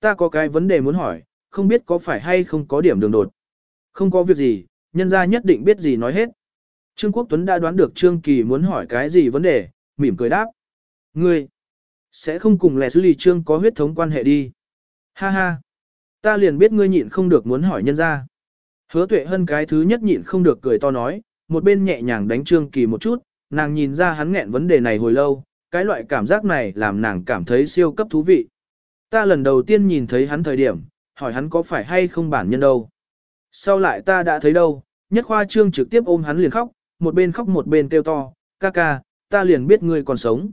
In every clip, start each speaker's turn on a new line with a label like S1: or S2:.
S1: ta có cái vấn đề muốn hỏi, không biết có phải hay không có điểm đường đột. Không có việc gì, nhân gia nhất định biết gì nói hết. Trương Quốc Tuấn đã đoán được Trương Kỳ muốn hỏi cái gì vấn đề, mỉm cười đáp. Ngươi, sẽ không cùng lẻ xử lý Trương có huyết thống quan hệ đi. Ha ha, ta liền biết ngươi nhịn không được muốn hỏi nhân gia. Hứa tuệ hân cái thứ nhất nhịn không được cười to nói, một bên nhẹ nhàng đánh Trương Kỳ một chút, nàng nhìn ra hắn nghẹn vấn đề này hồi lâu, cái loại cảm giác này làm nàng cảm thấy siêu cấp thú vị. Ta lần đầu tiên nhìn thấy hắn thời điểm, hỏi hắn có phải hay không bản nhân đâu. Sau lại ta đã thấy đâu, nhất khoa trương trực tiếp ôm hắn liền khóc, một bên khóc một bên kêu to, ca ca, ta liền biết ngươi còn sống.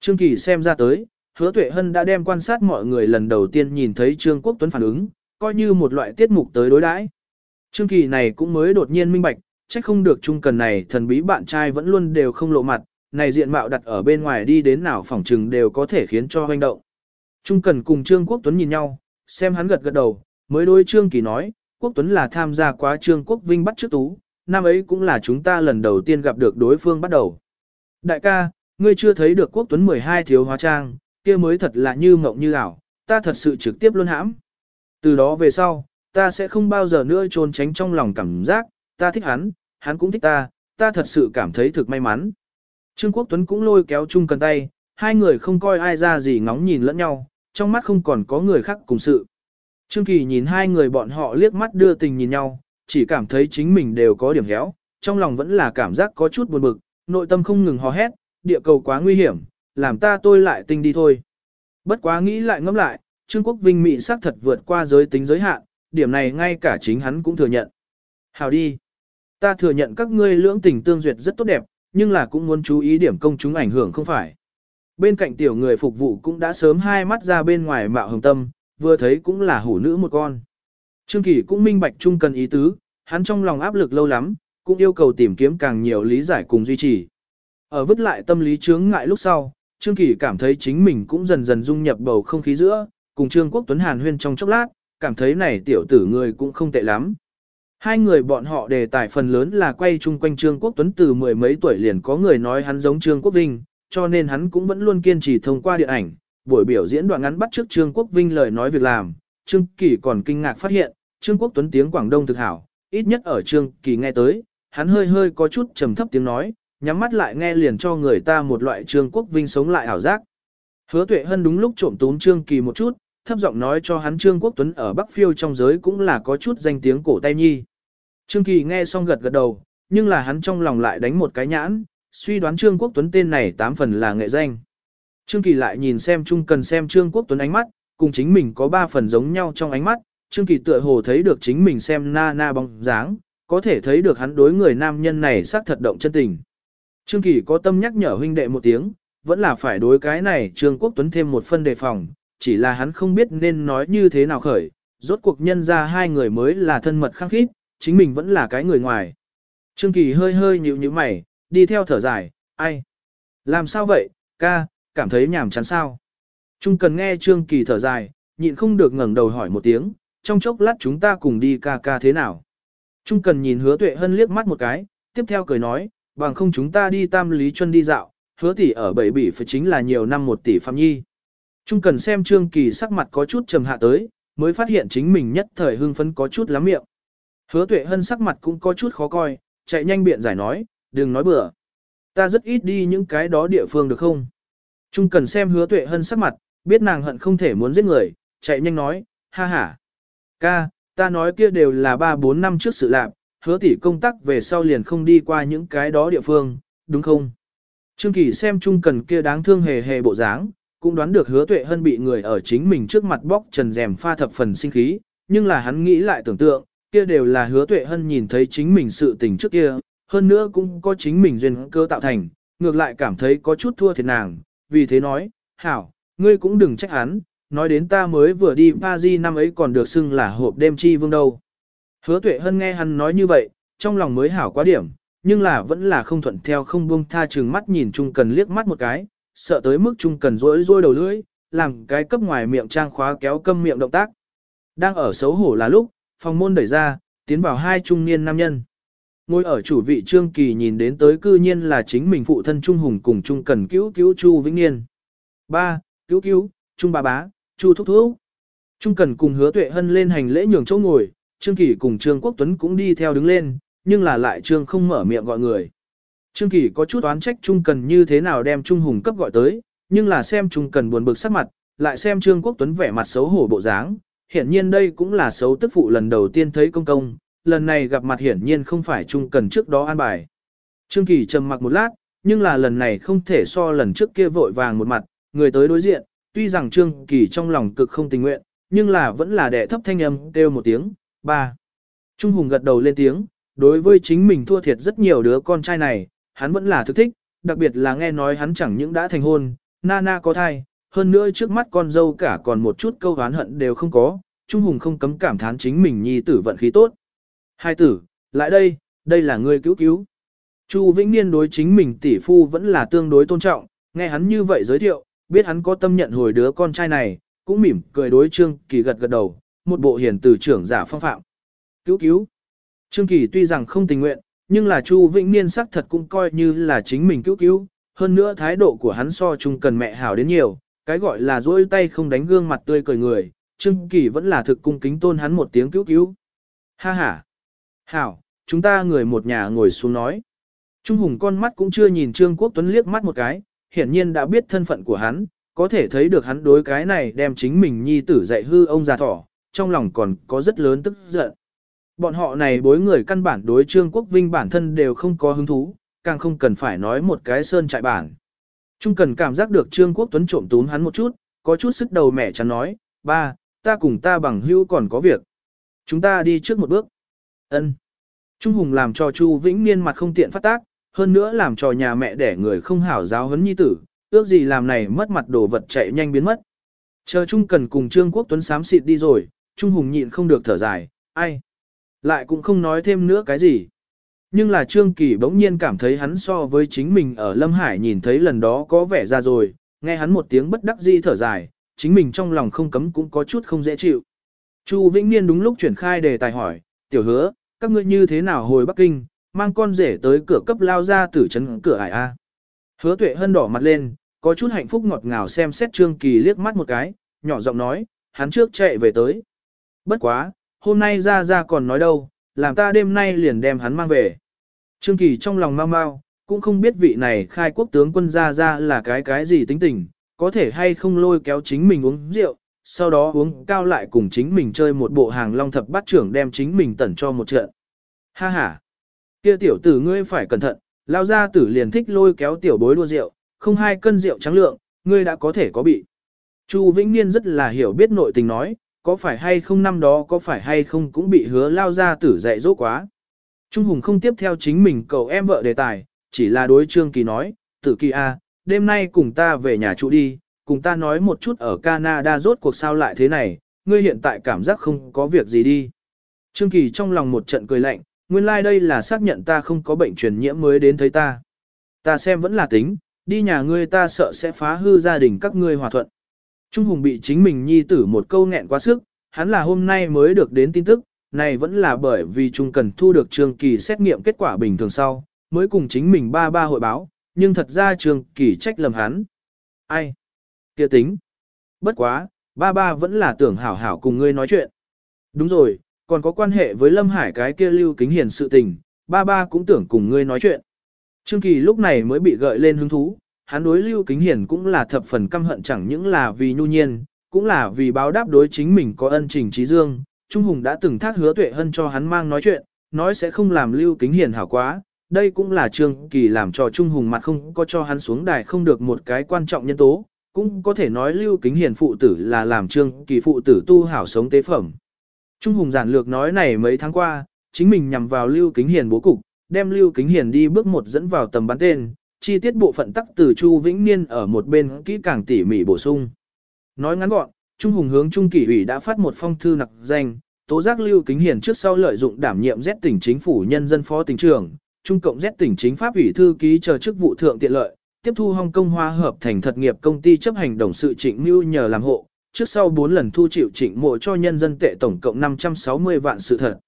S1: Trương Kỳ xem ra tới, hứa tuệ hân đã đem quan sát mọi người lần đầu tiên nhìn thấy Trương Quốc Tuấn phản ứng, coi như một loại tiết mục tới đối đãi. Trương Kỳ này cũng mới đột nhiên minh bạch, trách không được trung cần này thần bí bạn trai vẫn luôn đều không lộ mặt, này diện mạo đặt ở bên ngoài đi đến nào phỏng trừng đều có thể khiến cho hoành động. Trung cần cùng Trương Quốc Tuấn nhìn nhau, xem hắn gật gật đầu, mới đối Trương Kỳ nói, Quốc Tuấn là tham gia quá Trương Quốc Vinh bắt trước tú, năm ấy cũng là chúng ta lần đầu tiên gặp được đối phương bắt đầu. Đại ca, ngươi chưa thấy được Quốc Tuấn 12 thiếu hóa trang, kia mới thật là như mộng như ảo, ta thật sự trực tiếp luôn hãm. Từ đó về sau, ta sẽ không bao giờ nữa trốn tránh trong lòng cảm giác, ta thích hắn, hắn cũng thích ta, ta thật sự cảm thấy thực may mắn. Trương Quốc Tuấn cũng lôi kéo chung cần tay, hai người không coi ai ra gì ngóng nhìn lẫn nhau, trong mắt không còn có người khác cùng sự. Trương Kỳ nhìn hai người bọn họ liếc mắt đưa tình nhìn nhau, chỉ cảm thấy chính mình đều có điểm héo, trong lòng vẫn là cảm giác có chút buồn bực, nội tâm không ngừng hò hét, địa cầu quá nguy hiểm, làm ta tôi lại tinh đi thôi. Bất quá nghĩ lại ngẫm lại, Trương Quốc Vinh Mỹ xác thật vượt qua giới tính giới hạn, điểm này ngay cả chính hắn cũng thừa nhận. Hào đi. Ta thừa nhận các ngươi lưỡng tình tương duyệt rất tốt đẹp, nhưng là cũng muốn chú ý điểm công chúng ảnh hưởng không phải. Bên cạnh tiểu người phục vụ cũng đã sớm hai mắt ra bên ngoài mạo hồng tâm, vừa thấy cũng là hủ nữ một con. Trương Kỳ cũng minh bạch chung cần ý tứ, hắn trong lòng áp lực lâu lắm, cũng yêu cầu tìm kiếm càng nhiều lý giải cùng duy trì. Ở vứt lại tâm lý chướng ngại lúc sau, Trương Kỳ cảm thấy chính mình cũng dần dần dung nhập bầu không khí giữa, cùng Trương Quốc Tuấn Hàn huyên trong chốc lát, cảm thấy này tiểu tử người cũng không tệ lắm. Hai người bọn họ đề tài phần lớn là quay chung quanh Trương Quốc Tuấn từ mười mấy tuổi liền có người nói hắn giống Trương Quốc Vinh, cho nên hắn cũng vẫn luôn kiên trì thông qua điện ảnh, buổi biểu diễn đoạn ngắn bắt trước Trương Quốc Vinh lời nói việc làm. Trương Kỳ còn kinh ngạc phát hiện, Trương Quốc Tuấn tiếng Quảng Đông thực hảo, ít nhất ở Trương Kỳ nghe tới, hắn hơi hơi có chút trầm thấp tiếng nói, nhắm mắt lại nghe liền cho người ta một loại Trương Quốc Vinh sống lại ảo giác. Hứa Tuệ Hân đúng lúc trộm tún Trương Kỳ một chút, thấp giọng nói cho hắn Trương Quốc Tuấn ở Bắc Phiêu trong giới cũng là có chút danh tiếng cổ tay nhi. Trương Kỳ nghe xong gật gật đầu, nhưng là hắn trong lòng lại đánh một cái nhãn, suy đoán Trương Quốc Tuấn tên này tám phần là nghệ danh. Trương Kỳ lại nhìn xem chung cần xem Trương Quốc Tuấn ánh mắt, cùng chính mình có ba phần giống nhau trong ánh mắt, Trương Kỳ tựa hồ thấy được chính mình xem na na bóng dáng, có thể thấy được hắn đối người nam nhân này xác thật động chân tình. Trương Kỳ có tâm nhắc nhở huynh đệ một tiếng, vẫn là phải đối cái này Trương Quốc Tuấn thêm một phân đề phòng, chỉ là hắn không biết nên nói như thế nào khởi, rốt cuộc nhân ra hai người mới là thân mật khăng khít, chính mình vẫn là cái người ngoài. Trương Kỳ hơi hơi nhíu nhíu mày, đi theo thở dài, ai? Làm sao vậy, ca, cảm thấy nhàm chán sao? Trung cần nghe Trương Kỳ thở dài, nhịn không được ngẩng đầu hỏi một tiếng, trong chốc lát chúng ta cùng đi ca ca thế nào? Trung cần nhìn hứa tuệ hân liếc mắt một cái, tiếp theo cười nói, bằng không chúng ta đi tam lý chân đi dạo, hứa tỷ ở bảy bỉ phải chính là nhiều năm một tỷ phạm nhi. Trung cần xem Trương Kỳ sắc mặt có chút trầm hạ tới, mới phát hiện chính mình nhất thời hưng phấn có chút lắm miệng. Hứa tuệ hân sắc mặt cũng có chút khó coi, chạy nhanh biện giải nói, đừng nói bừa. Ta rất ít đi những cái đó địa phương được không? Trung cần xem hứa tuệ hân sắc mặt, biết nàng hận không thể muốn giết người, chạy nhanh nói, ha ha. Ca, ta nói kia đều là 3-4 năm trước sự lạc, hứa tỷ công tác về sau liền không đi qua những cái đó địa phương, đúng không? Trương Kỳ xem Trung cần kia đáng thương hề hề bộ dáng, cũng đoán được hứa tuệ hân bị người ở chính mình trước mặt bóc trần rèm pha thập phần sinh khí, nhưng là hắn nghĩ lại tưởng tượng, kia đều là hứa tuệ hân nhìn thấy chính mình sự tình trước kia, hơn nữa cũng có chính mình duyên cơ tạo thành, ngược lại cảm thấy có chút thua thiệt nàng, vì thế nói, hảo, ngươi cũng đừng trách hắn, nói đến ta mới vừa đi Paris năm ấy còn được xưng là hộp đêm chi vương đâu. Hứa tuệ hân nghe hắn nói như vậy, trong lòng mới hảo quá điểm, nhưng là vẫn là không thuận theo không buông tha chừng mắt nhìn Trung Cần liếc mắt một cái, sợ tới mức Trung Cần rối rối đầu lưỡi, làm cái cấp ngoài miệng trang khóa kéo câm miệng động tác. Đang ở xấu hổ là lúc, phòng môn đẩy ra, tiến vào hai trung niên nam nhân. Ngồi ở chủ vị Trương Kỳ nhìn đến tới cư nhiên là chính mình phụ thân Trung Hùng cùng Trung Cần cứu cứu Chu Vĩnh Niên. Ba, cứu cứu, Trung bà bá, Chu Thúc Thúc. Trung Cần cùng Hứa Tuệ Hân lên hành lễ nhường chỗ ngồi, Trương Kỳ cùng Trương Quốc Tuấn cũng đi theo đứng lên, nhưng là lại Trương không mở miệng gọi người. Trương Kỳ có chút oán trách Trung Cần như thế nào đem Trung Hùng cấp gọi tới, nhưng là xem Trung Cần buồn bực sắc mặt, lại xem Trương Quốc Tuấn vẻ mặt xấu hổ bộ dáng, hiển nhiên đây cũng là xấu tức phụ lần đầu tiên thấy công công, lần này gặp mặt hiển nhiên không phải Trung Cần trước đó an bài. Trương Kỳ trầm mặc một lát, nhưng là lần này không thể so lần trước kia vội vàng một mặt, người tới đối diện, tuy rằng Trương Kỳ trong lòng cực không tình nguyện, nhưng là vẫn là đệ thấp thanh âm kêu một tiếng, ba. Trung Hùng gật đầu lên tiếng, đối với chính mình thua thiệt rất nhiều đứa con trai này, hắn vẫn là thực thích, đặc biệt là nghe nói hắn chẳng những đã thành hôn, Nana có thai, hơn nữa trước mắt con dâu cả còn một chút câu hán hận đều không có, Trung Hùng không cấm cảm thán chính mình nhi tử vận khí tốt. Hai tử, lại đây, đây là người cứu cứu. Chu Vĩnh Niên đối chính mình tỷ phu vẫn là tương đối tôn trọng, nghe hắn như vậy giới thiệu, biết hắn có tâm nhận hồi đứa con trai này, cũng mỉm cười đối Trương Kỳ gật gật đầu, một bộ hiền từ trưởng giả phong phạm. Cứu cứu. Trương Kỳ tuy rằng không tình nguyện, nhưng là Chu Vĩnh Niên sắc thật cũng coi như là chính mình cứu cứu, hơn nữa thái độ của hắn so chung cần mẹ hảo đến nhiều, cái gọi là dỗi tay không đánh gương mặt tươi cười người, Trương Kỳ vẫn là thực cung kính tôn hắn một tiếng cứu cứu. Ha ha. Hảo, chúng ta người một nhà ngồi xuống nói. Trung Hùng con mắt cũng chưa nhìn Trương Quốc Tuấn liếc mắt một cái, hiển nhiên đã biết thân phận của hắn, có thể thấy được hắn đối cái này đem chính mình nhi tử dạy hư ông già thỏ, trong lòng còn có rất lớn tức giận. Bọn họ này bối người căn bản đối Trương Quốc Vinh bản thân đều không có hứng thú, càng không cần phải nói một cái sơn trại bản. Trung cần cảm giác được Trương Quốc Tuấn trộm túm hắn một chút, có chút sức đầu mẹ chắn nói, ba, ta cùng ta bằng hữu còn có việc. Chúng ta đi trước một bước. Ân. Trung Hùng làm cho Chu Vĩnh Niên mặt không tiện phát tác, hơn nữa làm cho nhà mẹ đẻ người không hảo giáo huấn nhi tử, ước gì làm này mất mặt đồ vật chạy nhanh biến mất. Chờ Trung cần cùng Trương Quốc Tuấn xám xịt đi rồi, Trung Hùng nhịn không được thở dài, ai. Lại cũng không nói thêm nữa cái gì. Nhưng là Trương Kỳ bỗng nhiên cảm thấy hắn so với chính mình ở Lâm Hải nhìn thấy lần đó có vẻ ra rồi, nghe hắn một tiếng bất đắc dĩ thở dài, chính mình trong lòng không cấm cũng có chút không dễ chịu. Chu Vĩnh Niên đúng lúc chuyển khai đề tài hỏi, tiểu hứa, các ngươi như thế nào hồi Bắc Kinh, mang con rể tới cửa cấp lao ra tử trấn cửa ải A. Hứa tuệ hân đỏ mặt lên, có chút hạnh phúc ngọt ngào xem xét Trương Kỳ liếc mắt một cái, nhỏ giọng nói, hắn trước chạy về tới. Bất quá, hôm nay ra ra còn nói đâu, làm ta đêm nay liền đem hắn mang về. Trương Kỳ trong lòng mau mau, cũng không biết vị này khai quốc tướng quân ra ra là cái cái gì tính tình, có thể hay không lôi kéo chính mình uống rượu, sau đó uống cao lại cùng chính mình chơi một bộ hàng long thập bát trưởng đem chính mình tẩn cho một trận. Ha ha! Kia tiểu tử ngươi phải cẩn thận, lao ra tử liền thích lôi kéo tiểu bối đua rượu, không hai cân rượu trắng lượng, ngươi đã có thể có bị. Chu Vĩnh Niên rất là hiểu biết nội tình nói, có phải hay không năm đó có phải hay không cũng bị hứa lao ra tử dạy dỗ quá. Trung Hùng không tiếp theo chính mình cầu em vợ đề tài, chỉ là đối Trương Kỳ nói, tử kỳ a, đêm nay cùng ta về nhà trụ đi, cùng ta nói một chút ở Canada rốt cuộc sao lại thế này, ngươi hiện tại cảm giác không có việc gì đi. Trương Kỳ trong lòng một trận cười lạnh, nguyên lai like đây là xác nhận ta không có bệnh truyền nhiễm mới đến thấy ta. Ta xem vẫn là tính, đi nhà ngươi ta sợ sẽ phá hư gia đình các ngươi hòa thuận. Trung Hùng bị chính mình nhi tử một câu nghẹn quá sức, hắn là hôm nay mới được đến tin tức, này vẫn là bởi vì Trung cần thu được Trương Kỳ xét nghiệm kết quả bình thường sau, mới cùng chính mình ba ba hội báo, nhưng thật ra Trương Kỳ trách lầm hắn. Ai? Kia tính. Bất quá, ba ba vẫn là tưởng hảo hảo cùng ngươi nói chuyện. Đúng rồi, còn có quan hệ với Lâm Hải cái kia lưu kính hiền sự tình, ba ba cũng tưởng cùng ngươi nói chuyện. Trương Kỳ lúc này mới bị gợi lên hứng thú, hắn đối lưu kính hiền cũng là thập phần căm hận chẳng những là vì nhu nhiên, cũng là vì báo đáp đối chính mình có ân trình trí dương. Trung Hùng đã từng thác hứa tuệ hân cho hắn mang nói chuyện, nói sẽ không làm lưu kính hiền hảo quá. Đây cũng là Trương Kỳ làm cho Trung Hùng mặt không có cho hắn xuống đài không được một cái quan trọng nhân tố, cũng có thể nói lưu kính hiền phụ tử là làm Trương Kỳ phụ tử tu hảo sống tế phẩm. Trung Hùng giản lược nói này mấy tháng qua, chính mình nhằm vào Lưu Kính Hiền bố cục, đem Lưu Kính Hiền đi bước một dẫn vào tầm bắn tên, chi tiết bộ phận tắc từ Chu Vĩnh Niên ở một bên kỹ càng tỉ mỉ bổ sung. Nói ngắn gọn, Trung Hùng hướng Trung Kỷ ủy đã phát một phong thư nặc danh, tố giác Lưu Kính Hiền trước sau lợi dụng đảm nhiệm Z tỉnh chính phủ nhân dân phó tỉnh trưởng, Trung cộng Z tỉnh chính pháp ủy thư ký chờ chức vụ thượng tiện lợi, tiếp thu Hồng Kông Hoa hợp thành thật nghiệp công ty chấp hành đồng sự Trịnh Mưu nhờ làm hộ, trước sau 4 lần thu chịu trịnh mộ cho nhân dân tệ tổng cộng 560 vạn sự thật.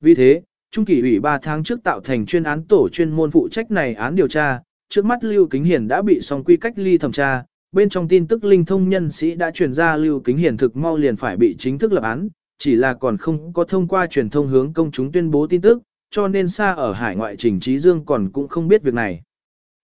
S1: Vì thế, Trung kỳ ủy 3 tháng trước tạo thành chuyên án tổ chuyên môn phụ trách này án điều tra, trước mắt Lưu Kính Hiền đã bị song quy cách ly thẩm tra, bên trong tin tức linh thông nhân sĩ đã truyền ra Lưu Kính Hiền thực mau liền phải bị chính thức lập án, chỉ là còn không có thông qua truyền thông hướng công chúng tuyên bố tin tức, cho nên xa ở hải ngoại trình trí dương còn cũng không biết việc này.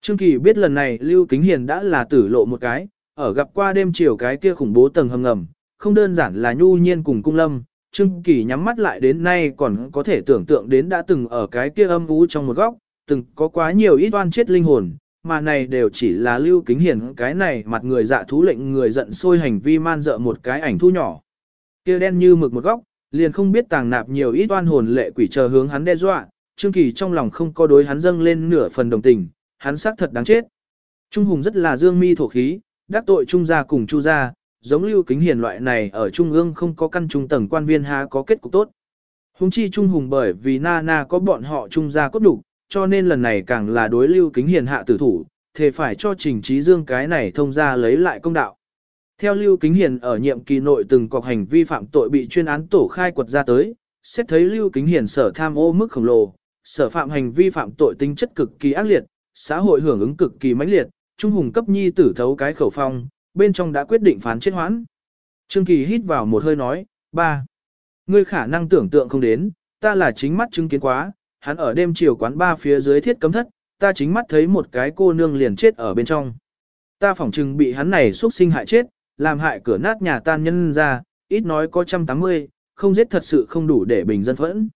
S1: Trương Kỳ biết lần này Lưu Kính Hiền đã là tử lộ một cái, ở gặp qua đêm chiều cái kia khủng bố tầng hầm ngầm, không đơn giản là nhu nhiên cùng cung lâm, Trương Kỳ nhắm mắt lại đến nay còn có thể tưởng tượng đến đã từng ở cái kia âm ú trong một góc, từng có quá nhiều ít oan chết linh hồn, mà này đều chỉ là lưu kính hiền cái này mặt người dạ thú lệnh người giận sôi hành vi man dợ một cái ảnh thu nhỏ. Kia đen như mực một góc, liền không biết tàng nạp nhiều ít oan hồn lệ quỷ chờ hướng hắn đe dọa, Trương Kỳ trong lòng không có đối hắn dâng lên nửa phần đồng tình, hắn xác thật đáng chết. Trung Hùng rất là dương mi thổ khí, đắc tội Trung gia cùng Chu gia, giống lưu kính hiền loại này ở Trung ương không có căn trung tầng quan viên há có kết cục tốt. Hùng chi Trung Hùng bởi vì na na có bọn họ Trung gia cốt đủ, cho nên lần này càng là đối lưu kính hiền hạ tử thủ, thề phải cho trình trí dương cái này thông ra lấy lại công đạo. Theo lưu kính hiền ở nhiệm kỳ nội từng cọc hành vi phạm tội bị chuyên án tổ khai quật ra tới, xét thấy lưu kính hiền sở tham ô mức khổng lồ, sở phạm hành vi phạm tội tính chất cực kỳ ác liệt, xã hội hưởng ứng cực kỳ mãnh liệt, trung hùng cấp nhi tử thấu cái khẩu phong, bên trong đã quyết định phán chết hoãn. Trương Kỳ hít vào một hơi nói, ba, ngươi khả năng tưởng tượng không đến, ta là chính mắt chứng kiến quá, hắn ở đêm chiều quán ba phía dưới thiết cấm thất, ta chính mắt thấy một cái cô nương liền chết ở bên trong. Ta phỏng chừng bị hắn này xuất sinh hại chết, làm hại cửa nát nhà tan nhân ra, ít nói có trăm tám mươi, không giết thật sự không đủ để bình dân phẫn.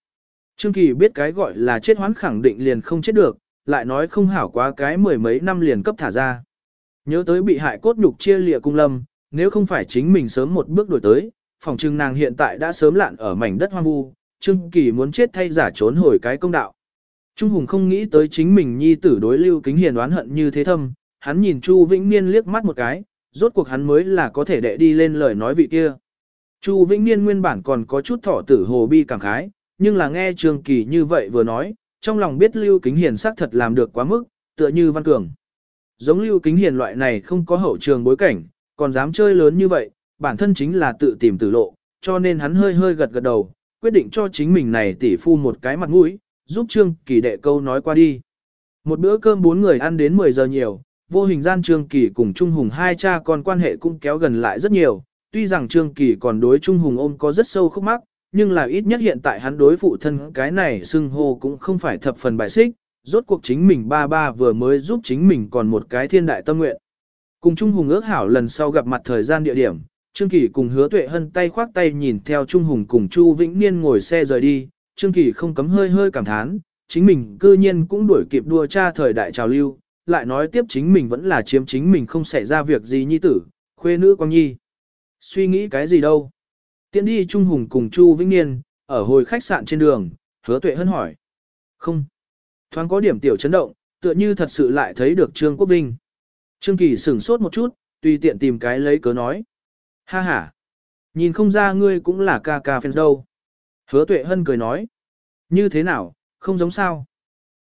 S1: Trương Kỳ biết cái gọi là chết hoán khẳng định liền không chết được, lại nói không hảo quá cái mười mấy năm liền cấp thả ra. Nhớ tới bị hại cốt nhục chia lìa cung lâm, nếu không phải chính mình sớm một bước đổi tới, phòng trưng nàng hiện tại đã sớm lạn ở mảnh đất hoang vu, Trương Kỳ muốn chết thay giả trốn hồi cái công đạo. Trung Hùng không nghĩ tới chính mình nhi tử đối lưu kính hiền oán hận như thế thâm, hắn nhìn Chu Vĩnh Niên liếc mắt một cái, rốt cuộc hắn mới là có thể đệ đi lên lời nói vị kia. Chu Vĩnh Niên nguyên bản còn có chút thỏ tử hồ bi cảm khái, nhưng là nghe Trương Kỳ như vậy vừa nói, trong lòng biết lưu kính hiền xác thật làm được quá mức, tựa như văn cường. Giống lưu kính hiền loại này không có hậu trường bối cảnh, còn dám chơi lớn như vậy, bản thân chính là tự tìm tử lộ, cho nên hắn hơi hơi gật gật đầu, quyết định cho chính mình này tỷ phu một cái mặt mũi, giúp Trương Kỳ đệ câu nói qua đi. Một bữa cơm bốn người ăn đến 10 giờ nhiều, vô hình gian Trương Kỳ cùng Trung Hùng hai cha con quan hệ cũng kéo gần lại rất nhiều, tuy rằng Trương Kỳ còn đối Trung Hùng ôm có rất sâu khúc mắc, nhưng là ít nhất hiện tại hắn đối phụ thân cái này xưng hô cũng không phải thập phần bài xích, rốt cuộc chính mình ba ba vừa mới giúp chính mình còn một cái thiên đại tâm nguyện. Cùng Trung Hùng ước hảo lần sau gặp mặt thời gian địa điểm, Trương Kỳ cùng hứa tuệ hân tay khoác tay nhìn theo Trung Hùng cùng Chu Vĩnh Niên ngồi xe rời đi, Trương Kỳ không cấm hơi hơi cảm thán, chính mình cư nhiên cũng đuổi kịp đua cha thời đại trào lưu, lại nói tiếp chính mình vẫn là chiếm chính mình không xảy ra việc gì nhi tử, khuê nữ quang nhi. Suy nghĩ cái gì đâu? Tiện đi Trung Hùng cùng Chu Vĩnh Niên, ở hồi khách sạn trên đường, hứa tuệ hân hỏi. Không. Thoáng có điểm tiểu chấn động, tựa như thật sự lại thấy được Trương Quốc Vinh. Trương Kỳ sửng sốt một chút, tùy tiện tìm cái lấy cớ nói. Ha ha. Nhìn không ra ngươi cũng là ca ca fans đâu. Hứa tuệ hân cười nói. Như thế nào, không giống sao.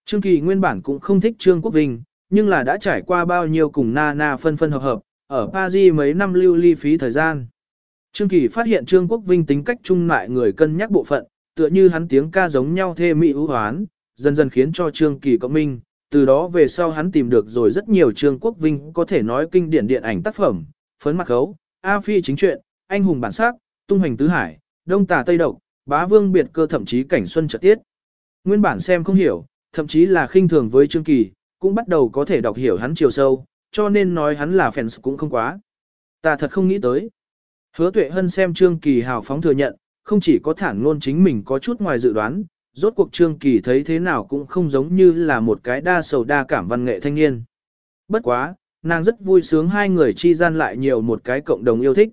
S1: Trương Kỳ nguyên bản cũng không thích Trương Quốc Vinh, nhưng là đã trải qua bao nhiêu cùng na na phân phân hợp hợp, ở Paris mấy năm lưu ly phí thời gian. Trương Kỳ phát hiện Trương Quốc Vinh tính cách trung lại người cân nhắc bộ phận, tựa như hắn tiếng ca giống nhau thê mỹ ưu hoán, dần dần khiến cho Trương Kỳ cộng minh, từ đó về sau hắn tìm được rồi rất nhiều Trương Quốc Vinh có thể nói kinh điển điện ảnh tác phẩm, phấn mặt khấu, A Phi chính truyện, anh hùng bản sắc, tung hành tứ hải, đông tà tây độc, bá vương biệt cơ thậm chí cảnh xuân trật tiết. Nguyên bản xem không hiểu, thậm chí là khinh thường với Trương Kỳ, cũng bắt đầu có thể đọc hiểu hắn chiều sâu, cho nên nói hắn là fans cũng không quá. Ta thật không nghĩ tới. Hứa tuệ hân xem Trương Kỳ hào phóng thừa nhận, không chỉ có thản ngôn chính mình có chút ngoài dự đoán, rốt cuộc Trương Kỳ thấy thế nào cũng không giống như là một cái đa sầu đa cảm văn nghệ thanh niên. Bất quá, nàng rất vui sướng hai người chi gian lại nhiều một cái cộng đồng yêu thích.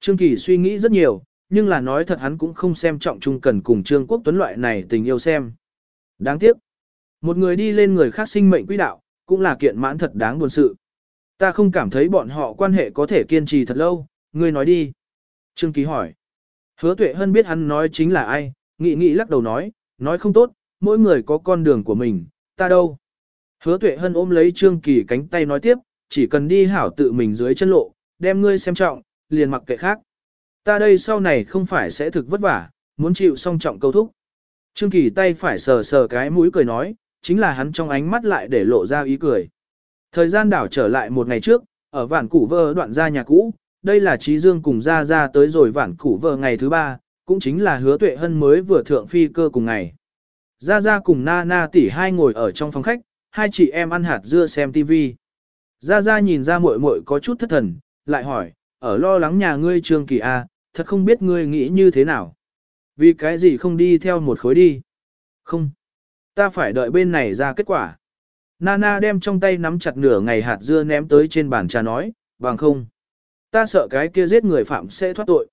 S1: Trương Kỳ suy nghĩ rất nhiều, nhưng là nói thật hắn cũng không xem trọng trung cần cùng Trương Quốc Tuấn loại này tình yêu xem. Đáng tiếc, một người đi lên người khác sinh mệnh quỹ đạo, cũng là kiện mãn thật đáng buồn sự. Ta không cảm thấy bọn họ quan hệ có thể kiên trì thật lâu, ngươi nói đi. Trương Kỳ hỏi. Hứa tuệ hân biết hắn nói chính là ai, nghị nghị lắc đầu nói, nói không tốt, mỗi người có con đường của mình, ta đâu. Hứa tuệ hân ôm lấy Trương Kỳ cánh tay nói tiếp, chỉ cần đi hảo tự mình dưới chân lộ, đem ngươi xem trọng, liền mặc kệ khác. Ta đây sau này không phải sẽ thực vất vả, muốn chịu song trọng câu thúc. Trương Kỳ tay phải sờ sờ cái mũi cười nói, chính là hắn trong ánh mắt lại để lộ ra ý cười. Thời gian đảo trở lại một ngày trước, Ở vản củ vơ đoạn ra nhà cũ, đây là Trí Dương cùng ra ra tới rồi vạn củ vợ ngày thứ ba, cũng chính là hứa tuệ hân mới vừa thượng phi cơ cùng ngày. Ra ra cùng na na tỷ hai ngồi ở trong phòng khách, hai chị em ăn hạt dưa xem TV. Ra ra nhìn ra muội muội có chút thất thần, lại hỏi, ở lo lắng nhà ngươi trương kỳ A, thật không biết ngươi nghĩ như thế nào. Vì cái gì không đi theo một khối đi? Không. Ta phải đợi bên này ra kết quả. Nana đem trong tay nắm chặt nửa ngày hạt dưa ném tới trên bàn trà nói, bằng không. Ta sợ cái kia giết người phạm sẽ thoát tội.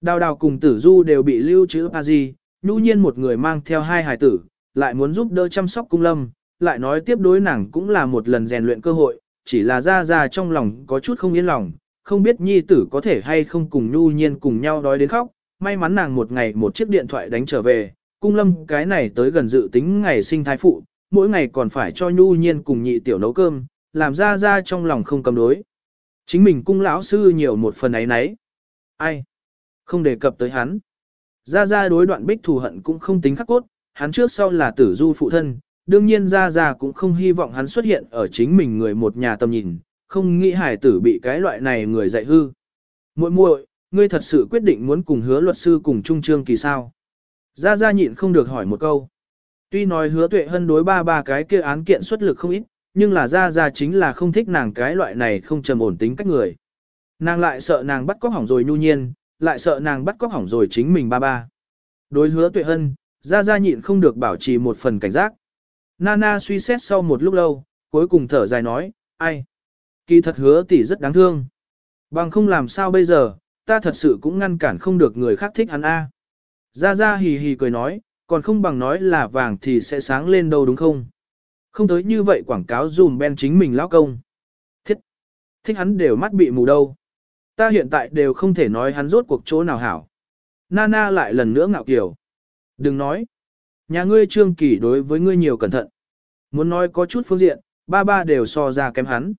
S1: Đào đào cùng tử du đều bị lưu trữ a di, nhu nhiên một người mang theo hai hài tử, lại muốn giúp đỡ chăm sóc cung lâm, lại nói tiếp đối nàng cũng là một lần rèn luyện cơ hội, chỉ là ra ra trong lòng có chút không yên lòng, không biết nhi tử có thể hay không cùng nhu nhiên cùng nhau đói đến khóc, may mắn nàng một ngày một chiếc điện thoại đánh trở về, cung lâm cái này tới gần dự tính ngày sinh thái phụ, mỗi ngày còn phải cho nhu nhiên cùng nhị tiểu nấu cơm, làm ra ra trong lòng không cầm đối. Chính mình cung lão sư nhiều một phần ấy nấy. Ai? Không đề cập tới hắn. gia gia đối đoạn bích thù hận cũng không tính khắc cốt, hắn trước sau là tử du phụ thân, đương nhiên gia gia cũng không hy vọng hắn xuất hiện ở chính mình người một nhà tầm nhìn, không nghĩ hải tử bị cái loại này người dạy hư. muội muội, ngươi thật sự quyết định muốn cùng hứa luật sư cùng trung trương kỳ sao? Gia gia nhịn không được hỏi một câu. Tuy nói hứa tuệ hân đối ba ba cái kia án kiện xuất lực không ít, nhưng là ra ra chính là không thích nàng cái loại này không trầm ổn tính cách người. Nàng lại sợ nàng bắt cóc hỏng rồi nhu nhiên, lại sợ nàng bắt cóc hỏng rồi chính mình ba ba. Đối hứa tuệ hân, ra ra nhịn không được bảo trì một phần cảnh giác. Nana suy xét sau một lúc lâu, cuối cùng thở dài nói, ai? Kỳ thật hứa tỷ rất đáng thương. Bằng không làm sao bây giờ, ta thật sự cũng ngăn cản không được người khác thích hắn a. Ra ra hì hì cười nói, còn không bằng nói là vàng thì sẽ sáng lên đâu đúng không? Không tới như vậy quảng cáo dùm ben chính mình lão công. Thích, thích hắn đều mắt bị mù đâu. Ta hiện tại đều không thể nói hắn rốt cuộc chỗ nào hảo. Nana lại lần nữa ngạo kiểu. Đừng nói. Nhà ngươi trương kỳ đối với ngươi nhiều cẩn thận. Muốn nói có chút phương diện, ba ba đều so ra kém hắn.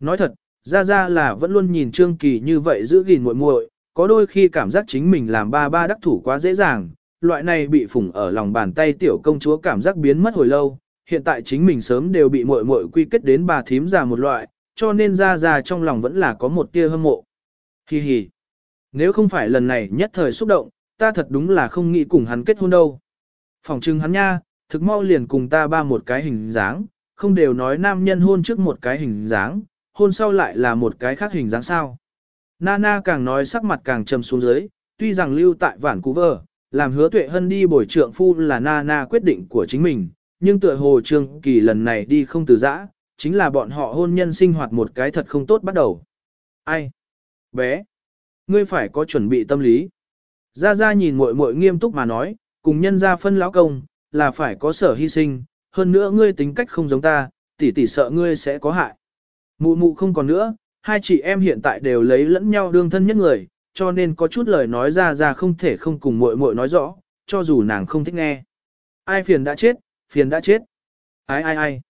S1: Nói thật, ra ra là vẫn luôn nhìn trương kỳ như vậy giữ gìn muội muội, có đôi khi cảm giác chính mình làm ba ba đắc thủ quá dễ dàng, loại này bị phủng ở lòng bàn tay tiểu công chúa cảm giác biến mất hồi lâu, hiện tại chính mình sớm đều bị muội muội quy kết đến bà thím già một loại, cho nên ra ra trong lòng vẫn là có một tia hâm mộ. Hi hi. Nếu không phải lần này nhất thời xúc động, ta thật đúng là không nghĩ cùng hắn kết hôn đâu. Phòng trưng hắn nha, thực mau liền cùng ta ba một cái hình dáng, không đều nói nam nhân hôn trước một cái hình dáng, hôn sau lại là một cái khác hình dáng sao. Nana càng nói sắc mặt càng trầm xuống dưới, tuy rằng lưu tại vản cú vờ, làm hứa tuệ hân đi bồi trượng phu là Nana quyết định của chính mình, nhưng tựa hồ trương kỳ lần này đi không từ giã, chính là bọn họ hôn nhân sinh hoạt một cái thật không tốt bắt đầu. Ai? Bé! Ngươi phải có chuẩn bị tâm lý. Gia Gia nhìn muội muội nghiêm túc mà nói, cùng nhân gia phân lão công, là phải có sở hy sinh, hơn nữa ngươi tính cách không giống ta, tỷ tỷ sợ ngươi sẽ có hại. Mụ mụ không còn nữa, hai chị em hiện tại đều lấy lẫn nhau đương thân nhất người, cho nên có chút lời nói ra ra không thể không cùng muội muội nói rõ, cho dù nàng không thích nghe. Ai phiền đã chết, phiền đã chết. Ai ai ai.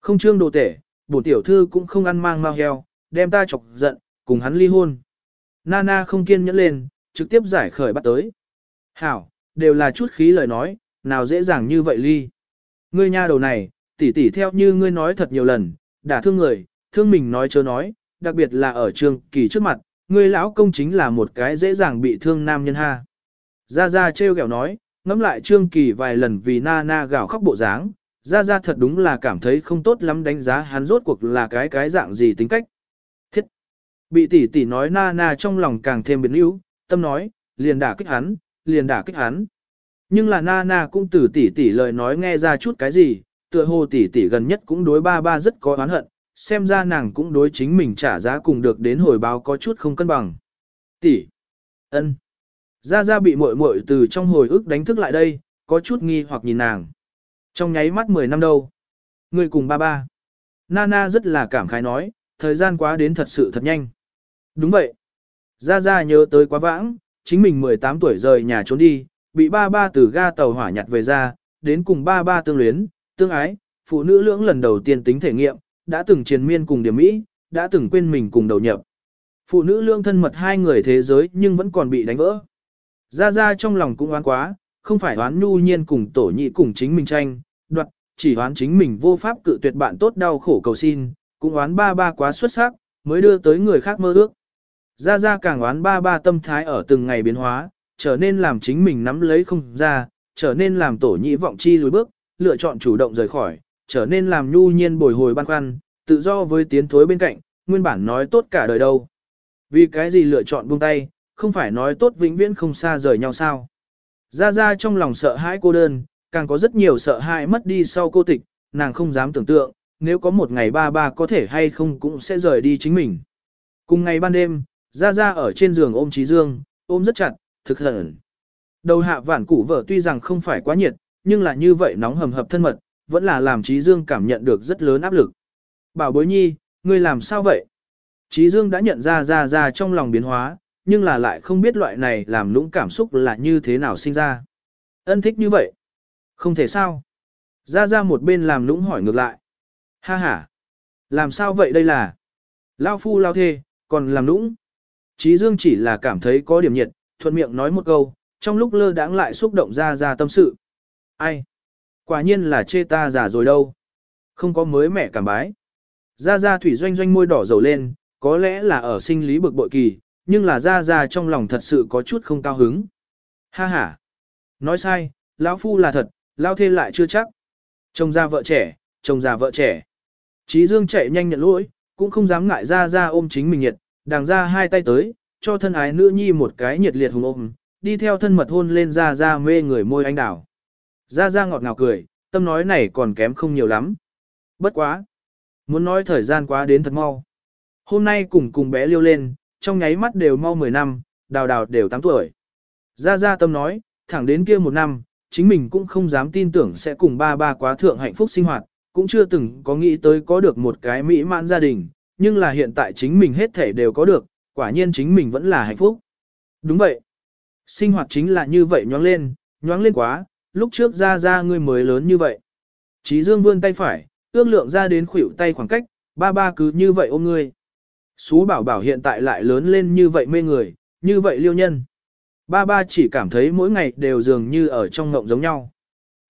S1: Không trương đồ tể, bổ tiểu thư cũng không ăn mang mau heo, đem ta chọc giận, cùng hắn ly hôn. Nana không kiên nhẫn lên, trực tiếp giải khởi bắt tới. Hảo, đều là chút khí lời nói, nào dễ dàng như vậy ly. Ngươi nha đầu này, tỉ tỉ theo như ngươi nói thật nhiều lần, đã thương người, thương mình nói chớ nói, đặc biệt là ở trường kỳ trước mặt, ngươi lão công chính là một cái dễ dàng bị thương nam nhân ha. Gia Gia trêu ghẹo nói, ngẫm lại trương kỳ vài lần vì na na gào khóc bộ dáng, Gia Gia thật đúng là cảm thấy không tốt lắm đánh giá hắn rốt cuộc là cái cái dạng gì tính cách. Thiết! Bị tỷ tỷ nói na na trong lòng càng thêm biến yếu, tâm nói, liền đả kích hắn, liền đả kích hắn. Nhưng là na na cũng từ tỷ tỷ lời nói nghe ra chút cái gì, tựa hồ tỷ tỷ gần nhất cũng đối ba ba rất có oán hận, xem ra nàng cũng đối chính mình trả giá cùng được đến hồi báo có chút không cân bằng. Tỷ, ân, Gia Gia bị muội muội từ trong hồi ức đánh thức lại đây, có chút nghi hoặc nhìn nàng. Trong nháy mắt 10 năm đâu. Người cùng ba ba. Nana rất là cảm khái nói, thời gian quá đến thật sự thật nhanh. Đúng vậy. Gia Gia nhớ tới quá vãng, chính mình 18 tuổi rời nhà trốn đi, bị ba ba từ ga tàu hỏa nhặt về ra, đến cùng ba ba tương luyến, tương ái, phụ nữ lưỡng lần đầu tiên tính thể nghiệm, đã từng triền miên cùng điểm mỹ, đã từng quên mình cùng đầu nhập. Phụ nữ lương thân mật hai người thế giới nhưng vẫn còn bị đánh vỡ. Ra ra trong lòng cũng oán quá, không phải oán nhu nhiên cùng tổ nhị cùng chính mình tranh, đoạt, chỉ oán chính mình vô pháp cự tuyệt bạn tốt đau khổ cầu xin, cũng oán ba ba quá xuất sắc, mới đưa tới người khác mơ ước. Ra ra càng oán ba ba tâm thái ở từng ngày biến hóa, trở nên làm chính mình nắm lấy không ra, trở nên làm tổ nhị vọng chi lùi bước, lựa chọn chủ động rời khỏi, trở nên làm nhu nhiên bồi hồi băn khoăn, tự do với tiến thối bên cạnh, nguyên bản nói tốt cả đời đâu. Vì cái gì lựa chọn buông tay, không phải nói tốt vĩnh viễn không xa rời nhau sao. Ra ra trong lòng sợ hãi cô đơn, càng có rất nhiều sợ hãi mất đi sau cô tịch, nàng không dám tưởng tượng, nếu có một ngày ba ba có thể hay không cũng sẽ rời đi chính mình. Cùng ngày ban đêm, ra ra ở trên giường ôm Trí Dương, ôm rất chặt, thực hận. Đầu hạ vản củ vợ tuy rằng không phải quá nhiệt, nhưng là như vậy nóng hầm hập thân mật, vẫn là làm Trí Dương cảm nhận được rất lớn áp lực. Bảo bối nhi, ngươi làm sao vậy? Trí Dương đã nhận ra ra ra trong lòng biến hóa, nhưng là lại không biết loại này làm lũng cảm xúc là như thế nào sinh ra. Ân thích như vậy. Không thể sao. Ra ra một bên làm lũng hỏi ngược lại. Ha ha. Làm sao vậy đây là? Lao phu lao thê, còn làm lũng. Trí Dương chỉ là cảm thấy có điểm nhiệt, thuận miệng nói một câu, trong lúc lơ đãng lại xúc động ra ra tâm sự. Ai? Quả nhiên là chê ta giả rồi đâu. Không có mới mẹ cảm bái. Ra ra thủy doanh doanh môi đỏ dầu lên, có lẽ là ở sinh lý bực bội kỳ, nhưng là ra ra trong lòng thật sự có chút không cao hứng. Ha ha. Nói sai, lão phu là thật, lão thê lại chưa chắc. Chồng già vợ trẻ, chồng già vợ trẻ. Chí Dương chạy nhanh nhận lỗi, cũng không dám ngại ra ra ôm chính mình nhiệt, đàng ra hai tay tới, cho thân ái nữ nhi một cái nhiệt liệt hùng ôm, đi theo thân mật hôn lên ra ra mê người môi anh đảo. Ra ra ngọt ngào cười, tâm nói này còn kém không nhiều lắm. Bất quá. Muốn nói thời gian quá đến thật mau. Hôm nay cùng cùng bé liêu lên, trong nháy mắt đều mau 10 năm, đào đào đều 8 tuổi. gia gia tâm nói, thẳng đến kia một năm, chính mình cũng không dám tin tưởng sẽ cùng ba ba quá thượng hạnh phúc sinh hoạt, cũng chưa từng có nghĩ tới có được một cái mỹ mãn gia đình, nhưng là hiện tại chính mình hết thể đều có được, quả nhiên chính mình vẫn là hạnh phúc. Đúng vậy. Sinh hoạt chính là như vậy nhoáng lên, nhoáng lên quá, lúc trước ra ra ngươi mới lớn như vậy. Chí Dương vươn tay phải, ước lượng ra đến khuỷu tay khoảng cách, ba ba cứ như vậy ôm ngươi. Xú bảo bảo hiện tại lại lớn lên như vậy mê người, như vậy liêu nhân. Ba ba chỉ cảm thấy mỗi ngày đều dường như ở trong ngộng giống nhau.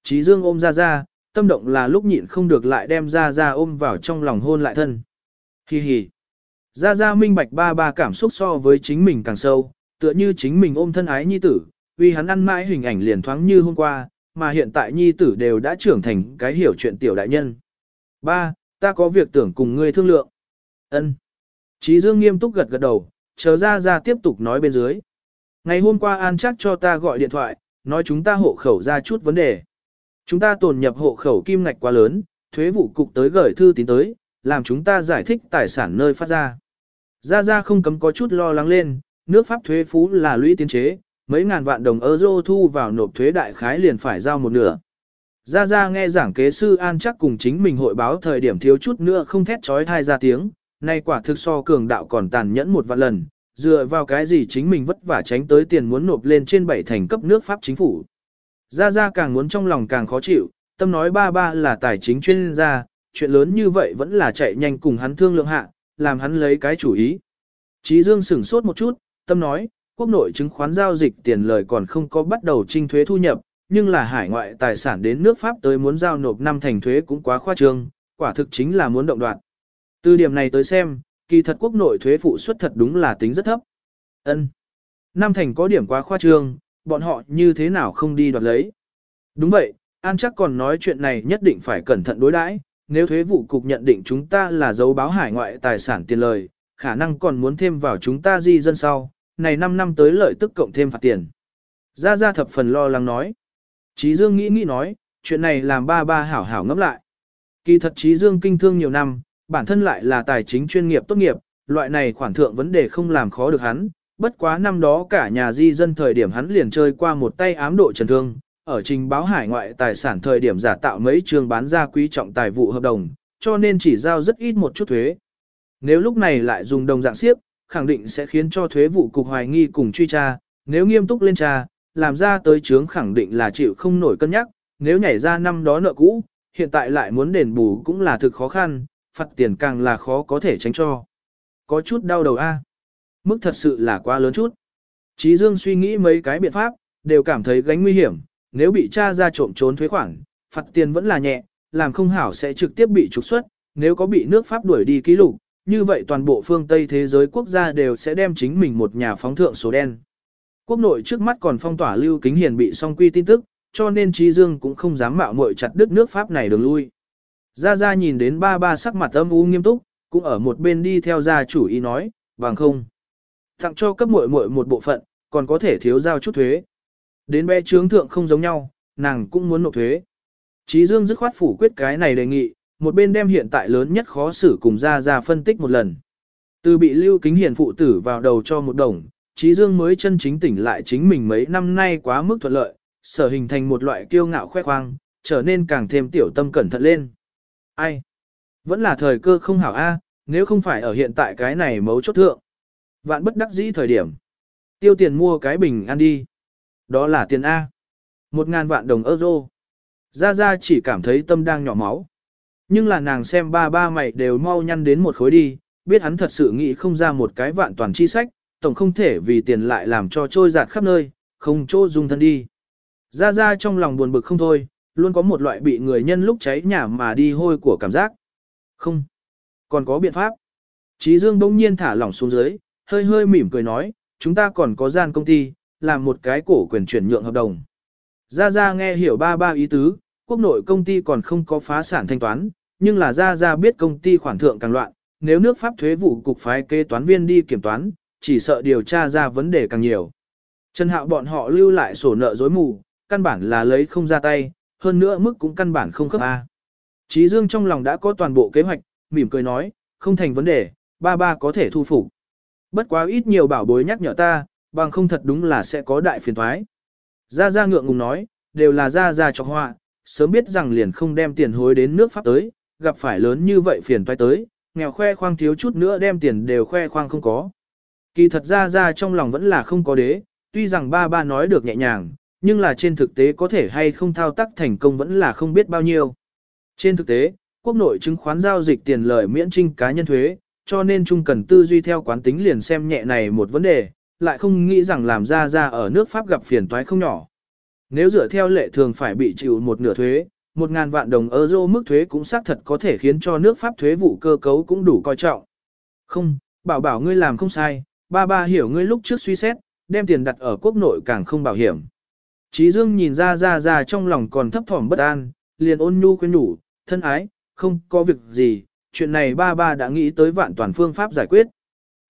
S1: Chí Dương ôm ra ra, tâm động là lúc nhịn không được lại đem ra ra ôm vào trong lòng hôn lại thân. Hi hi. Ra ra minh bạch ba ba cảm xúc so với chính mình càng sâu, tựa như chính mình ôm thân ái nhi tử, vì hắn ăn mãi hình ảnh liền thoáng như hôm qua, mà hiện tại nhi tử đều đã trưởng thành cái hiểu chuyện tiểu đại nhân. Ba, ta có việc tưởng cùng ngươi thương lượng. Ân. Chí Dương nghiêm túc gật gật đầu, chờ ra ra tiếp tục nói bên dưới. Ngày hôm qua An chắc cho ta gọi điện thoại, nói chúng ta hộ khẩu ra chút vấn đề. Chúng ta tồn nhập hộ khẩu kim ngạch quá lớn, thuế vụ cục tới gửi thư tín tới, làm chúng ta giải thích tài sản nơi phát ra. Ra ra không cấm có chút lo lắng lên, nước Pháp thuế phú là lũy tiến chế, mấy ngàn vạn đồng euro thu vào nộp thuế đại khái liền phải giao một nửa. Ra ra nghe giảng kế sư An chắc cùng chính mình hội báo thời điểm thiếu chút nữa không thét trói thai ra tiếng, nay quả thực so cường đạo còn tàn nhẫn một vạn lần, dựa vào cái gì chính mình vất vả tránh tới tiền muốn nộp lên trên bảy thành cấp nước Pháp chính phủ. gia gia càng muốn trong lòng càng khó chịu, tâm nói ba ba là tài chính chuyên gia, chuyện lớn như vậy vẫn là chạy nhanh cùng hắn thương lượng hạ, làm hắn lấy cái chủ ý. Chí Dương sửng sốt một chút, tâm nói, quốc nội chứng khoán giao dịch tiền lời còn không có bắt đầu trinh thuế thu nhập, nhưng là hải ngoại tài sản đến nước Pháp tới muốn giao nộp năm thành thuế cũng quá khoa trương, quả thực chính là muốn động đoạn. Từ điểm này tới xem, kỳ thật quốc nội thuế phụ suất thật đúng là tính rất thấp. Ân, nam thành có điểm quá khoa trương, bọn họ như thế nào không đi đoạt lấy. Đúng vậy, An chắc còn nói chuyện này nhất định phải cẩn thận đối đãi. nếu thuế vụ cục nhận định chúng ta là dấu báo hải ngoại tài sản tiền lời, khả năng còn muốn thêm vào chúng ta di dân sau, này 5 năm tới lợi tức cộng thêm phạt tiền. Gia Gia thập phần lo lắng nói. Chí Dương nghĩ nghĩ nói, chuyện này làm ba ba hảo hảo ngẫm lại. Kỳ thật Chí Dương kinh thương nhiều năm, bản thân lại là tài chính chuyên nghiệp tốt nghiệp, loại này khoản thượng vấn đề không làm khó được hắn, bất quá năm đó cả nhà di dân thời điểm hắn liền chơi qua một tay ám độ trần thương, ở trình báo hải ngoại tài sản thời điểm giả tạo mấy trường bán ra quý trọng tài vụ hợp đồng, cho nên chỉ giao rất ít một chút thuế. Nếu lúc này lại dùng đồng dạng siếp, khẳng định sẽ khiến cho thuế vụ cục hoài nghi cùng truy tra, nếu nghiêm túc lên tra, làm ra tới chướng khẳng định là chịu không nổi cân nhắc, nếu nhảy ra năm đó nợ cũ, hiện tại lại muốn đền bù cũng là thực khó khăn, phạt tiền càng là khó có thể tránh cho. Có chút đau đầu a. Mức thật sự là quá lớn chút. Chí Dương suy nghĩ mấy cái biện pháp, đều cảm thấy gánh nguy hiểm, nếu bị tra ra trộm trốn thuế khoản, phạt tiền vẫn là nhẹ, làm không hảo sẽ trực tiếp bị trục xuất, nếu có bị nước Pháp đuổi đi ký lục, như vậy toàn bộ phương Tây thế giới quốc gia đều sẽ đem chính mình một nhà phóng thượng số đen. Quốc nội trước mắt còn phong tỏa lưu kính hiền bị song quy tin tức, cho nên Trí Dương cũng không dám mạo muội chặt đứt nước Pháp này đường lui. Gia Gia nhìn đến ba ba sắc mặt âm u nghiêm túc, cũng ở một bên đi theo gia chủ ý nói, bằng không. Tặng cho cấp muội muội một bộ phận, còn có thể thiếu giao chút thuế. Đến bé trướng thượng không giống nhau, nàng cũng muốn nộp thuế. Chí Dương dứt khoát phủ quyết cái này đề nghị, một bên đem hiện tại lớn nhất khó xử cùng Gia Gia phân tích một lần. Từ bị lưu kính hiền phụ tử vào đầu cho một đồng, Chí Dương mới chân chính tỉnh lại chính mình mấy năm nay quá mức thuận lợi, sở hình thành một loại kiêu ngạo khoe khoang, trở nên càng thêm tiểu tâm cẩn thận lên. Ai? Vẫn là thời cơ không hảo A, nếu không phải ở hiện tại cái này mấu chốt thượng. Vạn bất đắc dĩ thời điểm. Tiêu tiền mua cái bình ăn đi. Đó là tiền A. Một ngàn vạn đồng euro. Gia Gia chỉ cảm thấy tâm đang nhỏ máu. Nhưng là nàng xem ba ba mày đều mau nhăn đến một khối đi, biết hắn thật sự nghĩ không ra một cái vạn toàn chi sách, tổng không thể vì tiền lại làm cho trôi giạt khắp nơi, không chỗ dung thân đi. Gia Gia trong lòng buồn bực không thôi, luôn có một loại bị người nhân lúc cháy nhà mà đi hôi của cảm giác. Không, còn có biện pháp. Chí Dương bỗng nhiên thả lỏng xuống dưới, hơi hơi mỉm cười nói, chúng ta còn có gian công ty, làm một cái cổ quyền chuyển nhượng hợp đồng. Gia Gia nghe hiểu ba ba ý tứ, quốc nội công ty còn không có phá sản thanh toán, nhưng là Gia Gia biết công ty khoản thượng càng loạn, nếu nước Pháp thuế vụ cục phái kế toán viên đi kiểm toán, chỉ sợ điều tra ra vấn đề càng nhiều. Trần Hạo bọn họ lưu lại sổ nợ dối mù, căn bản là lấy không ra tay, hơn nữa mức cũng căn bản không khớp A. Chí Dương trong lòng đã có toàn bộ kế hoạch, mỉm cười nói, không thành vấn đề, ba ba có thể thu phục. Bất quá ít nhiều bảo bối nhắc nhở ta, bằng không thật đúng là sẽ có đại phiền thoái. Gia Gia ngượng ngùng nói, đều là Gia Gia cho họa, sớm biết rằng liền không đem tiền hối đến nước Pháp tới, gặp phải lớn như vậy phiền toái tới, nghèo khoe khoang thiếu chút nữa đem tiền đều khoe khoang không có. Kỳ thật Gia Gia trong lòng vẫn là không có đế, tuy rằng ba ba nói được nhẹ nhàng, nhưng là trên thực tế có thể hay không thao tác thành công vẫn là không biết bao nhiêu. Trên thực tế, quốc nội chứng khoán giao dịch tiền lợi miễn trinh cá nhân thuế, cho nên chung cần tư duy theo quán tính liền xem nhẹ này một vấn đề, lại không nghĩ rằng làm ra ra ở nước Pháp gặp phiền toái không nhỏ. Nếu dựa theo lệ thường phải bị chịu một nửa thuế, một ngàn vạn đồng euro mức thuế cũng xác thật có thể khiến cho nước Pháp thuế vụ cơ cấu cũng đủ coi trọng. Không, bảo bảo ngươi làm không sai, ba ba hiểu ngươi lúc trước suy xét, đem tiền đặt ở quốc nội càng không bảo hiểm. Chí Dương nhìn ra ra ra trong lòng còn thấp thỏm bất an, liền ôn nhu khuyên nhủ, thân ái, không có việc gì, chuyện này ba ba đã nghĩ tới vạn toàn phương pháp giải quyết.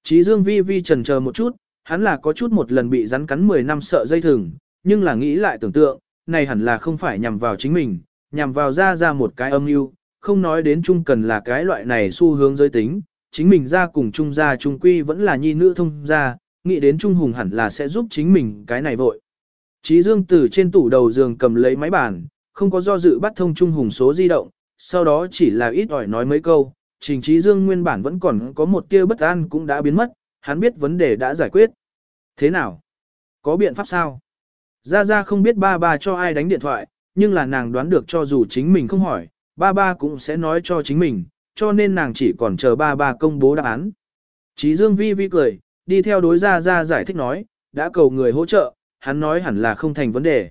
S1: Chí Dương vi vi trần chờ một chút, hắn là có chút một lần bị rắn cắn 10 năm sợ dây thừng, nhưng là nghĩ lại tưởng tượng, này hẳn là không phải nhằm vào chính mình, nhằm vào ra ra một cái âm mưu, không nói đến chung cần là cái loại này xu hướng giới tính, chính mình ra cùng chung Ra chung quy vẫn là nhi nữ thông gia, nghĩ đến trung hùng hẳn là sẽ giúp chính mình cái này vội. Trí Dương từ trên tủ đầu giường cầm lấy máy bàn, không có do dự bắt thông trung hùng số di động, sau đó chỉ là ít ỏi nói mấy câu, trình Chí Dương nguyên bản vẫn còn có một tia bất an cũng đã biến mất, hắn biết vấn đề đã giải quyết. Thế nào? Có biện pháp sao? Gia Gia không biết ba ba cho ai đánh điện thoại, nhưng là nàng đoán được cho dù chính mình không hỏi, ba ba cũng sẽ nói cho chính mình, cho nên nàng chỉ còn chờ ba ba công bố đáp án. Chí Dương vi vi cười, đi theo đối Gia Gia giải thích nói, đã cầu người hỗ trợ, hắn nói hẳn là không thành vấn đề.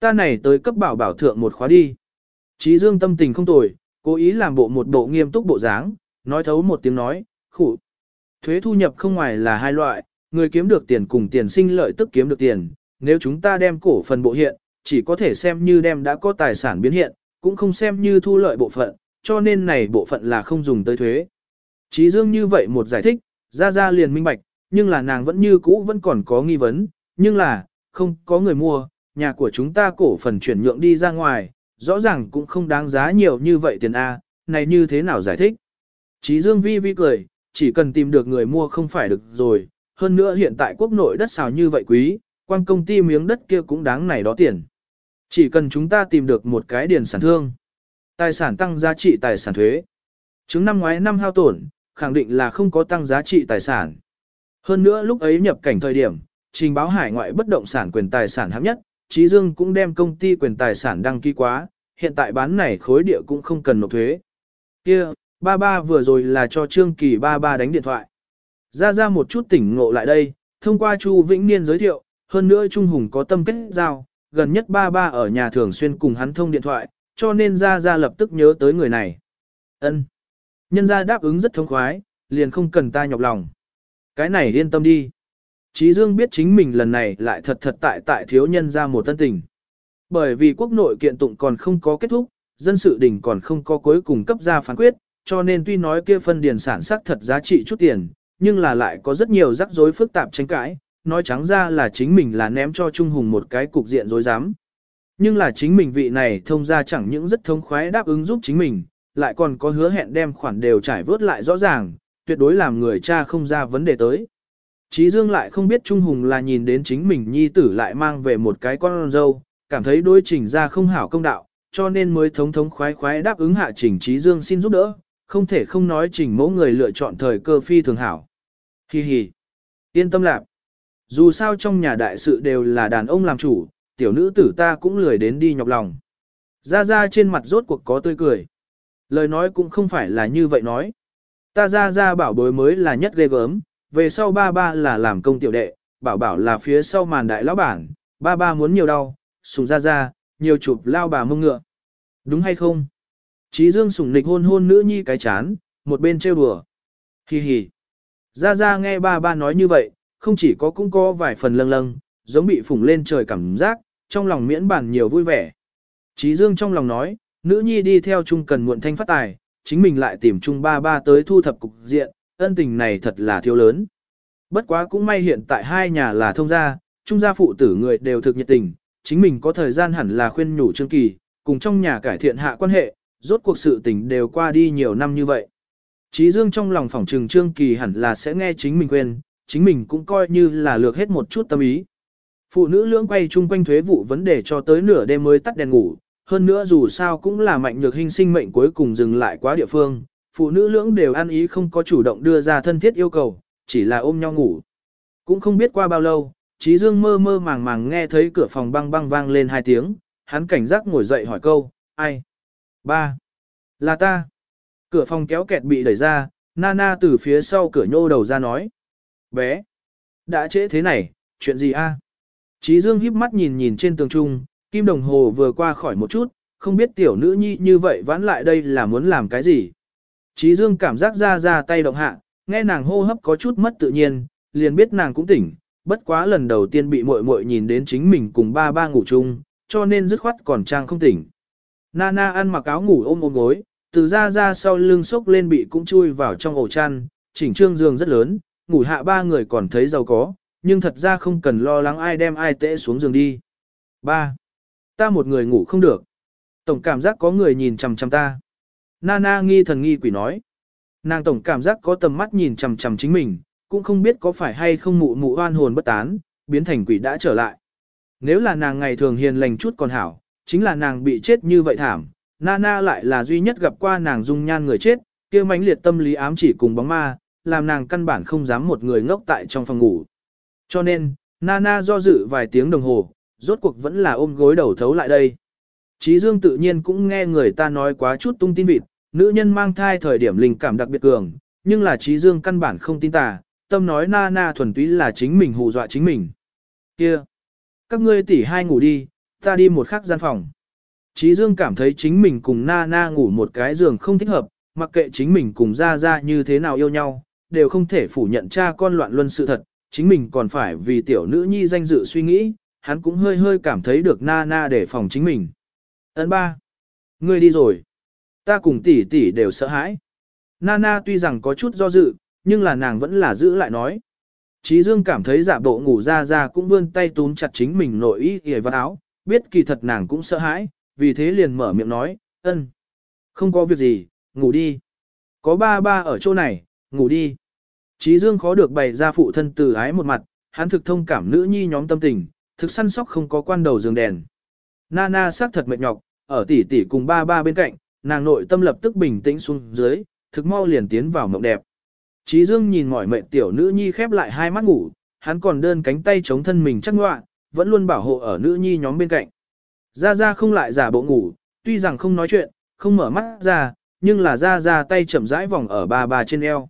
S1: Ta này tới cấp bảo bảo thượng một khóa đi. Chí Dương tâm tình không tồi, cố ý làm bộ một bộ nghiêm túc bộ dáng, nói thấu một tiếng nói, khủ. Thuế thu nhập không ngoài là hai loại, người kiếm được tiền cùng tiền sinh lợi tức kiếm được tiền. Nếu chúng ta đem cổ phần bộ hiện, chỉ có thể xem như đem đã có tài sản biến hiện, cũng không xem như thu lợi bộ phận, cho nên này bộ phận là không dùng tới thuế. Chí Dương như vậy một giải thích, ra ra liền minh bạch, nhưng là nàng vẫn như cũ vẫn còn có nghi vấn, nhưng là, không có người mua, nhà của chúng ta cổ phần chuyển nhượng đi ra ngoài, rõ ràng cũng không đáng giá nhiều như vậy tiền A, này như thế nào giải thích? Chí Dương vi vi cười, chỉ cần tìm được người mua không phải được rồi, hơn nữa hiện tại quốc nội đất xào như vậy quý, quan công ty miếng đất kia cũng đáng này đó tiền. Chỉ cần chúng ta tìm được một cái điền sản thương, tài sản tăng giá trị tài sản thuế. Chứng năm ngoái năm hao tổn, khẳng định là không có tăng giá trị tài sản. Hơn nữa lúc ấy nhập cảnh thời điểm, trình báo hải ngoại bất động sản quyền tài sản hạng nhất, Trí Dương cũng đem công ty quyền tài sản đăng ký quá, hiện tại bán này khối địa cũng không cần nộp thuế. Kia, ba ba vừa rồi là cho Trương Kỳ ba ba đánh điện thoại. Ra ra một chút tỉnh ngộ lại đây, thông qua Chu Vĩnh Niên giới thiệu, hơn nữa Trung Hùng có tâm kết giao, gần nhất ba ba ở nhà thường xuyên cùng hắn thông điện thoại, cho nên ra ra lập tức nhớ tới người này. Ân. Nhân gia đáp ứng rất thông khoái, liền không cần ta nhọc lòng. Cái này yên tâm đi. Chí Dương biết chính mình lần này lại thật thật tại tại thiếu nhân ra một tân tình. Bởi vì quốc nội kiện tụng còn không có kết thúc, dân sự đỉnh còn không có cuối cùng cấp ra phán quyết, cho nên tuy nói kia phân điền sản sắc thật giá trị chút tiền, nhưng là lại có rất nhiều rắc rối phức tạp tranh cãi, nói trắng ra là chính mình là ném cho Trung Hùng một cái cục diện dối dám. Nhưng là chính mình vị này thông ra chẳng những rất thông khoái đáp ứng giúp chính mình, lại còn có hứa hẹn đem khoản đều trải vớt lại rõ ràng, tuyệt đối làm người cha không ra vấn đề tới. Chí Dương lại không biết Trung Hùng là nhìn đến chính mình nhi tử lại mang về một cái con dâu, cảm thấy đối trình ra không hảo công đạo, cho nên mới thống thống khoái khoái đáp ứng hạ trình Chí Dương xin giúp đỡ, không thể không nói trình mẫu người lựa chọn thời cơ phi thường hảo. Hi hi. Yên tâm lạc. Dù sao trong nhà đại sự đều là đàn ông làm chủ, tiểu nữ tử ta cũng lười đến đi nhọc lòng. Ra ra trên mặt rốt cuộc có tươi cười. Lời nói cũng không phải là như vậy nói. Ta ra ra bảo bối mới là nhất ghê gớm, về sau ba ba là làm công tiểu đệ, bảo bảo là phía sau màn đại lão bản, ba ba muốn nhiều đau, sùng ra ra, nhiều chụp lao bà mông ngựa. Đúng hay không? Chí dương sùng nịch hôn hôn nữ nhi cái chán, một bên trêu đùa. Hi hi. Ra ra nghe ba ba nói như vậy, không chỉ có cũng có vài phần lâng lâng, giống bị phủng lên trời cảm giác, trong lòng miễn bản nhiều vui vẻ. Chí dương trong lòng nói, nữ nhi đi theo chung cần muộn thanh phát tài, chính mình lại tìm chung ba ba tới thu thập cục diện, ân tình này thật là thiếu lớn. Bất quá cũng may hiện tại hai nhà là thông gia, trung gia phụ tử người đều thực nhiệt tình, chính mình có thời gian hẳn là khuyên nhủ Trương Kỳ, cùng trong nhà cải thiện hạ quan hệ, rốt cuộc sự tình đều qua đi nhiều năm như vậy. Chí Dương trong lòng phỏng trừng Trương Kỳ hẳn là sẽ nghe chính mình khuyên, chính mình cũng coi như là lược hết một chút tâm ý. Phụ nữ lưỡng quay chung quanh thuế vụ vấn đề cho tới nửa đêm mới tắt đèn ngủ, hơn nữa dù sao cũng là mạnh nhược hình sinh mệnh cuối cùng dừng lại quá địa phương, phụ nữ lưỡng đều ăn ý không có chủ động đưa ra thân thiết yêu cầu, chỉ là ôm nhau ngủ. Cũng không biết qua bao lâu, Trí Dương mơ mơ màng màng nghe thấy cửa phòng băng băng vang lên hai tiếng, hắn cảnh giác ngồi dậy hỏi câu, ai? Ba. Là ta. Cửa phòng kéo kẹt bị đẩy ra, Nana từ phía sau cửa nhô đầu ra nói. Bé. Đã trễ thế này, chuyện gì a? Trí Dương híp mắt nhìn nhìn trên tường trung, kim đồng hồ vừa qua khỏi một chút, không biết tiểu nữ nhi như vậy vãn lại đây là muốn làm cái gì. Trí Dương cảm giác ra ra tay động hạ, nghe nàng hô hấp có chút mất tự nhiên, liền biết nàng cũng tỉnh, bất quá lần đầu tiên bị muội muội nhìn đến chính mình cùng ba ba ngủ chung, cho nên dứt khoát còn trang không tỉnh. Nana ăn mặc áo ngủ ôm ôm gối, từ ra ra sau lưng sốc lên bị cũng chui vào trong ổ chăn, chỉnh trương giường rất lớn, ngủ hạ ba người còn thấy giàu có, nhưng thật ra không cần lo lắng ai đem ai tễ xuống giường đi. Ba, Ta một người ngủ không được. Tổng cảm giác có người nhìn chằm chằm ta. Nana nghi thần nghi quỷ nói. Nàng tổng cảm giác có tầm mắt nhìn chằm chằm chính mình, cũng không biết có phải hay không mụ mụ oan hồn bất tán, biến thành quỷ đã trở lại. Nếu là nàng ngày thường hiền lành chút còn hảo, chính là nàng bị chết như vậy thảm, Nana lại là duy nhất gặp qua nàng dung nhan người chết, kia mãnh liệt tâm lý ám chỉ cùng bóng ma, làm nàng căn bản không dám một người ngốc tại trong phòng ngủ. Cho nên, Nana do dự vài tiếng đồng hồ, rốt cuộc vẫn là ôm gối đầu thấu lại đây. Chí Dương tự nhiên cũng nghe người ta nói quá chút tung tin vịt, nữ nhân mang thai thời điểm linh cảm đặc biệt cường, nhưng là Chí Dương căn bản không tin tà, tâm nói Nana thuần túy là chính mình hù dọa chính mình. Kia, các ngươi tỉ hai ngủ đi, ta đi một khắc gian phòng. Chí Dương cảm thấy chính mình cùng Nana ngủ một cái giường không thích hợp, mặc kệ chính mình cùng Ra Ra như thế nào yêu nhau, đều không thể phủ nhận cha con loạn luân sự thật, chính mình còn phải vì tiểu nữ nhi danh dự suy nghĩ, hắn cũng hơi hơi cảm thấy được Nana để phòng chính mình. Ấn ba. Ngươi đi rồi. Ta cùng tỷ tỷ đều sợ hãi. Nana tuy rằng có chút do dự, nhưng là nàng vẫn là giữ lại nói. Chí Dương cảm thấy giả bộ ngủ ra ra cũng vươn tay túm chặt chính mình nội y hề vật áo, biết kỳ thật nàng cũng sợ hãi, vì thế liền mở miệng nói, ân. Không có việc gì, ngủ đi. Có ba ba ở chỗ này, ngủ đi. Chí Dương khó được bày ra phụ thân từ ái một mặt, hắn thực thông cảm nữ nhi nhóm tâm tình, thực săn sóc không có quan đầu giường đèn. Nana xác thật mệt nhọc, ở tỷ tỷ cùng ba ba bên cạnh, nàng nội tâm lập tức bình tĩnh xuống dưới, thực mau liền tiến vào mộng đẹp. Chí Dương nhìn mỏi mệt tiểu nữ nhi khép lại hai mắt ngủ, hắn còn đơn cánh tay chống thân mình chắc ngoạ, vẫn luôn bảo hộ ở nữ nhi nhóm bên cạnh. Ra Ra không lại giả bộ ngủ, tuy rằng không nói chuyện, không mở mắt ra, nhưng là Ra Ra tay chậm rãi vòng ở ba ba trên eo.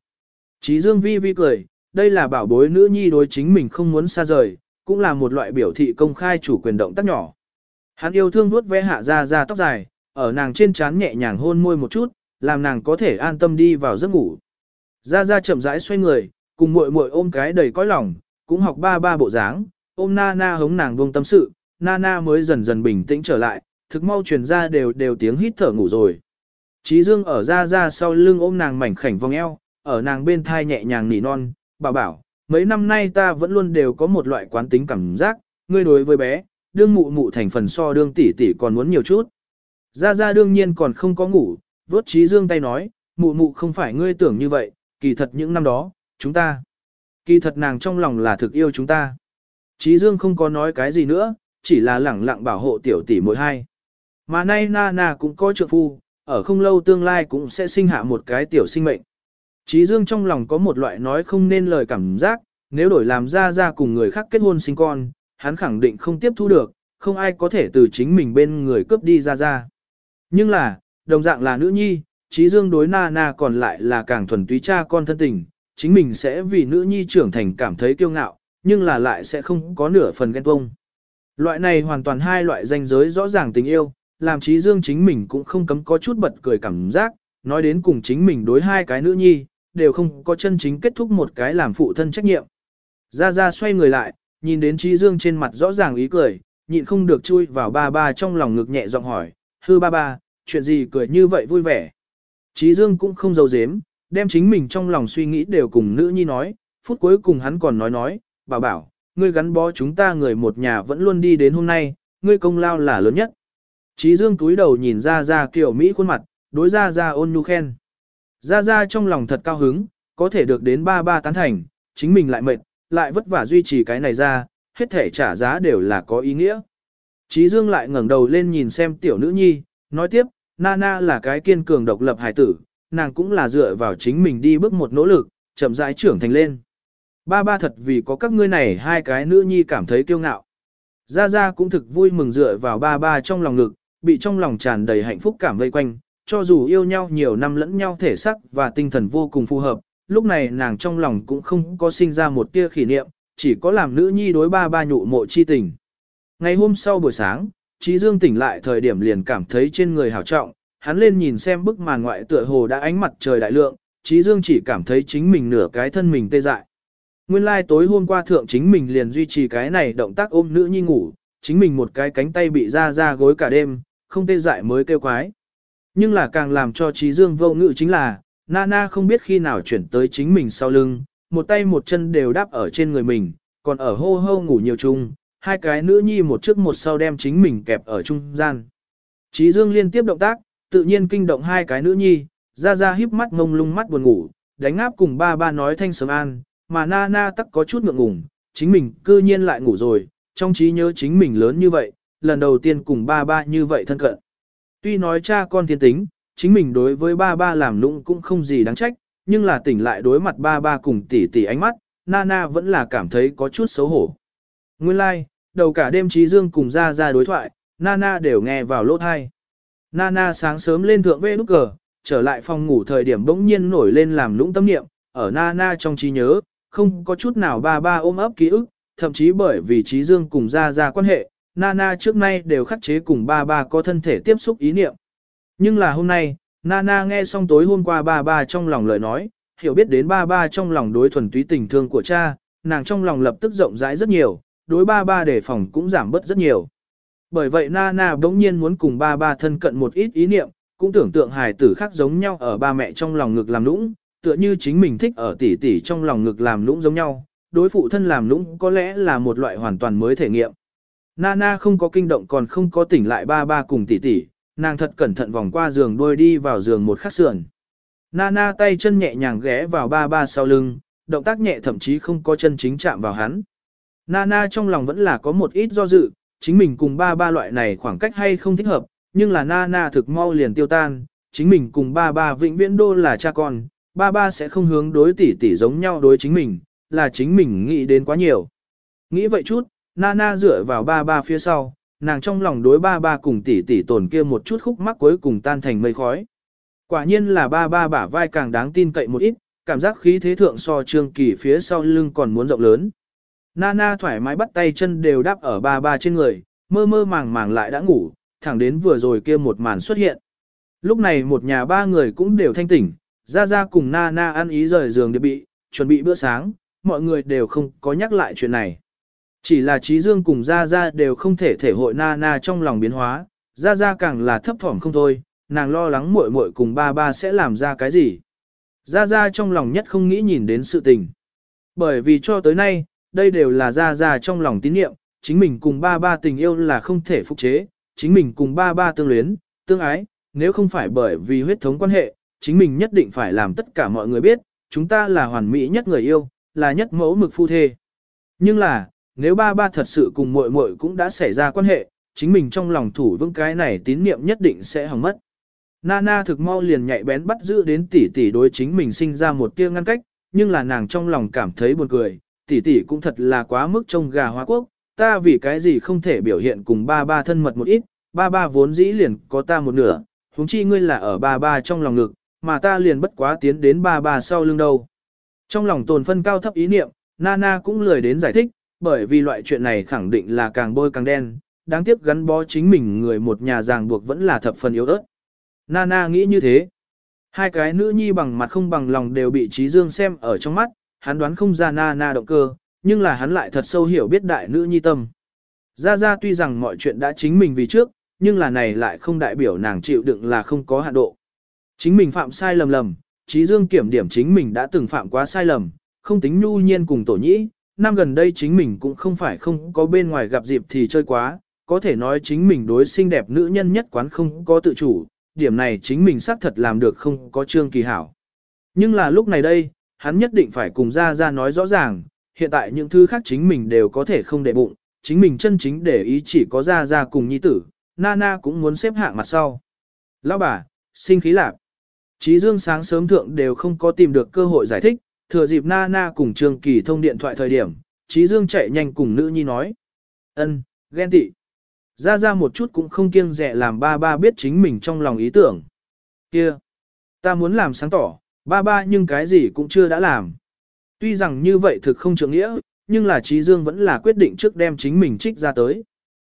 S1: Chí Dương vi vi cười, đây là bảo bối nữ nhi đối chính mình không muốn xa rời, cũng là một loại biểu thị công khai chủ quyền động tác nhỏ. Hắn yêu thương vuốt ve hạ ra ra tóc dài, ở nàng trên trán nhẹ nhàng hôn môi một chút, làm nàng có thể an tâm đi vào giấc ngủ. Ra ra chậm rãi xoay người, cùng muội muội ôm cái đầy cõi lòng, cũng học ba ba bộ dáng, ôm Nana hống nàng buông tâm sự, Nana mới dần dần bình tĩnh trở lại, thực mau truyền ra đều đều tiếng hít thở ngủ rồi. Chí Dương ở ra ra sau lưng ôm nàng mảnh khảnh vòng eo, ở nàng bên thai nhẹ nhàng nỉ non, bảo bảo, mấy năm nay ta vẫn luôn đều có một loại quán tính cảm giác, ngươi đối với bé, đương mụ mụ thành phần so đương tỷ tỷ còn muốn nhiều chút. gia gia đương nhiên còn không có ngủ, vốt trí Dương tay nói, mụ mụ không phải ngươi tưởng như vậy, kỳ thật những năm đó, chúng ta. Kỳ thật nàng trong lòng là thực yêu chúng ta. trí Dương không có nói cái gì nữa, chỉ là lẳng lặng bảo hộ tiểu tỷ mỗi hai. Mà nay Nana cũng có trượng phu, ở không lâu tương lai cũng sẽ sinh hạ một cái tiểu sinh mệnh. trí Dương trong lòng có một loại nói không nên lời cảm giác, nếu đổi làm ra ra cùng người khác kết hôn sinh con, hắn khẳng định không tiếp thu được, không ai có thể từ chính mình bên người cướp đi ra ra. Nhưng là, đồng dạng là nữ nhi, trí Dương đối na na còn lại là càng thuần túy cha con thân tình, chính mình sẽ vì nữ nhi trưởng thành cảm thấy kiêu ngạo, nhưng là lại sẽ không có nửa phần ghen tuông. Loại này hoàn toàn hai loại danh giới rõ ràng tình yêu, làm trí Dương chính mình cũng không cấm có chút bật cười cảm giác, nói đến cùng chính mình đối hai cái nữ nhi, đều không có chân chính kết thúc một cái làm phụ thân trách nhiệm. Ra Ra xoay người lại, nhìn đến Chí Dương trên mặt rõ ràng ý cười, nhịn không được chui vào ba ba trong lòng ngực nhẹ giọng hỏi, hư ba ba, chuyện gì cười như vậy vui vẻ. Chí Dương cũng không giấu giếm, đem chính mình trong lòng suy nghĩ đều cùng nữ nhi nói, phút cuối cùng hắn còn nói nói, bảo bảo, ngươi gắn bó chúng ta người một nhà vẫn luôn đi đến hôm nay, ngươi công lao là lớn nhất. Chí Dương túi đầu nhìn ra ra kiểu Mỹ khuôn mặt, đối ra ra ôn nhu khen. Ra ra trong lòng thật cao hứng, có thể được đến ba ba tán thành, chính mình lại mệt, lại vất vả duy trì cái này ra, hết thể trả giá đều là có ý nghĩa. Chí Dương lại ngẩng đầu lên nhìn xem tiểu nữ nhi, nói tiếp, Nana là cái kiên cường độc lập hải tử, nàng cũng là dựa vào chính mình đi bước một nỗ lực, chậm rãi trưởng thành lên. Ba ba thật vì có các ngươi này hai cái nữ nhi cảm thấy kiêu ngạo. Gia Gia cũng thực vui mừng dựa vào ba ba trong lòng ngực, bị trong lòng tràn đầy hạnh phúc cảm vây quanh, cho dù yêu nhau nhiều năm lẫn nhau thể sắc và tinh thần vô cùng phù hợp, lúc này nàng trong lòng cũng không có sinh ra một tia kỷ niệm, chỉ có làm nữ nhi đối ba ba nhụ mộ chi tình. Ngày hôm sau buổi sáng, Trí Dương tỉnh lại thời điểm liền cảm thấy trên người hào trọng, hắn lên nhìn xem bức màn ngoại tựa hồ đã ánh mặt trời đại lượng, Trí Dương chỉ cảm thấy chính mình nửa cái thân mình tê dại. Nguyên lai like tối hôm qua thượng chính mình liền duy trì cái này động tác ôm nữ nhi ngủ, chính mình một cái cánh tay bị ra ra gối cả đêm, không tê dại mới kêu quái. Nhưng là càng làm cho Trí Dương vô ngự chính là, Nana không biết khi nào chuyển tới chính mình sau lưng, một tay một chân đều đáp ở trên người mình, còn ở hô hô ngủ nhiều chung, hai cái nữ nhi một trước một sau đem chính mình kẹp ở trung gian. Trí Dương liên tiếp động tác, tự nhiên kinh động hai cái nữ nhi, ra ra híp mắt ngông lung mắt buồn ngủ, đánh áp cùng ba ba nói thanh sớm an, mà Nana na tắc có chút ngượng ngùng, chính mình cư nhiên lại ngủ rồi, trong trí nhớ chính mình lớn như vậy, lần đầu tiên cùng ba ba như vậy thân cận. Tuy nói cha con thiên tính, chính mình đối với ba ba làm lũng cũng không gì đáng trách, nhưng là tỉnh lại đối mặt ba ba cùng tỷ tỷ ánh mắt, Nana vẫn là cảm thấy có chút xấu hổ. Nguyên lai, like, đầu cả đêm trí dương cùng ra ra đối thoại, Nana đều nghe vào lỗ thai. Nana sáng sớm lên thượng vê nút cờ, trở lại phòng ngủ thời điểm bỗng nhiên nổi lên làm lũng tâm niệm, ở Nana trong trí nhớ, không có chút nào ba ba ôm ấp ký ức, thậm chí bởi vì trí dương cùng ra ra quan hệ, Nana trước nay đều khắc chế cùng ba ba có thân thể tiếp xúc ý niệm. Nhưng là hôm nay, Nana nghe xong tối hôm qua ba ba trong lòng lời nói, hiểu biết đến ba ba trong lòng đối thuần túy tình thương của cha, nàng trong lòng lập tức rộng rãi rất nhiều, đối ba ba đề phòng cũng giảm bớt rất nhiều. Bởi vậy Nana bỗng nhiên muốn cùng ba ba thân cận một ít ý niệm, cũng tưởng tượng hài tử khác giống nhau ở ba mẹ trong lòng ngực làm nũng, tựa như chính mình thích ở tỷ tỷ trong lòng ngực làm nũng giống nhau, đối phụ thân làm nũng có lẽ là một loại hoàn toàn mới thể nghiệm. Nana không có kinh động còn không có tỉnh lại ba ba cùng tỷ tỷ, nàng thật cẩn thận vòng qua giường đôi đi vào giường một khắc sườn. Nana tay chân nhẹ nhàng ghé vào ba ba sau lưng, động tác nhẹ thậm chí không có chân chính chạm vào hắn. Nana trong lòng vẫn là có một ít do dự, chính mình cùng ba ba loại này khoảng cách hay không thích hợp, nhưng là Nana thực mau liền tiêu tan, chính mình cùng ba ba vĩnh viễn đô là cha con, ba ba sẽ không hướng đối tỷ tỷ giống nhau đối chính mình, là chính mình nghĩ đến quá nhiều. Nghĩ vậy chút, Nana dựa vào ba ba phía sau, nàng trong lòng đối ba ba cùng tỷ tỷ tổn kia một chút khúc mắc cuối cùng tan thành mây khói. Quả nhiên là ba ba bả vai càng đáng tin cậy một ít, cảm giác khí thế thượng so trương kỳ phía sau lưng còn muốn rộng lớn. Nana thoải mái bắt tay chân đều đáp ở ba ba trên người, mơ mơ màng màng lại đã ngủ, thẳng đến vừa rồi kia một màn xuất hiện. Lúc này một nhà ba người cũng đều thanh tỉnh, Ra Ra cùng Nana ăn ý rời giường để bị, chuẩn bị bữa sáng, mọi người đều không có nhắc lại chuyện này. Chỉ là Trí Dương cùng gia gia đều không thể thể hội Nana trong lòng biến hóa, gia gia càng là thấp thỏm không thôi, nàng lo lắng muội muội cùng ba ba sẽ làm ra cái gì. gia gia trong lòng nhất không nghĩ nhìn đến sự tình. Bởi vì cho tới nay, đây đều là gia gia trong lòng tín nhiệm, chính mình cùng ba ba tình yêu là không thể phục chế, chính mình cùng ba ba tương luyến, tương ái, nếu không phải bởi vì huyết thống quan hệ, chính mình nhất định phải làm tất cả mọi người biết, chúng ta là hoàn mỹ nhất người yêu, là nhất mẫu mực phu thê. Nhưng là, nếu ba ba thật sự cùng muội muội cũng đã xảy ra quan hệ, chính mình trong lòng thủ vững cái này tín niệm nhất định sẽ hỏng mất. Nana thực mau liền nhạy bén bắt giữ đến tỷ tỷ đối chính mình sinh ra một tia ngăn cách, nhưng là nàng trong lòng cảm thấy buồn cười, tỷ tỷ cũng thật là quá mức trông gà hóa quốc, ta vì cái gì không thể biểu hiện cùng ba ba thân mật một ít, ba ba vốn dĩ liền có ta một nửa, huống chi ngươi là ở ba ba trong lòng ngực, mà ta liền bất quá tiến đến ba ba sau lưng đâu. Trong lòng tồn phân cao thấp ý niệm, Nana cũng lười đến giải thích, bởi vì loại chuyện này khẳng định là càng bôi càng đen, đáng tiếc gắn bó chính mình người một nhà ràng buộc vẫn là thập phần yếu ớt. Nana nghĩ như thế. Hai cái nữ nhi bằng mặt không bằng lòng đều bị Trí Dương xem ở trong mắt, hắn đoán không ra Nana động cơ, nhưng là hắn lại thật sâu hiểu biết đại nữ nhi tâm. Ra Ra tuy rằng mọi chuyện đã chính mình vì trước, nhưng là này lại không đại biểu nàng chịu đựng là không có hạn độ. Chính mình phạm sai lầm lầm, Trí Dương kiểm điểm chính mình đã từng phạm quá sai lầm, không tính nhu nhiên cùng tổ nhĩ, năm gần đây chính mình cũng không phải không có bên ngoài gặp dịp thì chơi quá, có thể nói chính mình đối xinh đẹp nữ nhân nhất quán không có tự chủ, điểm này chính mình xác thật làm được không có trương kỳ hảo. Nhưng là lúc này đây, hắn nhất định phải cùng ra ra nói rõ ràng, hiện tại những thứ khác chính mình đều có thể không để bụng, chính mình chân chính để ý chỉ có ra ra cùng nhi tử, Nana cũng muốn xếp hạng mặt sau. Lão bà, sinh khí lạc. Chí Dương sáng sớm thượng đều không có tìm được cơ hội giải thích, thừa dịp Nana cùng Trương Kỳ thông điện thoại thời điểm, Chí Dương chạy nhanh cùng nữ nhi nói. ân, ghen tị. Ra ra một chút cũng không kiêng dè làm ba ba biết chính mình trong lòng ý tưởng. Kia, ta muốn làm sáng tỏ, ba ba nhưng cái gì cũng chưa đã làm. Tuy rằng như vậy thực không trưởng nghĩa, nhưng là Trí Dương vẫn là quyết định trước đem chính mình trích ra tới.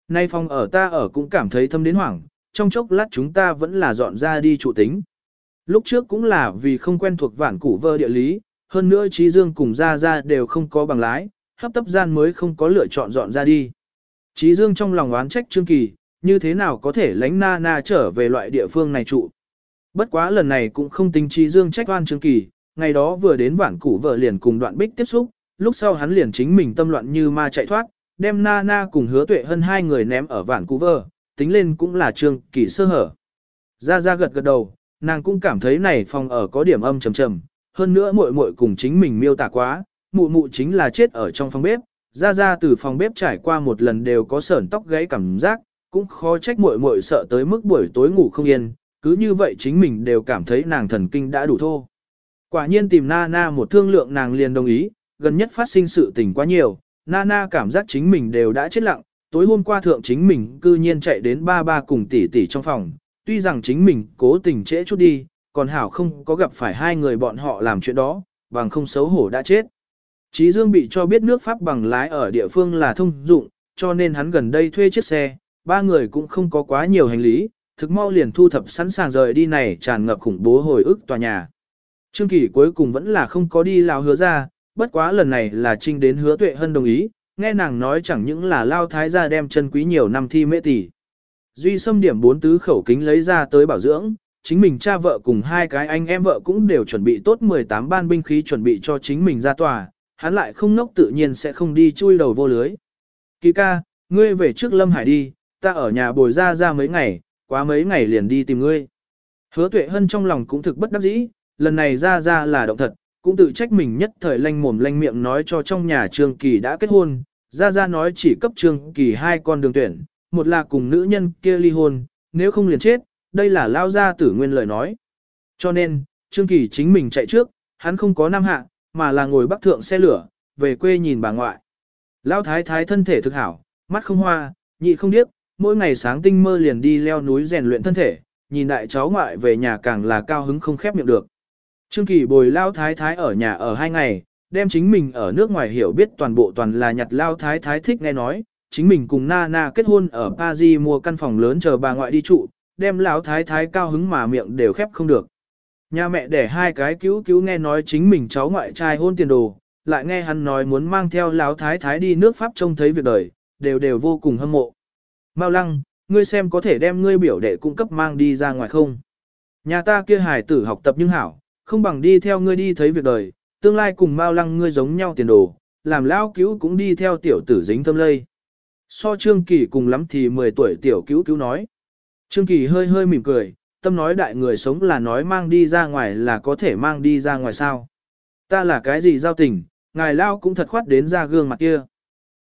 S1: Nay phòng ở ta ở cũng cảm thấy thâm đến hoảng, trong chốc lát chúng ta vẫn là dọn ra đi trụ tính. Lúc trước cũng là vì không quen thuộc vạn củ vơ địa lý, hơn nữa Trí Dương cùng ra ra đều không có bằng lái, hấp tấp gian mới không có lựa chọn dọn ra đi. Trí Dương trong lòng oán trách Trương Kỳ, như thế nào có thể lánh na na trở về loại địa phương này trụ. Bất quá lần này cũng không tính Trí Dương trách oan Trương Kỳ, ngày đó vừa đến vản củ vợ liền cùng đoạn bích tiếp xúc, lúc sau hắn liền chính mình tâm loạn như ma chạy thoát, đem na na cùng hứa tuệ hơn hai người ném ở vản củ vợ, tính lên cũng là Trương Kỳ sơ hở. Ra ra gật gật đầu, nàng cũng cảm thấy này phòng ở có điểm âm trầm trầm, hơn nữa muội muội cùng chính mình miêu tả quá, mụ mụ chính là chết ở trong phòng bếp, ra ra từ phòng bếp trải qua một lần đều có sởn tóc gáy cảm giác, cũng khó trách muội muội sợ tới mức buổi tối ngủ không yên, cứ như vậy chính mình đều cảm thấy nàng thần kinh đã đủ thô. Quả nhiên tìm Nana một thương lượng nàng liền đồng ý, gần nhất phát sinh sự tình quá nhiều, Nana cảm giác chính mình đều đã chết lặng, tối hôm qua thượng chính mình cư nhiên chạy đến ba ba cùng tỷ tỷ trong phòng, tuy rằng chính mình cố tình trễ chút đi, còn hảo không có gặp phải hai người bọn họ làm chuyện đó, bằng không xấu hổ đã chết. Chí Dương bị cho biết nước Pháp bằng lái ở địa phương là thông dụng, cho nên hắn gần đây thuê chiếc xe, ba người cũng không có quá nhiều hành lý, thực mau liền thu thập sẵn sàng rời đi này tràn ngập khủng bố hồi ức tòa nhà. Trương Kỳ cuối cùng vẫn là không có đi lao hứa ra, bất quá lần này là trinh đến hứa tuệ hân đồng ý, nghe nàng nói chẳng những là lao thái gia đem chân quý nhiều năm thi mễ tỷ. Duy xâm điểm bốn tứ khẩu kính lấy ra tới bảo dưỡng, chính mình cha vợ cùng hai cái anh em vợ cũng đều chuẩn bị tốt 18 ban binh khí chuẩn bị cho chính mình ra tòa, hắn lại không nốc tự nhiên sẽ không đi chui đầu vô lưới. Kỳ ca, ngươi về trước Lâm Hải đi, ta ở nhà bồi ra ra mấy ngày, quá mấy ngày liền đi tìm ngươi. Hứa tuệ hân trong lòng cũng thực bất đắc dĩ, lần này ra ra là động thật, cũng tự trách mình nhất thời lanh mồm lanh miệng nói cho trong nhà Trương Kỳ đã kết hôn, ra ra nói chỉ cấp Trương Kỳ hai con đường tuyển, một là cùng nữ nhân kia ly hôn, nếu không liền chết, đây là lao gia tử nguyên lời nói. Cho nên, Trương Kỳ chính mình chạy trước, hắn không có nam hạ, mà là ngồi bắc thượng xe lửa, về quê nhìn bà ngoại. Lao thái thái thân thể thực hảo, mắt không hoa, nhị không điếc, mỗi ngày sáng tinh mơ liền đi leo núi rèn luyện thân thể, nhìn đại cháu ngoại về nhà càng là cao hứng không khép miệng được. Trương Kỳ bồi Lao Thái Thái ở nhà ở hai ngày, đem chính mình ở nước ngoài hiểu biết toàn bộ toàn là nhặt Lao Thái Thái thích nghe nói, chính mình cùng Nana kết hôn ở Paris mua căn phòng lớn chờ bà ngoại đi trụ, đem Lão Thái Thái cao hứng mà miệng đều khép không được. Nhà mẹ để hai cái cứu cứu nghe nói chính mình cháu ngoại trai hôn tiền đồ, lại nghe hắn nói muốn mang theo lão thái thái đi nước Pháp trông thấy việc đời, đều đều vô cùng hâm mộ. Mao lăng, ngươi xem có thể đem ngươi biểu đệ cung cấp mang đi ra ngoài không? Nhà ta kia hài tử học tập nhưng hảo, không bằng đi theo ngươi đi thấy việc đời, tương lai cùng Mao lăng ngươi giống nhau tiền đồ, làm lão cứu cũng đi theo tiểu tử dính tâm lây. So Trương Kỳ cùng lắm thì 10 tuổi tiểu cứu cứu nói. Trương Kỳ hơi hơi mỉm cười, tâm nói đại người sống là nói mang đi ra ngoài là có thể mang đi ra ngoài sao. Ta là cái gì giao tình, ngài lao cũng thật khoát đến ra gương mặt kia.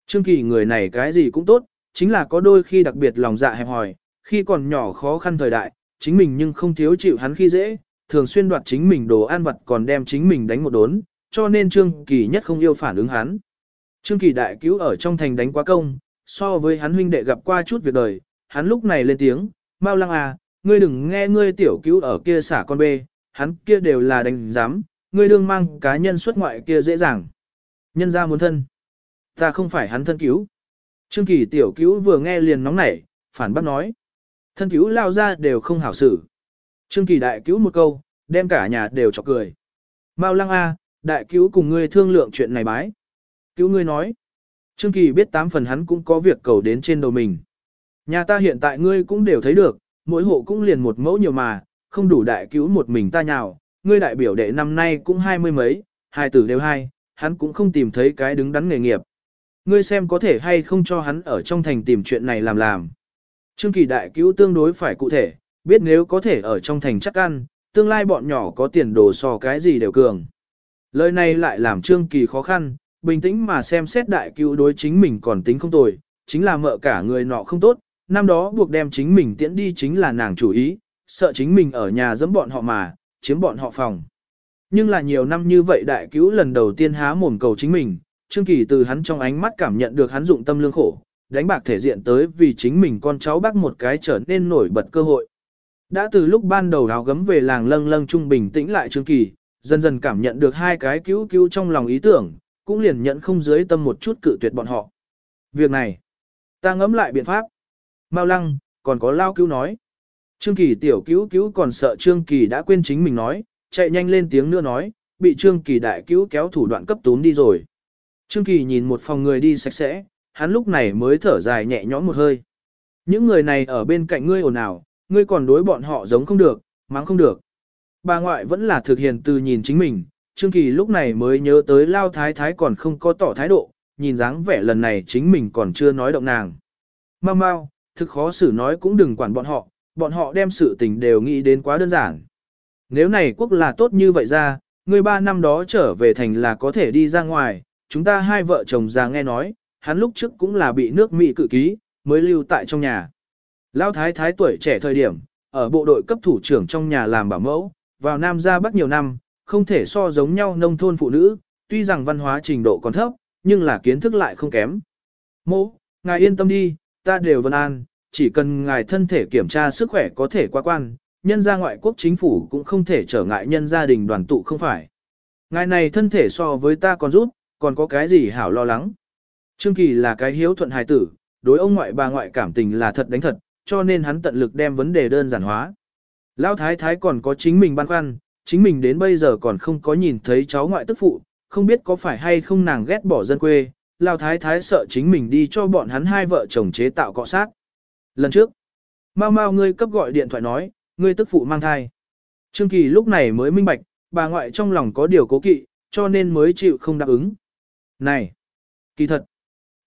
S1: Trương Kỳ người này cái gì cũng tốt, chính là có đôi khi đặc biệt lòng dạ hẹp hòi, khi còn nhỏ khó khăn thời đại, chính mình nhưng không thiếu chịu hắn khi dễ, thường xuyên đoạt chính mình đồ ăn vật còn đem chính mình đánh một đốn, cho nên Trương Kỳ nhất không yêu phản ứng hắn. Trương Kỳ đại cứu ở trong thành đánh quá công, so với hắn huynh đệ gặp qua chút việc đời, hắn lúc này lên tiếng, Mao Lăng à, ngươi đừng nghe ngươi tiểu cứu ở kia xả con bê, hắn kia đều là đánh giám, ngươi đương mang cá nhân xuất ngoại kia dễ dàng. Nhân ra muốn thân. Ta không phải hắn thân cứu. Trương Kỳ tiểu cứu vừa nghe liền nóng nảy, phản bác nói. Thân cứu lao ra đều không hảo xử. Trương Kỳ đại cứu một câu, đem cả nhà đều chọc cười. Mao lăng A, đại cứu cùng ngươi thương lượng chuyện này bái. Cứu ngươi nói. Trương Kỳ biết tám phần hắn cũng có việc cầu đến trên đầu mình. Nhà ta hiện tại ngươi cũng đều thấy được, mỗi hộ cũng liền một mẫu nhiều mà, không đủ đại cứu một mình ta nhào, ngươi đại biểu đệ năm nay cũng hai mươi mấy, hai tử đều hai, hắn cũng không tìm thấy cái đứng đắn nghề nghiệp. Ngươi xem có thể hay không cho hắn ở trong thành tìm chuyện này làm làm. Trương Kỳ đại cứu tương đối phải cụ thể, biết nếu có thể ở trong thành chắc ăn, tương lai bọn nhỏ có tiền đồ so cái gì đều cường. Lời này lại làm Trương Kỳ khó khăn, bình tĩnh mà xem xét đại cứu đối chính mình còn tính không tồi, chính là mợ cả người nọ không tốt, năm đó buộc đem chính mình tiễn đi chính là nàng chủ ý, sợ chính mình ở nhà dẫm bọn họ mà, chiếm bọn họ phòng. Nhưng là nhiều năm như vậy đại cứu lần đầu tiên há mồm cầu chính mình, Trương Kỳ từ hắn trong ánh mắt cảm nhận được hắn dụng tâm lương khổ, đánh bạc thể diện tới vì chính mình con cháu bác một cái trở nên nổi bật cơ hội. Đã từ lúc ban đầu áo gấm về làng lâng lâng trung bình tĩnh lại Trương Kỳ, dần dần cảm nhận được hai cái cứu cứu trong lòng ý tưởng, cũng liền nhận không dưới tâm một chút cự tuyệt bọn họ. Việc này, ta ngẫm lại biện pháp. Mao lăng, còn có lao cứu nói. Trương Kỳ tiểu cứu cứu còn sợ Trương Kỳ đã quên chính mình nói, chạy nhanh lên tiếng nữa nói, bị Trương Kỳ đại cứu kéo thủ đoạn cấp tún đi rồi. Trương Kỳ nhìn một phòng người đi sạch sẽ, hắn lúc này mới thở dài nhẹ nhõm một hơi. Những người này ở bên cạnh ngươi ồn ào, ngươi còn đối bọn họ giống không được, mắng không được. Bà ngoại vẫn là thực hiện từ nhìn chính mình, Trương Kỳ lúc này mới nhớ tới Lao Thái Thái còn không có tỏ thái độ, nhìn dáng vẻ lần này chính mình còn chưa nói động nàng. Mau mau, thực khó xử nói cũng đừng quản bọn họ, bọn họ đem sự tình đều nghĩ đến quá đơn giản. Nếu này quốc là tốt như vậy ra, người ba năm đó trở về thành là có thể đi ra ngoài, chúng ta hai vợ chồng già nghe nói, hắn lúc trước cũng là bị nước Mỹ cự ký, mới lưu tại trong nhà. Lão thái thái tuổi trẻ thời điểm, ở bộ đội cấp thủ trưởng trong nhà làm bảo mẫu, vào Nam ra Bắc nhiều năm, không thể so giống nhau nông thôn phụ nữ, tuy rằng văn hóa trình độ còn thấp, nhưng là kiến thức lại không kém. Mô, ngài yên tâm đi, ta đều vân an, chỉ cần ngài thân thể kiểm tra sức khỏe có thể qua quan, nhân gia ngoại quốc chính phủ cũng không thể trở ngại nhân gia đình đoàn tụ không phải. Ngài này thân thể so với ta còn rút, còn có cái gì hảo lo lắng. Trương Kỳ là cái hiếu thuận hài tử, đối ông ngoại bà ngoại cảm tình là thật đánh thật, cho nên hắn tận lực đem vấn đề đơn giản hóa. Lão thái thái còn có chính mình băn khoăn, chính mình đến bây giờ còn không có nhìn thấy cháu ngoại tức phụ, không biết có phải hay không nàng ghét bỏ dân quê, Lão thái thái sợ chính mình đi cho bọn hắn hai vợ chồng chế tạo cọ sát. Lần trước, mau mau ngươi cấp gọi điện thoại nói, ngươi tức phụ mang thai. Trương Kỳ lúc này mới minh bạch, bà ngoại trong lòng có điều cố kỵ, cho nên mới chịu không đáp ứng. Này, kỳ thật,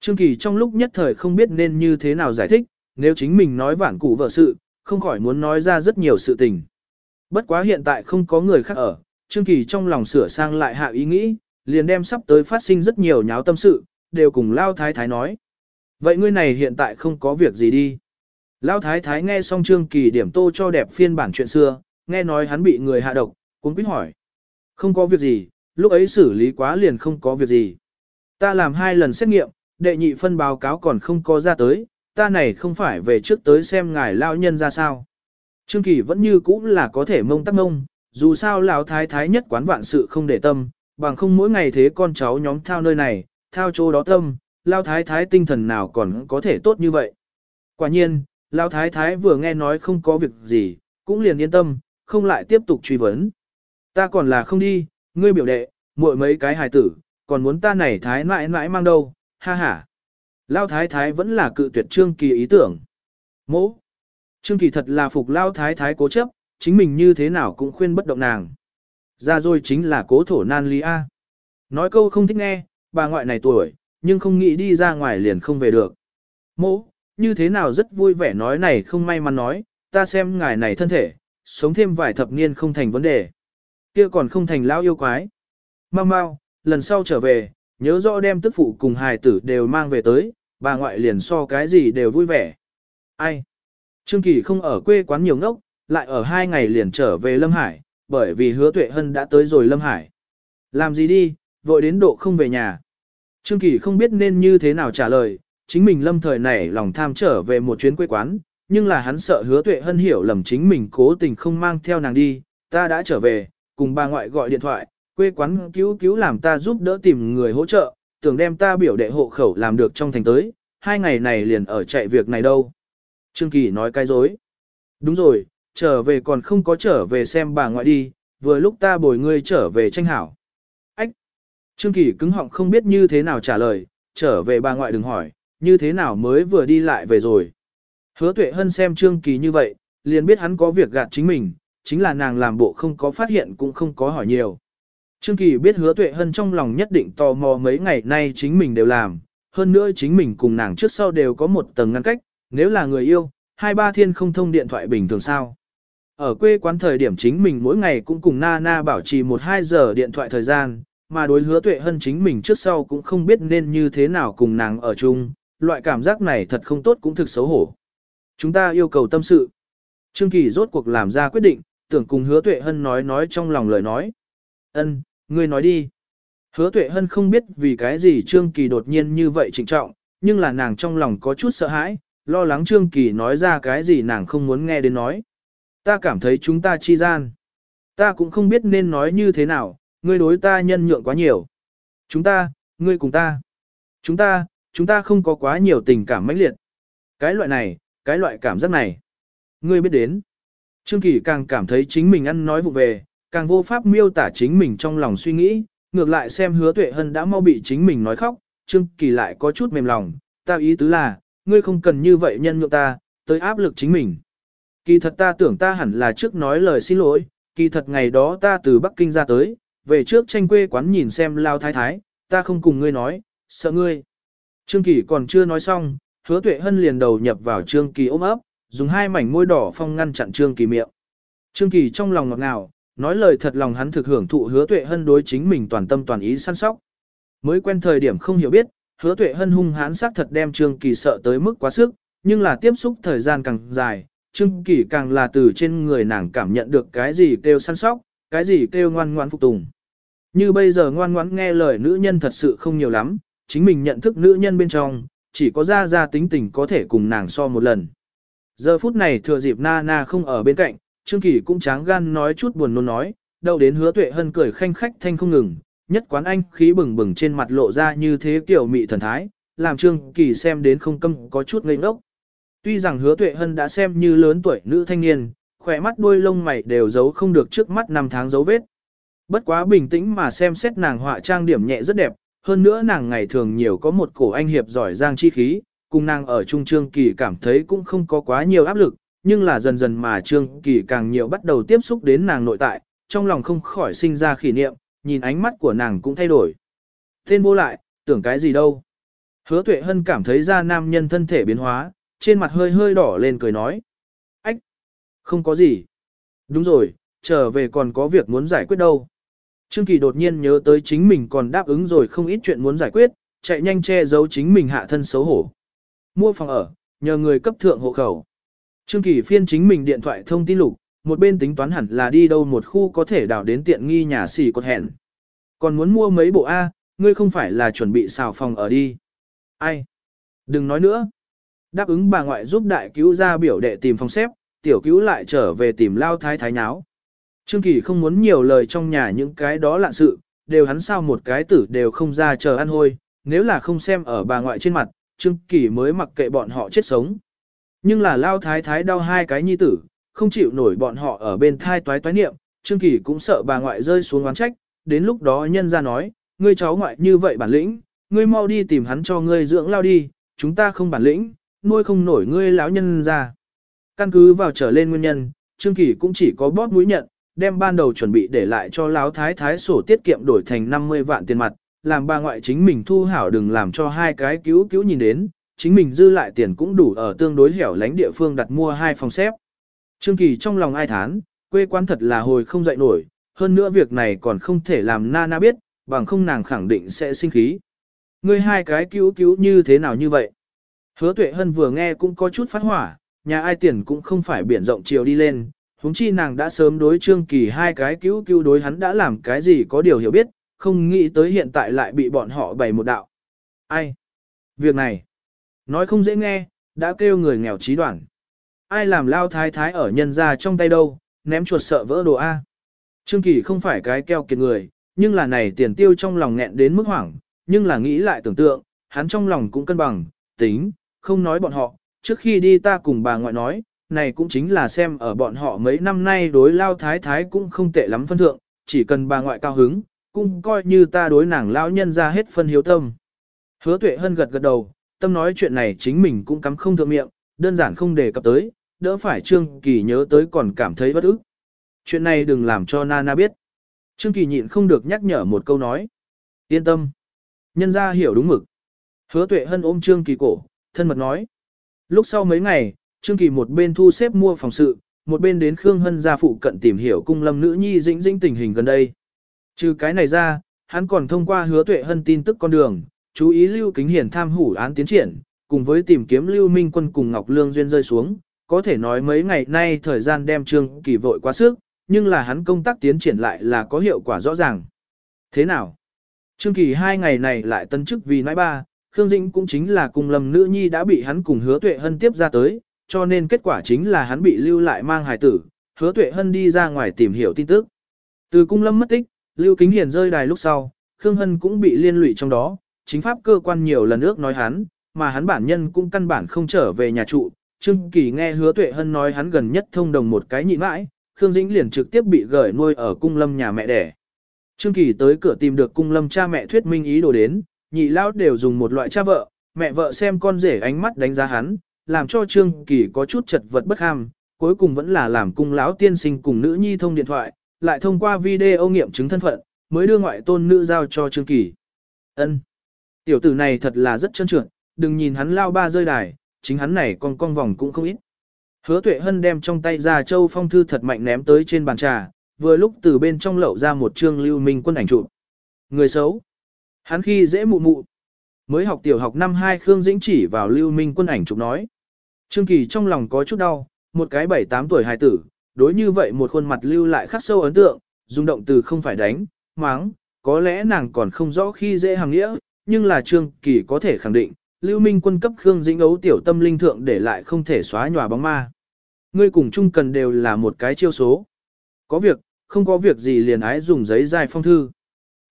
S1: Trương Kỳ trong lúc nhất thời không biết nên như thế nào giải thích, nếu chính mình nói vản cụ vợ sự, không khỏi muốn nói ra rất nhiều sự tình. Bất quá hiện tại không có người khác ở, Trương Kỳ trong lòng sửa sang lại hạ ý nghĩ, liền đem sắp tới phát sinh rất nhiều nháo tâm sự, đều cùng Lao Thái Thái nói. Vậy ngươi này hiện tại không có việc gì đi. Lao Thái Thái nghe xong Trương Kỳ điểm tô cho đẹp phiên bản chuyện xưa, nghe nói hắn bị người hạ độc, cũng quyết hỏi. Không có việc gì, lúc ấy xử lý quá liền không có việc gì. Ta làm hai lần xét nghiệm, đệ nhị phân báo cáo còn không có ra tới, ta này không phải về trước tới xem ngài lao nhân ra sao. Trương Kỳ vẫn như cũ là có thể mông tắc mông, dù sao lão thái thái nhất quán vạn sự không để tâm, bằng không mỗi ngày thế con cháu nhóm thao nơi này, thao chỗ đó tâm, lao thái thái tinh thần nào còn có thể tốt như vậy. Quả nhiên, lao thái thái vừa nghe nói không có việc gì, cũng liền yên tâm, không lại tiếp tục truy vấn. Ta còn là không đi, ngươi biểu đệ, muội mấy cái hài tử, còn muốn ta này thái mãi mãi mang đâu, ha ha. Lao thái thái vẫn là cự tuyệt Trương Kỳ ý tưởng. Mỗ. Trương Kỳ thật là phục Lao thái thái cố chấp, chính mình như thế nào cũng khuyên bất động nàng. Ra rồi chính là cố thổ nan lý A. Nói câu không thích nghe, bà ngoại này tuổi, nhưng không nghĩ đi ra ngoài liền không về được. Mỗ, như thế nào rất vui vẻ nói này không may mắn nói, ta xem ngài này thân thể, sống thêm vài thập niên không thành vấn đề. Kia còn không thành lão yêu quái. Mau mau, lần sau trở về, nhớ rõ đem tức phụ cùng hài tử đều mang về tới, bà ngoại liền so cái gì đều vui vẻ. Ai? Trương Kỳ không ở quê quán nhiều ngốc, lại ở hai ngày liền trở về Lâm Hải, bởi vì hứa tuệ hân đã tới rồi Lâm Hải. Làm gì đi, vội đến độ không về nhà. Trương Kỳ không biết nên như thế nào trả lời, chính mình lâm thời này lòng tham trở về một chuyến quê quán, nhưng là hắn sợ hứa tuệ hân hiểu lầm chính mình cố tình không mang theo nàng đi, ta đã trở về, cùng bà ngoại gọi điện thoại, quê quán cứu cứu làm ta giúp đỡ tìm người hỗ trợ, tưởng đem ta biểu đệ hộ khẩu làm được trong thành tới, hai ngày này liền ở chạy việc này đâu. Trương Kỳ nói cái dối. Đúng rồi, trở về còn không có trở về xem bà ngoại đi, vừa lúc ta bồi ngươi trở về tranh hảo. Trương Kỳ cứng họng không biết như thế nào trả lời, trở về bà ngoại đừng hỏi, như thế nào mới vừa đi lại về rồi. Hứa tuệ hân xem Trương Kỳ như vậy, liền biết hắn có việc gạt chính mình, chính là nàng làm bộ không có phát hiện cũng không có hỏi nhiều. Trương Kỳ biết hứa tuệ hân trong lòng nhất định tò mò mấy ngày nay chính mình đều làm, hơn nữa chính mình cùng nàng trước sau đều có một tầng ngăn cách, nếu là người yêu, hai ba thiên không thông điện thoại bình thường sao. Ở quê quán thời điểm chính mình mỗi ngày cũng cùng Nana Na bảo trì một hai giờ điện thoại thời gian, mà đối hứa tuệ hân chính mình trước sau cũng không biết nên như thế nào cùng nàng ở chung, loại cảm giác này thật không tốt cũng thực xấu hổ. Chúng ta yêu cầu tâm sự. Trương Kỳ rốt cuộc làm ra quyết định, tưởng cùng hứa tuệ hân nói nói trong lòng lời nói. Ân, ngươi nói đi. Hứa tuệ hân không biết vì cái gì Trương Kỳ đột nhiên như vậy trịnh trọng, nhưng là nàng trong lòng có chút sợ hãi, lo lắng Trương Kỳ nói ra cái gì nàng không muốn nghe đến nói. Ta cảm thấy chúng ta chi gian. Ta cũng không biết nên nói như thế nào, ngươi đối ta nhân nhượng quá nhiều. Chúng ta, ngươi cùng ta. Chúng ta, chúng ta không có quá nhiều tình cảm mãnh liệt. Cái loại này, cái loại cảm giác này. Ngươi biết đến. Trương Kỳ càng cảm thấy chính mình ăn nói vụ về, càng vô pháp miêu tả chính mình trong lòng suy nghĩ, ngược lại xem hứa tuệ hân đã mau bị chính mình nói khóc, Trương Kỳ lại có chút mềm lòng, ta ý tứ là, ngươi không cần như vậy nhân nhượng ta, tới áp lực chính mình. Kỳ thật ta tưởng ta hẳn là trước nói lời xin lỗi, kỳ thật ngày đó ta từ Bắc Kinh ra tới, về trước tranh quê quán nhìn xem lao thái thái, ta không cùng ngươi nói, sợ ngươi. Trương Kỳ còn chưa nói xong, hứa tuệ hân liền đầu nhập vào Trương Kỳ ôm ấp, dùng hai mảnh môi đỏ phong ngăn chặn Trương Kỳ miệng. Trương Kỳ trong lòng ngọt ngào, nói lời thật lòng hắn thực hưởng thụ hứa tuệ hân đối chính mình toàn tâm toàn ý săn sóc. Mới quen thời điểm không hiểu biết, hứa tuệ hân hung hãn xác thật đem Trương Kỳ sợ tới mức quá sức, nhưng là tiếp xúc thời gian càng dài, Trương Kỳ càng là từ trên người nàng cảm nhận được cái gì kêu săn sóc, cái gì kêu ngoan ngoan phục tùng. Như bây giờ ngoan ngoãn nghe lời nữ nhân thật sự không nhiều lắm, chính mình nhận thức nữ nhân bên trong, chỉ có ra ra tính tình có thể cùng nàng so một lần. Giờ phút này thừa dịp na na không ở bên cạnh, Trương Kỳ cũng tráng gan nói chút buồn nôn nói, đâu đến hứa tuệ hân cười khanh khách thanh không ngừng, nhất quán anh khí bừng bừng trên mặt lộ ra như thế kiểu mị thần thái, làm Trương Kỳ xem đến không câm có chút ngây ngốc. Tuy rằng hứa tuệ hân đã xem như lớn tuổi nữ thanh niên, khỏe mắt đuôi lông mày đều giấu không được trước mắt năm tháng dấu vết. Bất quá bình tĩnh mà xem xét nàng họa trang điểm nhẹ rất đẹp, hơn nữa nàng ngày thường nhiều có một cổ anh hiệp giỏi giang chi khí, cùng nàng ở Trung Trương Kỳ cảm thấy cũng không có quá nhiều áp lực, nhưng là dần dần mà Trương Kỳ càng nhiều bắt đầu tiếp xúc đến nàng nội tại, trong lòng không khỏi sinh ra khỉ niệm, nhìn ánh mắt của nàng cũng thay đổi. Tên vô lại, tưởng cái gì đâu. Hứa tuệ hân cảm thấy ra nam nhân thân thể biến hóa, trên mặt hơi hơi đỏ lên cười nói. Không có gì. Đúng rồi, trở về còn có việc muốn giải quyết đâu. Trương Kỳ đột nhiên nhớ tới chính mình còn đáp ứng rồi không ít chuyện muốn giải quyết, chạy nhanh che giấu chính mình hạ thân xấu hổ. Mua phòng ở, nhờ người cấp thượng hộ khẩu. Trương Kỳ phiên chính mình điện thoại thông tin lục, một bên tính toán hẳn là đi đâu một khu có thể đào đến tiện nghi nhà xỉ cột hẹn. Còn muốn mua mấy bộ A, ngươi không phải là chuẩn bị xào phòng ở đi. Ai? Đừng nói nữa. Đáp ứng bà ngoại giúp đại cứu ra biểu đệ tìm phòng xếp, tiểu cứu lại trở về tìm lao thái thái nháo. Trương Kỳ không muốn nhiều lời trong nhà những cái đó lạ sự, đều hắn sao một cái tử đều không ra chờ ăn hôi, nếu là không xem ở bà ngoại trên mặt, Trương Kỳ mới mặc kệ bọn họ chết sống. Nhưng là lao thái thái đau hai cái nhi tử, không chịu nổi bọn họ ở bên thai toái toái niệm, Trương Kỳ cũng sợ bà ngoại rơi xuống oán trách, đến lúc đó nhân ra nói, ngươi cháu ngoại như vậy bản lĩnh, ngươi mau đi tìm hắn cho ngươi dưỡng lao đi, chúng ta không bản lĩnh, nuôi không nổi ngươi lão nhân ra. Căn cứ vào trở lên nguyên nhân, Trương Kỳ cũng chỉ có bóp mũi nhận, đem ban đầu chuẩn bị để lại cho lão thái thái sổ tiết kiệm đổi thành 50 vạn tiền mặt, làm bà ngoại chính mình thu hảo đừng làm cho hai cái cứu cứu nhìn đến, chính mình dư lại tiền cũng đủ ở tương đối hẻo lánh địa phương đặt mua hai phòng xếp. Trương Kỳ trong lòng ai thán, quê quán thật là hồi không dậy nổi, hơn nữa việc này còn không thể làm Nana biết, bằng không nàng khẳng định sẽ sinh khí. Ngươi hai cái cứu cứu như thế nào như vậy? Hứa tuệ hân vừa nghe cũng có chút phát hỏa, nhà ai tiền cũng không phải biển rộng chiều đi lên, huống chi nàng đã sớm đối trương kỳ hai cái cứu cứu đối hắn đã làm cái gì có điều hiểu biết, không nghĩ tới hiện tại lại bị bọn họ bày một đạo. Ai? Việc này, nói không dễ nghe, đã kêu người nghèo trí đoạn. Ai làm lao thái thái ở nhân ra trong tay đâu, ném chuột sợ vỡ đồ A. Trương Kỳ không phải cái keo kiệt người, nhưng là này tiền tiêu trong lòng nghẹn đến mức hoảng, nhưng là nghĩ lại tưởng tượng, hắn trong lòng cũng cân bằng, tính, không nói bọn họ, trước khi đi ta cùng bà ngoại nói, này cũng chính là xem ở bọn họ mấy năm nay đối lao thái thái cũng không tệ lắm phân thượng, chỉ cần bà ngoại cao hứng, cũng coi như ta đối nàng lão nhân ra hết phân hiếu tâm. Hứa tuệ hân gật gật đầu, tâm nói chuyện này chính mình cũng cắm không thượng miệng, đơn giản không đề cập tới, đỡ phải Trương Kỳ nhớ tới còn cảm thấy bất ức. Chuyện này đừng làm cho Nana biết. Trương Kỳ nhịn không được nhắc nhở một câu nói. Yên tâm. Nhân ra hiểu đúng mực. Hứa tuệ hân ôm Trương Kỳ cổ, thân mật nói. Lúc sau mấy ngày, Trương Kỳ một bên thu xếp mua phòng sự, một bên đến Khương Hân gia phụ cận tìm hiểu cung lâm nữ nhi dĩnh dĩnh tình hình gần đây. Trừ cái này ra, hắn còn thông qua hứa tuệ hân tin tức con đường, chú ý Lưu Kính Hiển tham hủ án tiến triển, cùng với tìm kiếm Lưu Minh Quân cùng Ngọc Lương Duyên rơi xuống, có thể nói mấy ngày nay thời gian đem Trương Kỳ vội quá sức, nhưng là hắn công tác tiến triển lại là có hiệu quả rõ ràng. Thế nào? Trương Kỳ hai ngày này lại tân chức vì nãi ba, Khương Dĩnh cũng chính là cùng lầm nữ nhi đã bị hắn cùng hứa tuệ hân tiếp ra tới, cho nên kết quả chính là hắn bị lưu lại mang hài tử, hứa tuệ hân đi ra ngoài tìm hiểu tin tức. Từ cung lâm mất tích, lưu kính hiền rơi đài lúc sau, Khương Hân cũng bị liên lụy trong đó, chính pháp cơ quan nhiều lần ước nói hắn, mà hắn bản nhân cũng căn bản không trở về nhà trụ. Trương Kỳ nghe hứa tuệ hân nói hắn gần nhất thông đồng một cái nhịn mãi, Khương Dĩnh liền trực tiếp bị gửi nuôi ở cung lâm nhà mẹ đẻ. Trương Kỳ tới cửa tìm được cung lâm cha mẹ thuyết minh ý đồ đến, nhị lão đều dùng một loại cha vợ, mẹ vợ xem con rể ánh mắt đánh giá hắn, làm cho Trương Kỳ có chút chật vật bất ham, cuối cùng vẫn là làm cung lão tiên sinh cùng nữ nhi thông điện thoại, lại thông qua video nghiệm chứng thân phận, mới đưa ngoại tôn nữ giao cho Trương Kỳ. Ân, Tiểu tử này thật là rất chân trượt, đừng nhìn hắn lao ba rơi đài, chính hắn này con con vòng cũng không ít. Hứa tuệ hân đem trong tay ra châu phong thư thật mạnh ném tới trên bàn trà, vừa lúc từ bên trong lậu ra một trương lưu minh quân ảnh chụp. Người xấu. Hắn khi dễ mụ mụ. Mới học tiểu học năm 2 Khương Dĩnh chỉ vào lưu minh quân ảnh chụp nói. Trương Kỳ trong lòng có chút đau, một cái 7-8 tuổi hài tử, đối như vậy một khuôn mặt lưu lại khắc sâu ấn tượng, dùng động từ không phải đánh, mắng, có lẽ nàng còn không rõ khi dễ hàng nghĩa, nhưng là Trương Kỳ có thể khẳng định, Lưu Minh quân cấp Khương Dĩnh ấu tiểu tâm linh thượng để lại không thể xóa nhòa bóng ma. Ngươi cùng chung cần đều là một cái chiêu số. Có việc, không có việc gì liền ái dùng giấy dài phong thư.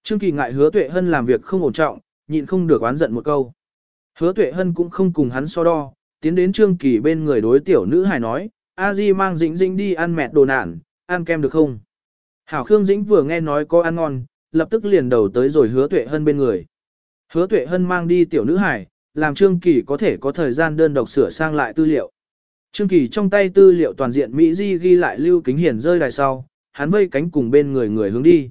S1: Trương Kỳ ngại hứa tuệ hân làm việc không ổn trọng, nhịn không được oán giận một câu. Hứa tuệ hân cũng không cùng hắn so đo, tiến đến Trương Kỳ bên người đối tiểu nữ hài nói, a di mang dĩnh dĩnh đi ăn mẹ đồ nản, ăn kem được không? Hảo Khương Dĩnh vừa nghe nói có ăn ngon, lập tức liền đầu tới rồi hứa tuệ hân bên người. Hứa tuệ hân mang đi tiểu nữ hài, làm Trương Kỳ có thể có thời gian đơn độc sửa sang lại tư liệu. Trương Kỳ trong tay tư liệu toàn diện Mỹ Di ghi lại Lưu Kính Hiển rơi đài sau, hắn vây cánh cùng bên người người hướng đi.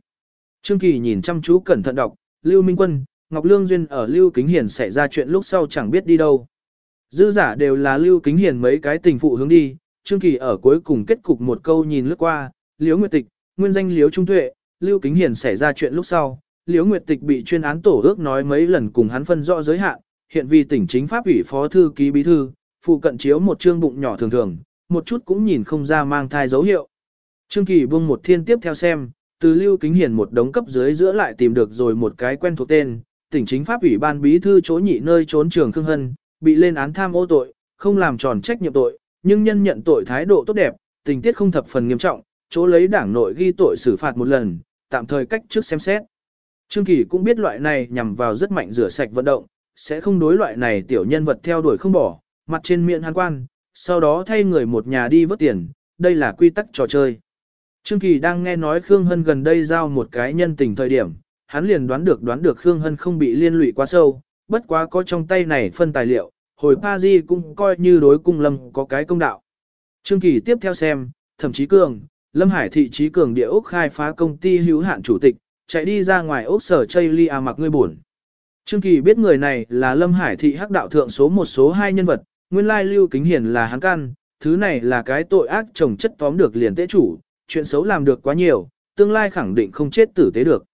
S1: Trương Kỳ nhìn chăm chú cẩn thận đọc, Lưu Minh Quân, Ngọc Lương Duyên ở Lưu Kính Hiền xảy ra chuyện lúc sau chẳng biết đi đâu. Dư giả đều là Lưu Kính Hiền mấy cái tình phụ hướng đi, Trương Kỳ ở cuối cùng kết cục một câu nhìn lướt qua, Liễu Nguyệt Tịch, nguyên danh Liễu Trung Tuệ, Lưu Kính Hiền xảy ra chuyện lúc sau, Liễu Nguyệt Tịch bị chuyên án tổ ước nói mấy lần cùng hắn phân rõ giới hạn, hiện vì tỉnh chính pháp ủy phó thư ký bí thư, phụ cận chiếu một trương bụng nhỏ thường thường, một chút cũng nhìn không ra mang thai dấu hiệu. Trương Kỳ buông một thiên tiếp theo xem, từ Lưu Kính Hiền một đống cấp dưới giữa lại tìm được rồi một cái quen thuộc tên, tỉnh chính pháp ủy ban bí thư chỗ nhị nơi trốn trường Khương Hân, bị lên án tham ô tội, không làm tròn trách nhiệm tội, nhưng nhân nhận tội thái độ tốt đẹp, tình tiết không thập phần nghiêm trọng, chỗ lấy đảng nội ghi tội xử phạt một lần, tạm thời cách trước xem xét. Trương Kỳ cũng biết loại này nhằm vào rất mạnh rửa sạch vận động, sẽ không đối loại này tiểu nhân vật theo đuổi không bỏ, mặt trên miệng hàn quan, sau đó thay người một nhà đi vớt tiền, đây là quy tắc trò chơi. Trương Kỳ đang nghe nói Khương Hân gần đây giao một cái nhân tình thời điểm, hắn liền đoán được đoán được Khương Hân không bị liên lụy quá sâu, bất quá có trong tay này phân tài liệu, hồi pa di cũng coi như đối cung lâm có cái công đạo. Trương Kỳ tiếp theo xem, thậm chí cường, Lâm Hải thị trí cường địa ốc khai phá công ty hữu hạn chủ tịch, chạy đi ra ngoài ốc sở chây ly à mặc ngươi buồn. Trương Kỳ biết người này là Lâm Hải thị hắc đạo thượng số một số hai nhân vật, nguyên lai lưu kính hiển là hắn căn, thứ này là cái tội ác trồng chất tóm được liền tế chủ, chuyện xấu làm được quá nhiều, tương lai khẳng định không chết tử tế được.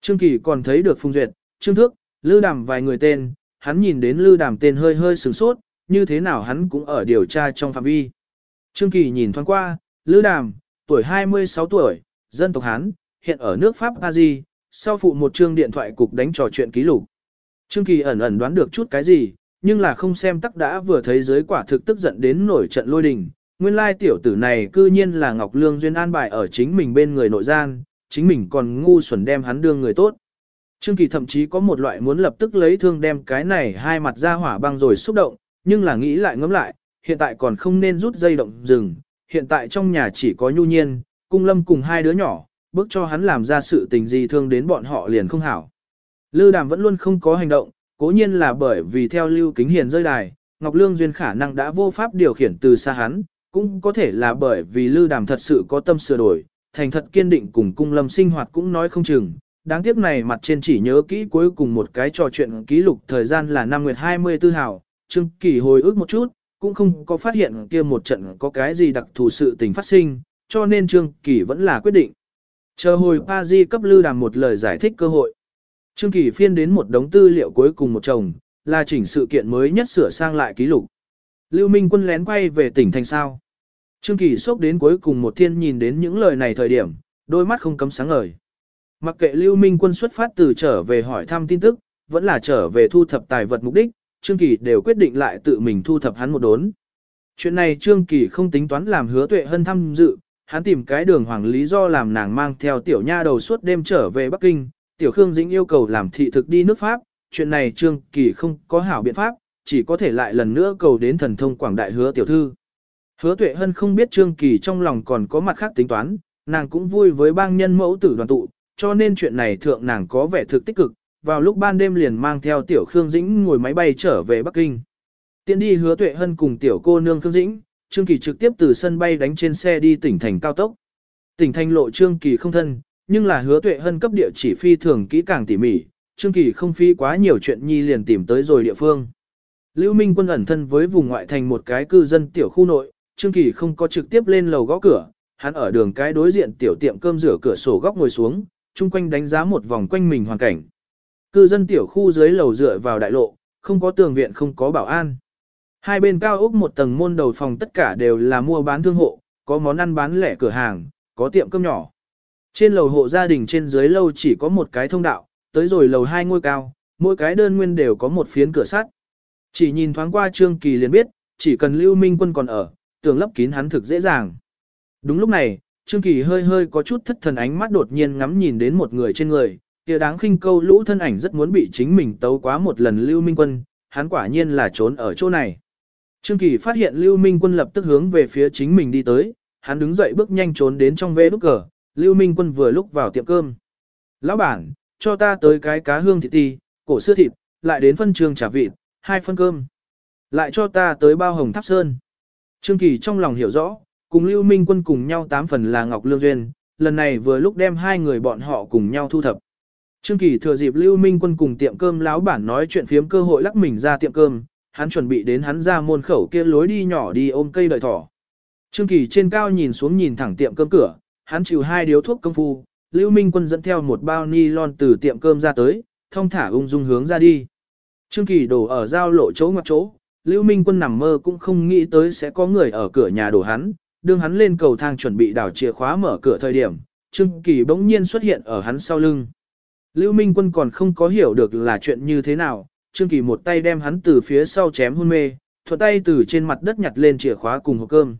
S1: Trương Kỳ còn thấy được Phùng Duyệt, Trương Thước, Lư Đàm vài người tên, hắn nhìn đến Lư Đàm tên hơi hơi sửng sốt, như thế nào hắn cũng ở điều tra trong phạm vi. Trương Kỳ nhìn thoáng qua, Lư Đàm, tuổi 26 tuổi, dân tộc Hán, hiện ở nước Pháp Paris, sau phụ một chương điện thoại cục đánh trò chuyện ký lục. Trương Kỳ ẩn ẩn đoán được chút cái gì, nhưng là không xem tắc đã vừa thấy giới quả thực tức giận đến nổi trận lôi đình. Nguyên lai tiểu tử này cư nhiên là Ngọc Lương Duyên an bài ở chính mình bên người nội gian, chính mình còn ngu xuẩn đem hắn đương người tốt. Trương Kỳ thậm chí có một loại muốn lập tức lấy thương đem cái này hai mặt ra hỏa băng rồi xúc động, nhưng là nghĩ lại ngẫm lại, hiện tại còn không nên rút dây động rừng, hiện tại trong nhà chỉ có nhu nhiên, cung lâm cùng hai đứa nhỏ, bước cho hắn làm ra sự tình gì thương đến bọn họ liền không hảo. Lư đàm vẫn luôn không có hành động, cố nhiên là bởi vì theo lưu kính hiền rơi đài, Ngọc Lương Duyên khả năng đã vô pháp điều khiển từ xa hắn, cũng có thể là bởi vì Lư Đàm thật sự có tâm sửa đổi, thành thật kiên định cùng cung lâm sinh hoạt cũng nói không chừng. Đáng tiếc này mặt trên chỉ nhớ kỹ cuối cùng một cái trò chuyện ký lục thời gian là năm nguyệt 24 hào, Trương Kỳ hồi ức một chút, cũng không có phát hiện kia một trận có cái gì đặc thù sự tình phát sinh, cho nên Trương Kỳ vẫn là quyết định. Chờ hồi Pa Di cấp Lư Đàm một lời giải thích cơ hội. Trương Kỳ phiên đến một đống tư liệu cuối cùng một chồng, là chỉnh sự kiện mới nhất sửa sang lại ký lục. Lưu Minh quân lén quay về tỉnh thành sao. Trương Kỳ sốc đến cuối cùng một thiên nhìn đến những lời này thời điểm, đôi mắt không cấm sáng ngời. Mặc kệ Lưu Minh quân xuất phát từ trở về hỏi thăm tin tức, vẫn là trở về thu thập tài vật mục đích, Trương Kỳ đều quyết định lại tự mình thu thập hắn một đốn. Chuyện này Trương Kỳ không tính toán làm hứa tuệ hân thăm dự, hắn tìm cái đường hoàng lý do làm nàng mang theo tiểu nha đầu suốt đêm trở về Bắc Kinh, tiểu Khương Dĩnh yêu cầu làm thị thực đi nước Pháp, chuyện này Trương Kỳ không có hảo biện pháp, chỉ có thể lại lần nữa cầu đến thần thông quảng đại hứa tiểu thư. Hứa tuệ hân không biết Trương Kỳ trong lòng còn có mặt khác tính toán, nàng cũng vui với bang nhân mẫu tử đoàn tụ, cho nên chuyện này thượng nàng có vẻ thực tích cực, vào lúc ban đêm liền mang theo tiểu Khương Dĩnh ngồi máy bay trở về Bắc Kinh. Tiến đi hứa tuệ hân cùng tiểu cô nương Khương Dĩnh, Trương Kỳ trực tiếp từ sân bay đánh trên xe đi tỉnh thành cao tốc. Tỉnh thành lộ Trương Kỳ không thân, nhưng là hứa tuệ hân cấp địa chỉ phi thường kỹ càng tỉ mỉ, Trương Kỳ không phi quá nhiều chuyện nhi liền tìm tới rồi địa phương. Lưu Minh quân ẩn thân với vùng ngoại thành một cái cư dân tiểu khu nội, Trương Kỳ không có trực tiếp lên lầu gõ cửa, hắn ở đường cái đối diện tiểu tiệm cơm rửa cửa sổ góc ngồi xuống, chung quanh đánh giá một vòng quanh mình hoàn cảnh. Cư dân tiểu khu dưới lầu dựa vào đại lộ, không có tường viện không có bảo an. Hai bên cao ốc một tầng môn đầu phòng tất cả đều là mua bán thương hộ, có món ăn bán lẻ cửa hàng, có tiệm cơm nhỏ. Trên lầu hộ gia đình trên dưới lâu chỉ có một cái thông đạo, tới rồi lầu hai ngôi cao, mỗi cái đơn nguyên đều có một phiến cửa sắt. Chỉ nhìn thoáng qua Trương Kỳ liền biết, chỉ cần Lưu Minh Quân còn ở, tường lấp kín hắn thực dễ dàng. Đúng lúc này, Trương Kỳ hơi hơi có chút thất thần ánh mắt đột nhiên ngắm nhìn đến một người trên người, kia đáng khinh câu lũ thân ảnh rất muốn bị chính mình tấu quá một lần Lưu Minh Quân, hắn quả nhiên là trốn ở chỗ này. Trương Kỳ phát hiện Lưu Minh Quân lập tức hướng về phía chính mình đi tới, hắn đứng dậy bước nhanh trốn đến trong vế đúc cờ, Lưu Minh Quân vừa lúc vào tiệm cơm. Lão bản, cho ta tới cái cá hương thịt ti, cổ xưa thịt, lại đến phân trường trả vịt, hai phân cơm. Lại cho ta tới bao hồng tháp sơn. Trương Kỳ trong lòng hiểu rõ, cùng Lưu Minh Quân cùng nhau tám phần là Ngọc Lương Duyên, lần này vừa lúc đem hai người bọn họ cùng nhau thu thập. Trương Kỳ thừa dịp Lưu Minh Quân cùng tiệm cơm láo bản nói chuyện phiếm cơ hội lắc mình ra tiệm cơm, hắn chuẩn bị đến hắn ra môn khẩu kia lối đi nhỏ đi ôm cây đợi thỏ. Trương Kỳ trên cao nhìn xuống nhìn thẳng tiệm cơm cửa, hắn chịu hai điếu thuốc công phu, Lưu Minh Quân dẫn theo một bao ni lon từ tiệm cơm ra tới, thông thả ung dung hướng ra đi. Trương Kỳ đổ ở giao lộ chỗ ngoặt chỗ, Lưu Minh Quân nằm mơ cũng không nghĩ tới sẽ có người ở cửa nhà đổ hắn, đương hắn lên cầu thang chuẩn bị đảo chìa khóa mở cửa thời điểm, Trương Kỳ bỗng nhiên xuất hiện ở hắn sau lưng. Lưu Minh Quân còn không có hiểu được là chuyện như thế nào, Trương Kỳ một tay đem hắn từ phía sau chém hôn mê, thuận tay từ trên mặt đất nhặt lên chìa khóa cùng hộp cơm.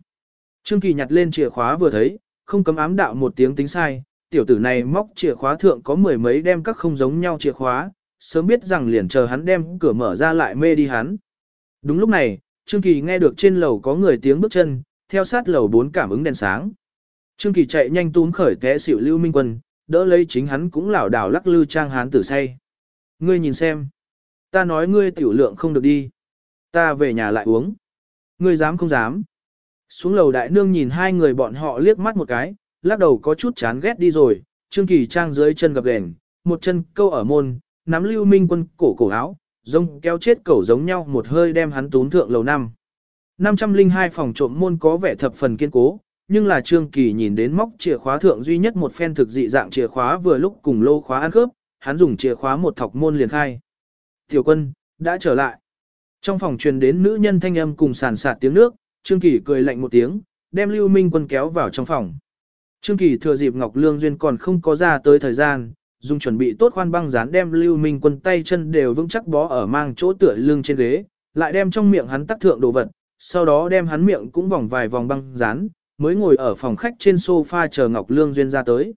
S1: Trương Kỳ nhặt lên chìa khóa vừa thấy, không cấm ám đạo một tiếng tính sai, tiểu tử này móc chìa khóa thượng có mười mấy đem các không giống nhau chìa khóa, sớm biết rằng liền chờ hắn đem cửa mở ra lại mê đi hắn. Đúng lúc này, Trương Kỳ nghe được trên lầu có người tiếng bước chân, theo sát lầu bốn cảm ứng đèn sáng. Trương Kỳ chạy nhanh túm khởi té xỉu Lưu Minh Quân, đỡ lấy chính hắn cũng lảo đảo lắc lư trang hán tử say. Ngươi nhìn xem. Ta nói ngươi tiểu lượng không được đi. Ta về nhà lại uống. Ngươi dám không dám. Xuống lầu đại nương nhìn hai người bọn họ liếc mắt một cái, lắc đầu có chút chán ghét đi rồi, Trương Kỳ trang dưới chân gập ghềnh, một chân câu ở môn, nắm Lưu Minh Quân cổ cổ áo, giống kéo chết cẩu giống nhau một hơi đem hắn tún thượng lầu năm. 502 phòng trộm môn có vẻ thập phần kiên cố, nhưng là Trương Kỳ nhìn đến móc chìa khóa thượng duy nhất một phen thực dị dạng chìa khóa vừa lúc cùng lô khóa ăn khớp, hắn dùng chìa khóa một thọc môn liền khai. Tiểu quân, đã trở lại. Trong phòng truyền đến nữ nhân thanh âm cùng sàn sạt tiếng nước, Trương Kỳ cười lạnh một tiếng, đem Lưu Minh quân kéo vào trong phòng. Trương Kỳ thừa dịp Ngọc Lương Duyên còn không có ra tới thời gian, dùng chuẩn bị tốt khoan băng dán đem Lưu Minh quân tay chân đều vững chắc bó ở mang chỗ tựa lưng trên ghế, lại đem trong miệng hắn tắc thượng đồ vật, sau đó đem hắn miệng cũng vòng vài vòng băng dán, mới ngồi ở phòng khách trên sofa chờ Ngọc Lương Duyên ra tới.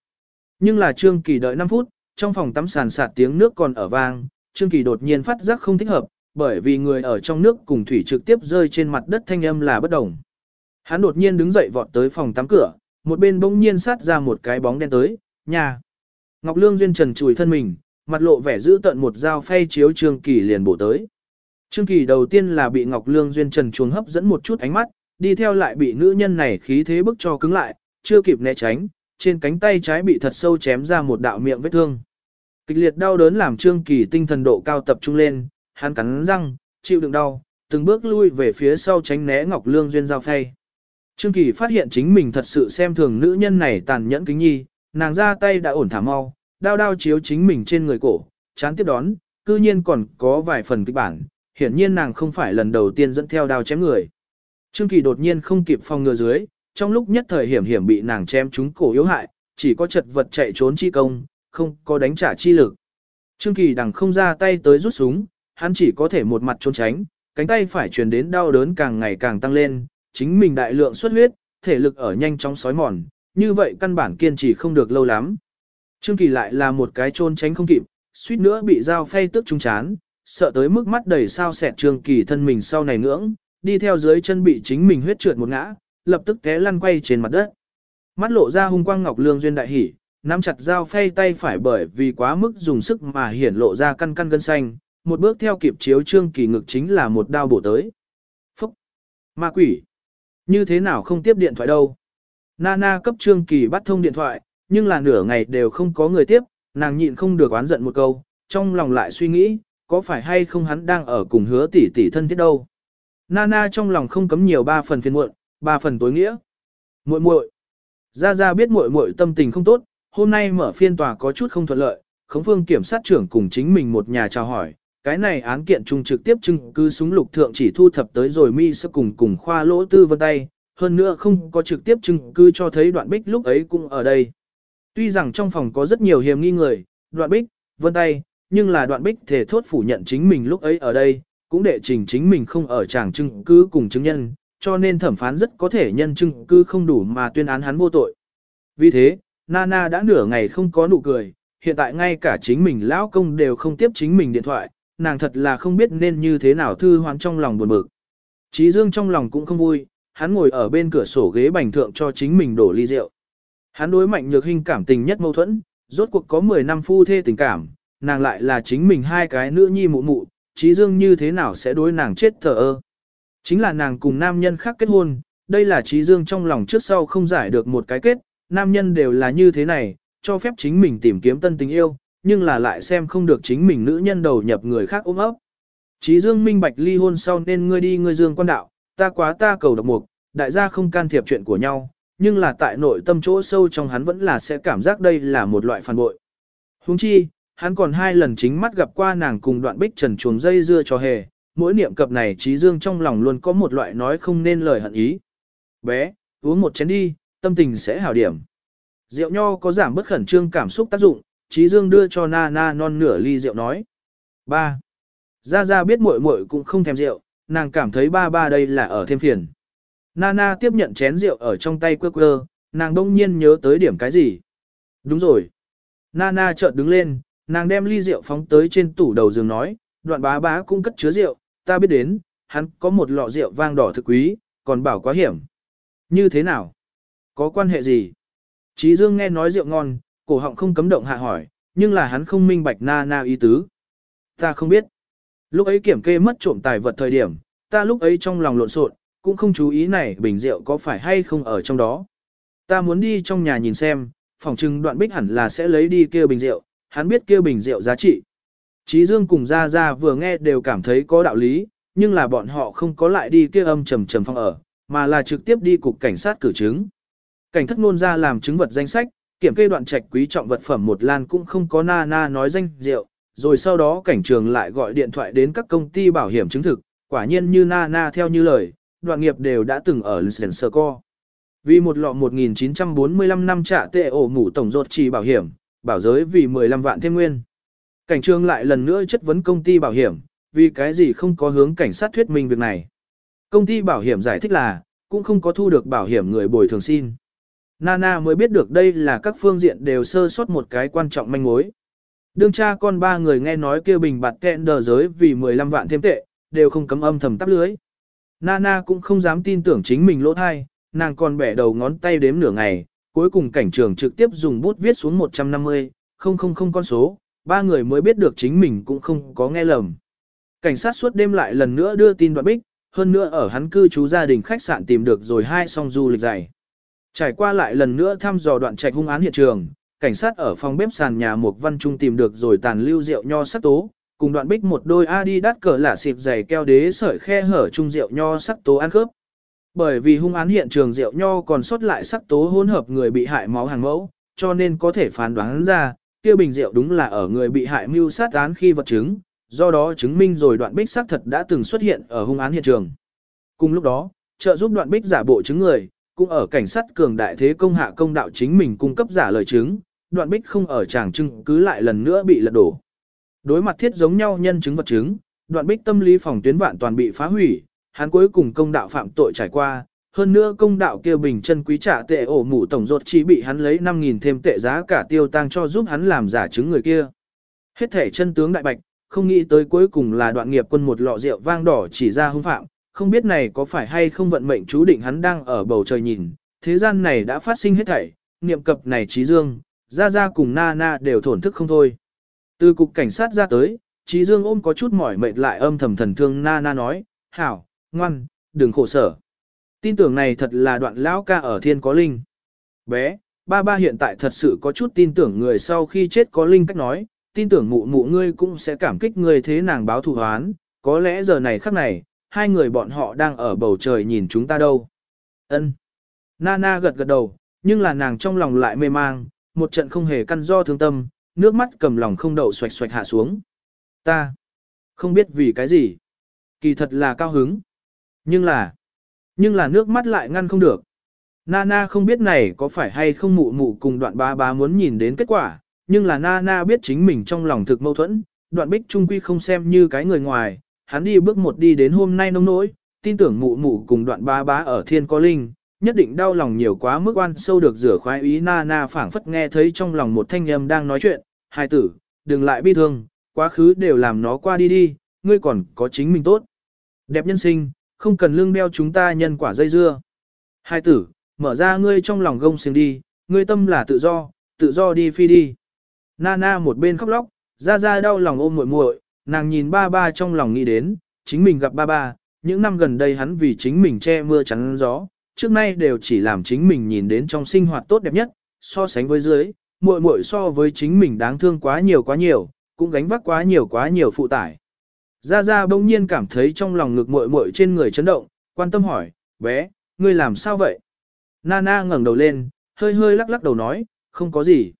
S1: Nhưng là Trương Kỳ đợi 5 phút, trong phòng tắm sàn sạt tiếng nước còn ở vang, Trương Kỳ đột nhiên phát giác không thích hợp, bởi vì người ở trong nước cùng thủy trực tiếp rơi trên mặt đất thanh âm là bất đồng. Hắn đột nhiên đứng dậy vọt tới phòng tắm cửa, một bên bỗng nhiên sát ra một cái bóng đen tới, nhà. Ngọc Lương Duyên trần chùi thân mình, mặt lộ vẻ giữ tận một dao phay chiếu Trương Kỳ liền bổ tới. Trương Kỳ đầu tiên là bị Ngọc Lương Duyên trần chuồng hấp dẫn một chút ánh mắt, đi theo lại bị nữ nhân này khí thế bức cho cứng lại, chưa kịp né tránh, trên cánh tay trái bị thật sâu chém ra một đạo miệng vết thương. Kịch liệt đau đớn làm Trương Kỳ tinh thần độ cao tập trung lên, hắn cắn răng, chịu đựng đau, từng bước lui về phía sau tránh né Ngọc Lương duyên giao phay. Trương Kỳ phát hiện chính mình thật sự xem thường nữ nhân này tàn nhẫn kính nhi, nàng ra tay đã ổn thả mau, đao đao chiếu chính mình trên người cổ, chán tiếp đón, cư nhiên còn có vài phần kịch bản, hiển nhiên nàng không phải lần đầu tiên dẫn theo đao chém người. Trương Kỳ đột nhiên không kịp phòng ngừa dưới, trong lúc nhất thời hiểm hiểm bị nàng chém trúng cổ yếu hại, chỉ có chật vật chạy trốn chi công, không có đánh trả chi lực. Trương Kỳ đằng không ra tay tới rút súng, hắn chỉ có thể một mặt trốn tránh, cánh tay phải truyền đến đau đớn càng ngày càng tăng lên, chính mình đại lượng xuất huyết, thể lực ở nhanh chóng sói mòn, như vậy căn bản kiên trì không được lâu lắm. Trương Kỳ lại là một cái trôn tránh không kịp, suýt nữa bị dao phay tức trung chán, sợ tới mức mắt đầy sao sẹt Trương Kỳ thân mình sau này ngưỡng, đi theo dưới chân bị chính mình huyết trượt một ngã, lập tức té lăn quay trên mặt đất. Mắt lộ ra hung quang ngọc lương duyên đại hỉ, nắm chặt dao phay tay phải bởi vì quá mức dùng sức mà hiển lộ ra căn căn gân xanh, một bước theo kịp chiếu trương kỳ ngực chính là một đao bổ tới. Phúc! Ma quỷ! Như thế nào không tiếp điện thoại đâu? Nana cấp trương kỳ bắt thông điện thoại, nhưng là nửa ngày đều không có người tiếp, nàng nhịn không được oán giận một câu, trong lòng lại suy nghĩ, có phải hay không hắn đang ở cùng hứa tỷ tỷ thân thiết đâu. Nana trong lòng không cấm nhiều ba phần phiền muộn, ba phần tối nghĩa. Muội muội. Gia Gia biết muội muội tâm tình không tốt, hôm nay mở phiên tòa có chút không thuận lợi, khống phương kiểm sát trưởng cùng chính mình một nhà chào hỏi. Cái này án kiện chung trực tiếp chứng cứ súng lục thượng chỉ thu thập tới rồi mi sẽ cùng cùng khoa lỗ tư vân tay, hơn nữa không có trực tiếp chứng cứ cho thấy đoạn bích lúc ấy cũng ở đây. Tuy rằng trong phòng có rất nhiều hiểm nghi người, đoạn bích, vân tay, nhưng là đoạn bích thể thốt phủ nhận chính mình lúc ấy ở đây, cũng đệ trình chính mình không ở tràng chứng cứ cùng chứng nhân, cho nên thẩm phán rất có thể nhân chứng cứ không đủ mà tuyên án hắn vô tội. Vì thế, Nana đã nửa ngày không có nụ cười, hiện tại ngay cả chính mình lão công đều không tiếp chính mình điện thoại, nàng thật là không biết nên như thế nào thư hoán trong lòng buồn bực. Chí Dương trong lòng cũng không vui, hắn ngồi ở bên cửa sổ ghế bành thượng cho chính mình đổ ly rượu. Hắn đối mạnh nhược hình cảm tình nhất mâu thuẫn, rốt cuộc có 10 năm phu thê tình cảm, nàng lại là chính mình hai cái nữ nhi mụ mụ, Trí Dương như thế nào sẽ đối nàng chết thờ ơ. Chính là nàng cùng nam nhân khác kết hôn, đây là Trí Dương trong lòng trước sau không giải được một cái kết, nam nhân đều là như thế này, cho phép chính mình tìm kiếm tân tình yêu, nhưng là lại xem không được chính mình nữ nhân đầu nhập người khác ôm ấp. Trí Dương minh bạch ly hôn sau nên ngươi đi ngươi Dương quan đạo, ta quá ta cầu độc mục, đại gia không can thiệp chuyện của nhau, nhưng là tại nội tâm chỗ sâu trong hắn vẫn là sẽ cảm giác đây là một loại phản bội. Huống chi, hắn còn hai lần chính mắt gặp qua nàng cùng đoạn bích trần chuồng dây dưa cho hề, mỗi niệm cập này trí dương trong lòng luôn có một loại nói không nên lời hận ý. Bé, uống một chén đi, tâm tình sẽ hảo điểm. Rượu nho có giảm bất khẩn trương cảm xúc tác dụng, trí dương đưa cho na na non nửa ly rượu nói. Ba. Gia Gia biết muội muội cũng không thèm rượu, nàng cảm thấy ba ba đây là ở thêm phiền. Nana tiếp nhận chén rượu ở trong tay quơ quơ, nàng đông nhiên nhớ tới điểm cái gì. Đúng rồi. Nana chợt đứng lên, Nàng đem ly rượu phóng tới trên tủ đầu giường nói, đoạn bá bá cũng cất chứa rượu, ta biết đến, hắn có một lọ rượu vang đỏ thực quý, còn bảo quá hiểm. Như thế nào? Có quan hệ gì? Chí Dương nghe nói rượu ngon, cổ họng không cấm động hạ hỏi, nhưng là hắn không minh bạch Nana ý tứ. Ta không biết. Lúc ấy kiểm kê mất trộm tài vật thời điểm, ta lúc ấy trong lòng lộn xộn, cũng không chú ý này bình rượu có phải hay không ở trong đó. Ta muốn đi trong nhà nhìn xem, phòng trưng đoạn bích hẳn là sẽ lấy đi kia bình rượu, hắn biết kia bình rượu giá trị. Trí Dương cùng Gia Gia vừa nghe đều cảm thấy có đạo lý, nhưng là bọn họ không có lại đi kia âm trầm trầm phòng ở, mà là trực tiếp đi cục cảnh sát cử chứng. Cảnh thất ngôn ra làm chứng vật danh sách, kiểm kê đoạn trạch quý trọng vật phẩm một lan cũng không có na na nói danh rượu, rồi sau đó cảnh trường lại gọi điện thoại đến các công ty bảo hiểm chứng thực, quả nhiên như na na theo như lời, đoạn nghiệp đều đã từng ở License Co. Vì một lọ 1945 năm trả tệ ổ mủ tổng rột trì bảo hiểm, bảo giới vì 15 vạn thêm nguyên. Cảnh trường lại lần nữa chất vấn công ty bảo hiểm, vì cái gì không có hướng cảnh sát thuyết minh việc này. Công ty bảo hiểm giải thích là, cũng không có thu được bảo hiểm người bồi thường xin. Nana mới biết được đây là các phương diện đều sơ sót một cái quan trọng manh mối. Đương cha con ba người nghe nói kêu bình bạt kẹn đờ giới vì 15 vạn thêm tệ, đều không cấm âm thầm tắp lưới. Nana cũng không dám tin tưởng chính mình lỗ thai, nàng còn bẻ đầu ngón tay đếm nửa ngày, cuối cùng cảnh trường trực tiếp dùng bút viết xuống 150, không không không con số, ba người mới biết được chính mình cũng không có nghe lầm. Cảnh sát suốt đêm lại lần nữa đưa tin đoạn bích, hơn nữa ở hắn cư trú gia đình khách sạn tìm được rồi hai song du lịch dày. Trải qua lại lần nữa thăm dò đoạn trạch hung án hiện trường, cảnh sát ở phòng bếp sàn nhà Mục văn trung tìm được rồi tàn lưu rượu nho sắc tố, cùng đoạn bích một đôi Adidas cỡ lạ xịp giày keo đế sợi khe hở trung rượu nho sắc tố ăn khớp. Bởi vì hung án hiện trường rượu nho còn sót lại sắc tố hỗn hợp người bị hại máu hàng mẫu, cho nên có thể phán đoán ra, kia bình rượu đúng là ở người bị hại mưu sát án khi vật chứng, do đó chứng minh rồi đoạn bích xác thật đã từng xuất hiện ở hung án hiện trường. Cùng lúc đó, trợ giúp đoạn bích giả bộ chứng người, cũng ở cảnh sát cường đại thế công hạ công đạo chính mình cung cấp giả lời chứng, đoạn bích không ở tràng chứng cứ lại lần nữa bị lật đổ. Đối mặt thiết giống nhau nhân chứng vật chứng, đoạn bích tâm lý phòng tuyến vạn toàn bị phá hủy, hắn cuối cùng công đạo phạm tội trải qua, hơn nữa công đạo kêu bình chân quý trả tệ ổ mũ tổng rột chỉ bị hắn lấy 5.000 thêm tệ giá cả tiêu tăng cho giúp hắn làm giả chứng người kia. Hết thể chân tướng đại bạch, không nghĩ tới cuối cùng là đoạn nghiệp quân một lọ rượu vang đỏ chỉ ra hung phạm, không biết này có phải hay không vận mệnh chú định hắn đang ở bầu trời nhìn, thế gian này đã phát sinh hết thảy, niệm cập này trí dương, Gia gia cùng na na đều thổn thức không thôi. Từ cục cảnh sát ra tới, trí dương ôm có chút mỏi mệt lại âm thầm thần thương na na nói, hảo, ngoan, đừng khổ sở. Tin tưởng này thật là đoạn lão ca ở thiên có linh. Bé, ba ba hiện tại thật sự có chút tin tưởng người sau khi chết có linh cách nói, tin tưởng mụ mụ ngươi cũng sẽ cảm kích ngươi thế nàng báo thù hoán, có lẽ giờ này khắc này, hai người bọn họ đang ở bầu trời nhìn chúng ta đâu. Ân. Nana gật gật đầu, nhưng là nàng trong lòng lại mê mang, một trận không hề căn do thương tâm, nước mắt cầm lòng không đậu xoạch xoạch hạ xuống. Ta không biết vì cái gì. Kỳ thật là cao hứng. Nhưng là, nhưng là nước mắt lại ngăn không được. Nana không biết này có phải hay không mụ mụ cùng đoạn ba ba muốn nhìn đến kết quả, nhưng là Nana biết chính mình trong lòng thực mâu thuẫn, đoạn bích trung quy không xem như cái người ngoài, hắn đi bước một đi đến hôm nay nông nỗi, tin tưởng mụ mụ cùng đoạn ba bá ở thiên có linh, nhất định đau lòng nhiều quá mức oan sâu được rửa khoái ý Nana phảng phất nghe thấy trong lòng một thanh âm đang nói chuyện, hai tử, đừng lại bi thương, quá khứ đều làm nó qua đi đi, ngươi còn có chính mình tốt. Đẹp nhân sinh, không cần lương đeo chúng ta nhân quả dây dưa. Hai tử, mở ra ngươi trong lòng gông xiềng đi, ngươi tâm là tự do, tự do đi phi đi. Nana một bên khóc lóc, ra ra đau lòng ôm muội muội, nàng nhìn ba ba trong lòng nghĩ đến, chính mình gặp ba ba, những năm gần đây hắn vì chính mình che mưa chắn gió, trước nay đều chỉ làm chính mình nhìn đến trong sinh hoạt tốt đẹp nhất, so sánh với dưới, muội muội so với chính mình đáng thương quá nhiều quá nhiều, cũng gánh vác quá nhiều quá nhiều phụ tải. Gia Gia bỗng nhiên cảm thấy trong lòng ngực muội muội trên người chấn động, quan tâm hỏi, bé, ngươi làm sao vậy? Nana ngẩng đầu lên, hơi hơi lắc lắc đầu nói, không có gì.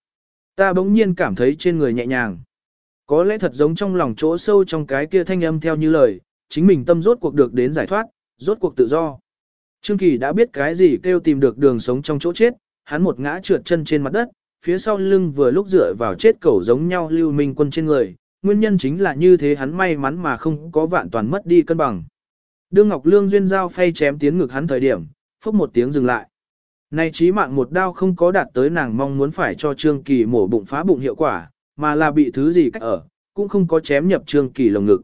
S1: Ta bỗng nhiên cảm thấy trên người nhẹ nhàng. Có lẽ thật giống trong lòng chỗ sâu trong cái kia thanh âm theo như lời, chính mình tâm rốt cuộc được đến giải thoát, rốt cuộc tự do. Trương Kỳ đã biết cái gì kêu tìm được đường sống trong chỗ chết, hắn một ngã trượt chân trên mặt đất, phía sau lưng vừa lúc dựa vào chết cẩu giống nhau lưu minh quân trên người, nguyên nhân chính là như thế hắn may mắn mà không có vạn toàn mất đi cân bằng. Đương Ngọc Lương duyên dao phay chém tiến ngực hắn thời điểm, phốc một tiếng dừng lại. Này chí mạng một đao không có đạt tới nàng mong muốn phải cho Trương Kỳ mổ bụng phá bụng hiệu quả, mà là bị thứ gì cách ở, cũng không có chém nhập Trương Kỳ lồng ngực.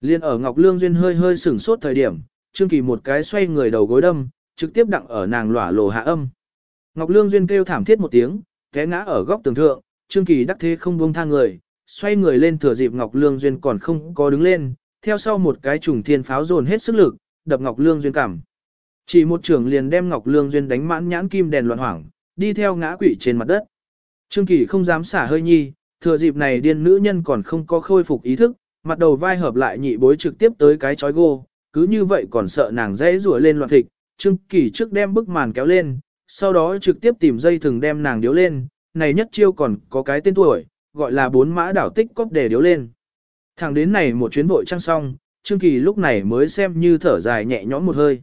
S1: Liên ở Ngọc Lương duyên hơi hơi sửng sốt thời điểm, Trương Kỳ một cái xoay người đầu gối đâm, trực tiếp đặng ở nàng lỏa lồ hạ âm. Ngọc Lương Duyên kêu thảm thiết một tiếng, té ngã ở góc tường thượng, Trương Kỳ đắc thế không buông tha người, xoay người lên thừa dịp Ngọc Lương Duyên còn không có đứng lên, theo sau một cái trùng thiên pháo dồn hết sức lực, đập Ngọc Lương Duyên cảm. Chỉ một trưởng liền đem Ngọc Lương Duyên đánh mãn nhãn kim đèn loạn hoảng, đi theo ngã quỵ trên mặt đất. Trương Kỳ không dám xả hơi nhi, thừa dịp này điên nữ nhân còn không có khôi phục ý thức, mặt đầu vai hợp lại nhị bối trực tiếp tới cái chói gô, cứ như vậy còn sợ nàng dễ rủa lên loạn thịt, Trương Kỳ trước đem bức màn kéo lên, sau đó trực tiếp tìm dây thừng đem nàng điếu lên, này nhất chiêu còn có cái tên tuổi, gọi là bốn mã đảo tích cóp để điếu lên. Thẳng đến này một chuyến vội trăng xong, Trương Kỳ lúc này mới xem như thở dài nhẹ nhõm một hơi.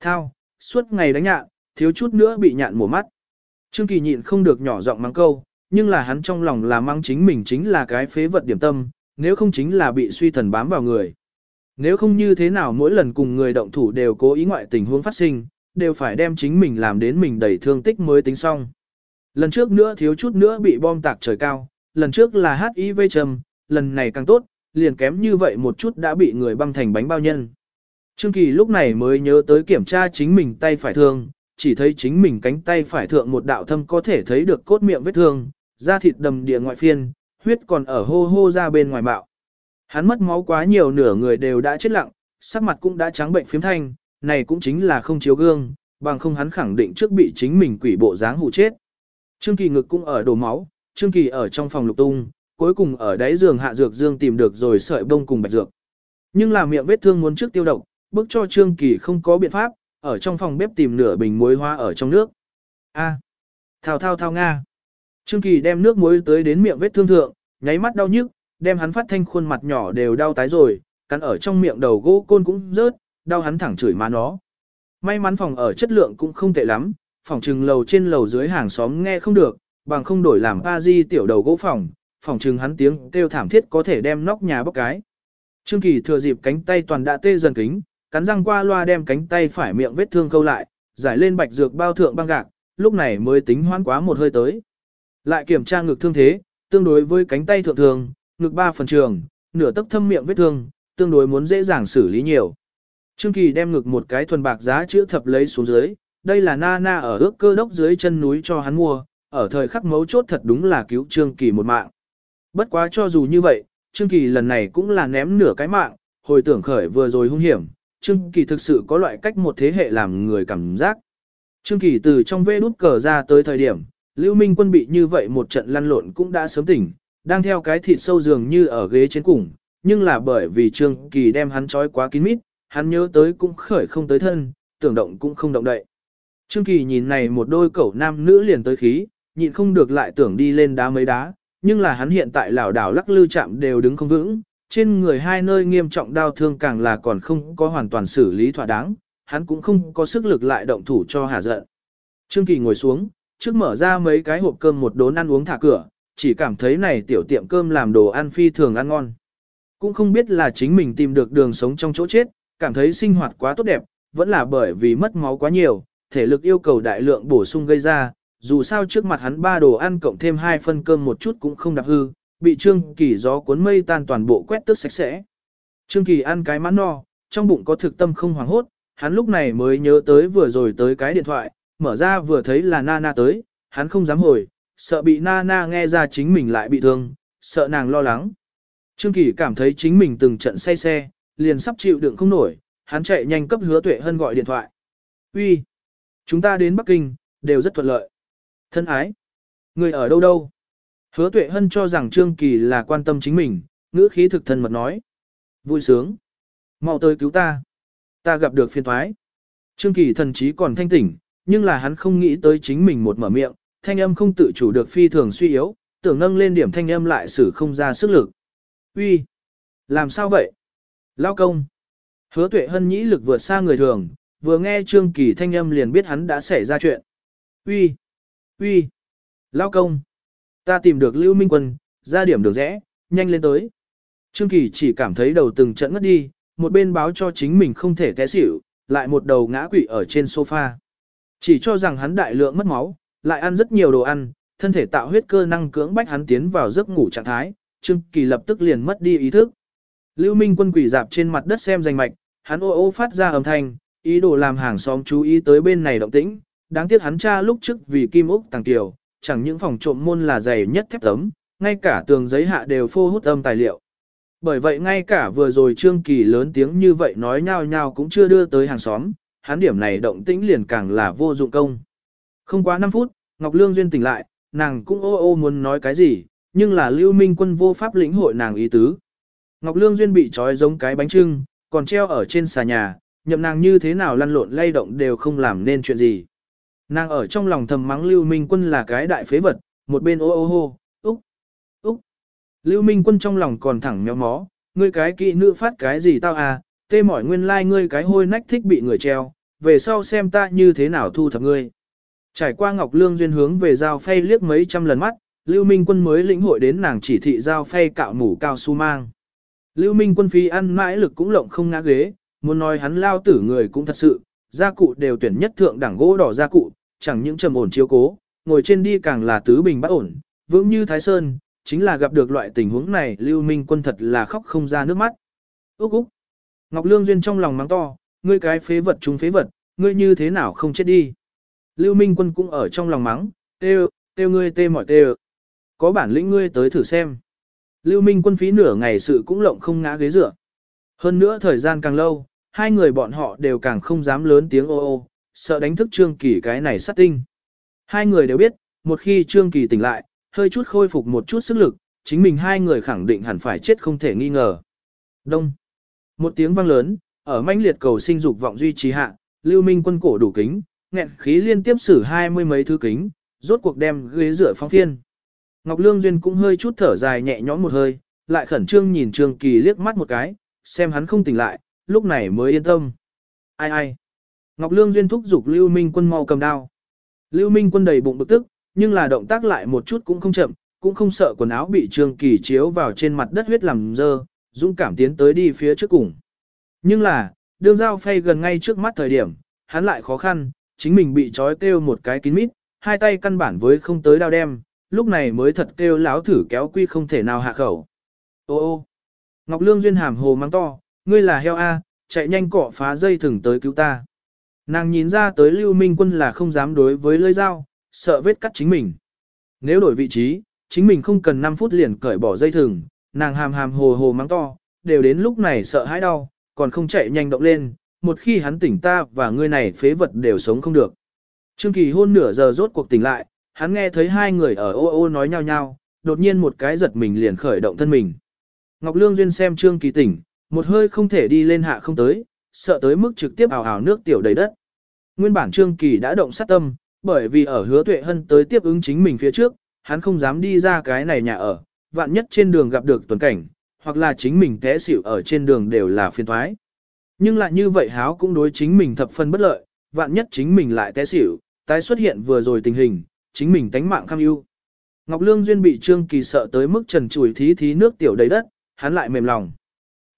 S1: Thao, suốt ngày đánh nhạn, thiếu chút nữa bị nhạn mổ mắt. Trương Kỳ nhịn không được nhỏ giọng mắng câu, nhưng là hắn trong lòng là mang chính mình chính là cái phế vật điểm tâm, nếu không chính là bị suy thần bám vào người. Nếu không như thế nào mỗi lần cùng người động thủ đều cố ý ngoại tình huống phát sinh, đều phải đem chính mình làm đến mình đầy thương tích mới tính xong. Lần trước nữa thiếu chút nữa bị bom tạc trời cao, lần trước là HIV trầm, lần này càng tốt, liền kém như vậy một chút đã bị người băm thành bánh bao nhân. Trương Kỳ lúc này mới nhớ tới kiểm tra chính mình tay phải thương, chỉ thấy chính mình cánh tay phải thượng một đạo thâm có thể thấy được cốt miệng vết thương, da thịt đầm địa ngoại phiên, huyết còn ở hô hô ra bên ngoài bạo. Hắn mất máu quá nhiều nửa người đều đã chết lặng, sắc mặt cũng đã trắng bệnh phiếm thanh, này cũng chính là không chiếu gương, bằng không hắn khẳng định trước bị chính mình quỷ bộ dáng hụ chết. Trương Kỳ ngực cũng ở đổ máu, Trương Kỳ ở trong phòng lục tung, cuối cùng ở đáy giường hạ dược dương tìm được rồi sợi bông cùng bạch dược. Nhưng là miệng vết thương muốn trước tiêu độc, bức cho Trương Kỳ không có biện pháp, ở trong phòng bếp tìm nửa bình muối hoa ở trong nước. A, thao thao thao nga. Trương Kỳ đem nước muối tới đến miệng vết thương thượng, nháy mắt đau nhức, đem hắn phát thanh khuôn mặt nhỏ đều đau tái rồi, cắn ở trong miệng đầu gỗ côn cũng rớt, đau hắn thẳng chửi má nó. May mắn phòng ở chất lượng cũng không tệ lắm, phòng trừng lầu trên lầu dưới hàng xóm nghe không được, bằng không đổi làm ba di tiểu đầu gỗ phòng, phòng trừng hắn tiếng kêu thảm thiết có thể đem nóc nhà bóc cái. Trương Kỳ thừa dịp cánh tay toàn đã tê dần kính, cắn răng qua loa đem cánh tay phải miệng vết thương câu lại, giải lên bạch dược bao thượng băng gạc, lúc này mới tính hoãn quá một hơi tới. Lại kiểm tra ngực thương thế, tương đối với cánh tay thượng thường, ngực ba phần trường, nửa tấc thâm miệng vết thương, tương đối muốn dễ dàng xử lý nhiều. Trương Kỳ đem ngực một cái thuần bạc giá chữa thập lấy xuống dưới, đây là Nana na ở ước cơ đốc dưới chân núi cho hắn mua, ở thời khắc mấu chốt thật đúng là cứu Trương Kỳ một mạng. Bất quá cho dù như vậy, Trương Kỳ lần này cũng là ném nửa cái mạng, hồi tưởng khởi vừa rồi hung hiểm, Trương Kỳ thực sự có loại cách một thế hệ làm người cảm giác. Trương Kỳ từ trong vê đút cờ ra tới thời điểm, Lưu Minh quân bị như vậy một trận lăn lộn cũng đã sớm tỉnh, đang theo cái thịt sâu dường như ở ghế trên cùng, nhưng là bởi vì Trương Kỳ đem hắn trói quá kín mít, hắn nhớ tới cũng khởi không tới thân, tưởng động cũng không động đậy. Trương Kỳ nhìn này một đôi cẩu nam nữ liền tới khí, nhịn không được lại tưởng đi lên đá mấy đá, nhưng là hắn hiện tại lảo đảo lắc lư chạm đều đứng không vững, trên người hai nơi nghiêm trọng đau thương càng là còn không có hoàn toàn xử lý thỏa đáng, hắn cũng không có sức lực lại động thủ cho hà giận. Trương Kỳ ngồi xuống, trước mở ra mấy cái hộp cơm một đốn ăn uống thả cửa, chỉ cảm thấy này tiểu tiệm cơm làm đồ ăn phi thường ăn ngon. Cũng không biết là chính mình tìm được đường sống trong chỗ chết, cảm thấy sinh hoạt quá tốt đẹp, vẫn là bởi vì mất máu quá nhiều, thể lực yêu cầu đại lượng bổ sung gây ra, dù sao trước mặt hắn ba đồ ăn cộng thêm hai phân cơm một chút cũng không đạp hư, bị Trương Kỳ gió cuốn mây tan toàn bộ quét tước sạch sẽ. Trương Kỳ ăn cái mãn no, trong bụng có thực tâm không hoảng hốt, hắn lúc này mới nhớ tới vừa rồi tới cái điện thoại, mở ra vừa thấy là Nana tới, hắn không dám hồi, sợ bị Nana nghe ra chính mình lại bị thương, sợ nàng lo lắng. Trương Kỳ cảm thấy chính mình từng trận say xe, liền sắp chịu đựng không nổi, hắn chạy nhanh cấp hứa tuệ hân gọi điện thoại. Uy, chúng ta đến Bắc Kinh, đều rất thuận lợi. Thân ái, người ở đâu đâu? Hứa tuệ hân cho rằng Trương Kỳ là quan tâm chính mình, ngữ khí thực thân mật nói. Vui sướng. mau tới cứu ta. Ta gặp được phiên thoái. Trương Kỳ thần chí còn thanh tỉnh, nhưng là hắn không nghĩ tới chính mình một mở miệng, thanh âm không tự chủ được phi thường suy yếu, tưởng nâng lên điểm thanh âm lại xử không ra sức lực. Uy, Làm sao vậy? Lao công. Hứa tuệ hân nhĩ lực vượt xa người thường, vừa nghe Trương Kỳ thanh âm liền biết hắn đã xảy ra chuyện. Uy, uy, Lao công. Ta tìm được Lưu Minh Quân, ra điểm được rẽ, nhanh lên tới. Trương Kỳ chỉ cảm thấy đầu từng trận ngất đi, một bên báo cho chính mình không thể té xỉu, lại một đầu ngã quỵ ở trên sofa. Chỉ cho rằng hắn đại lượng mất máu, lại ăn rất nhiều đồ ăn, thân thể tạo huyết cơ năng cưỡng bách hắn tiến vào giấc ngủ trạng thái, Trương Kỳ lập tức liền mất đi ý thức. Lưu Minh Quân quỷ dạp trên mặt đất xem danh mạch, hắn ô ô phát ra âm thanh, ý đồ làm hàng xóm chú ý tới bên này động tĩnh, đáng tiếc hắn cha lúc trước vì kim ốc tàng tiểu, chẳng những phòng trộm môn là dày nhất thép tấm, ngay cả tường giấy hạ đều phô hút âm tài liệu. Bởi vậy ngay cả vừa rồi Trương Kỳ lớn tiếng như vậy nói nhau nhau cũng chưa đưa tới hàng xóm, hắn điểm này động tĩnh liền càng là vô dụng công. Không quá 5 phút, Ngọc Lương Duyên tỉnh lại, nàng cũng ô ô muốn nói cái gì, nhưng là Lưu Minh Quân vô pháp lĩnh hội nàng ý tứ. Ngọc Lương Duyên bị trói giống cái bánh trưng, còn treo ở trên xà nhà, nhậm nàng như thế nào lăn lộn lay động đều không làm nên chuyện gì. Nàng ở trong lòng thầm mắng Lưu Minh Quân là cái đại phế vật, một bên ô ô hô, úc, úc. Lưu Minh Quân trong lòng còn thẳng méo mó, ngươi cái kỵ nữ phát cái gì tao à, tê mỏi nguyên lai like ngươi cái hôi nách thích bị người treo, về sau xem ta như thế nào thu thập ngươi. Trải qua Ngọc Lương duyên hướng về giao phay liếc mấy trăm lần mắt, Lưu Minh Quân mới lĩnh hội đến nàng chỉ thị giao phay cạo mũ cao su mang. Lưu Minh Quân phi ăn mãi lực cũng lộng không ngã ghế, muốn nói hắn lao tử người cũng thật sự, gia cụ đều tuyển nhất thượng đẳng gỗ đỏ gia cụ, chẳng những trầm ổn chiếu cố, ngồi trên đi càng là tứ bình bất ổn, vững như Thái Sơn, chính là gặp được loại tình huống này Lưu Minh Quân thật là khóc không ra nước mắt. Úc Úc! Ngọc Lương Duyên trong lòng mắng to, ngươi cái phế vật chúng phế vật, ngươi như thế nào không chết đi. Lưu Minh Quân cũng ở trong lòng mắng, têu, têu ngươi tê mỏi têu. Có bản lĩnh ngươi tới thử xem. Lưu Minh Quân phí nửa ngày sự cũng lộng không ngã ghế dựa. Hơn nữa thời gian càng lâu, hai người bọn họ đều càng không dám lớn tiếng ô ô, sợ đánh thức Trương Kỳ cái này sát tinh. Hai người đều biết, một khi Trương Kỳ tỉnh lại, hơi chút khôi phục một chút sức lực, chính mình hai người khẳng định hẳn phải chết không thể nghi ngờ. Đông. Một tiếng vang lớn, ở manh liệt cầu sinh dục vọng duy trì hạ, Lưu Minh quân cổ đủ kính, nghẹn khí liên tiếp xử hai mươi mấy thứ kính, rốt cuộc đem ghế rửa phong phiên. Ngọc Lương Duyên cũng hơi chút thở dài nhẹ nhõm một hơi, lại khẩn trương nhìn Trương Kỳ liếc mắt một cái, xem hắn không tỉnh lại, lúc này mới yên tâm. Ai ai? Ngọc Lương Duyên thúc giục Lưu Minh quân mau cầm đao. Lưu Minh quân đầy bụng bực tức, nhưng là động tác lại một chút cũng không chậm, cũng không sợ quần áo bị Trương Kỳ chiếu vào trên mặt đất huyết làm dơ, dũng cảm tiến tới đi phía trước cùng. Nhưng là, đường dao phay gần ngay trước mắt thời điểm, hắn lại khó khăn, chính mình bị trói kêu một cái kín mít, hai tay căn bản với không tới đao đem, lúc này mới thật kêu láo thử kéo quy không thể nào hạ khẩu. Ô ô, Ngọc Lương Duyên hàm hồ mang to, ngươi là heo A, chạy nhanh cọ phá dây thừng tới cứu ta. Nàng nhìn ra tới Lưu Minh Quân là không dám đối với lưỡi dao, sợ vết cắt chính mình. Nếu đổi vị trí, chính mình không cần 5 phút liền cởi bỏ dây thừng, nàng hàm hàm hồ hồ mắng to, đều đến lúc này sợ hãi đau, còn không chạy nhanh động lên, một khi hắn tỉnh ta và ngươi này phế vật đều sống không được. Trương Kỳ hôn nửa giờ rốt cuộc tỉnh lại, hắn nghe thấy hai người ở ô ô nói nhau nhau, đột nhiên một cái giật mình liền khởi động thân mình. Ngọc Lương Duyên xem Trương Kỳ tỉnh, một hơi không thể đi lên hạ không tới, sợ tới mức trực tiếp ảo ảo nước tiểu đầy đất. Nguyên bản Trương Kỳ đã động sát tâm, bởi vì ở hứa tuệ hân tới tiếp ứng chính mình phía trước, hắn không dám đi ra cái này nhà ở, vạn nhất trên đường gặp được tuần cảnh, hoặc là chính mình té xỉu ở trên đường đều là phiền thoái. Nhưng lại như vậy háo cũng đối chính mình thập phân bất lợi, vạn nhất chính mình lại té xỉu, tái xuất hiện vừa rồi tình hình, chính mình tánh mạng kham ưu. Ngọc Lương Duyên bị Trương Kỳ sợ tới mức trần chùi thí thí nước tiểu đầy đất, hắn lại mềm lòng.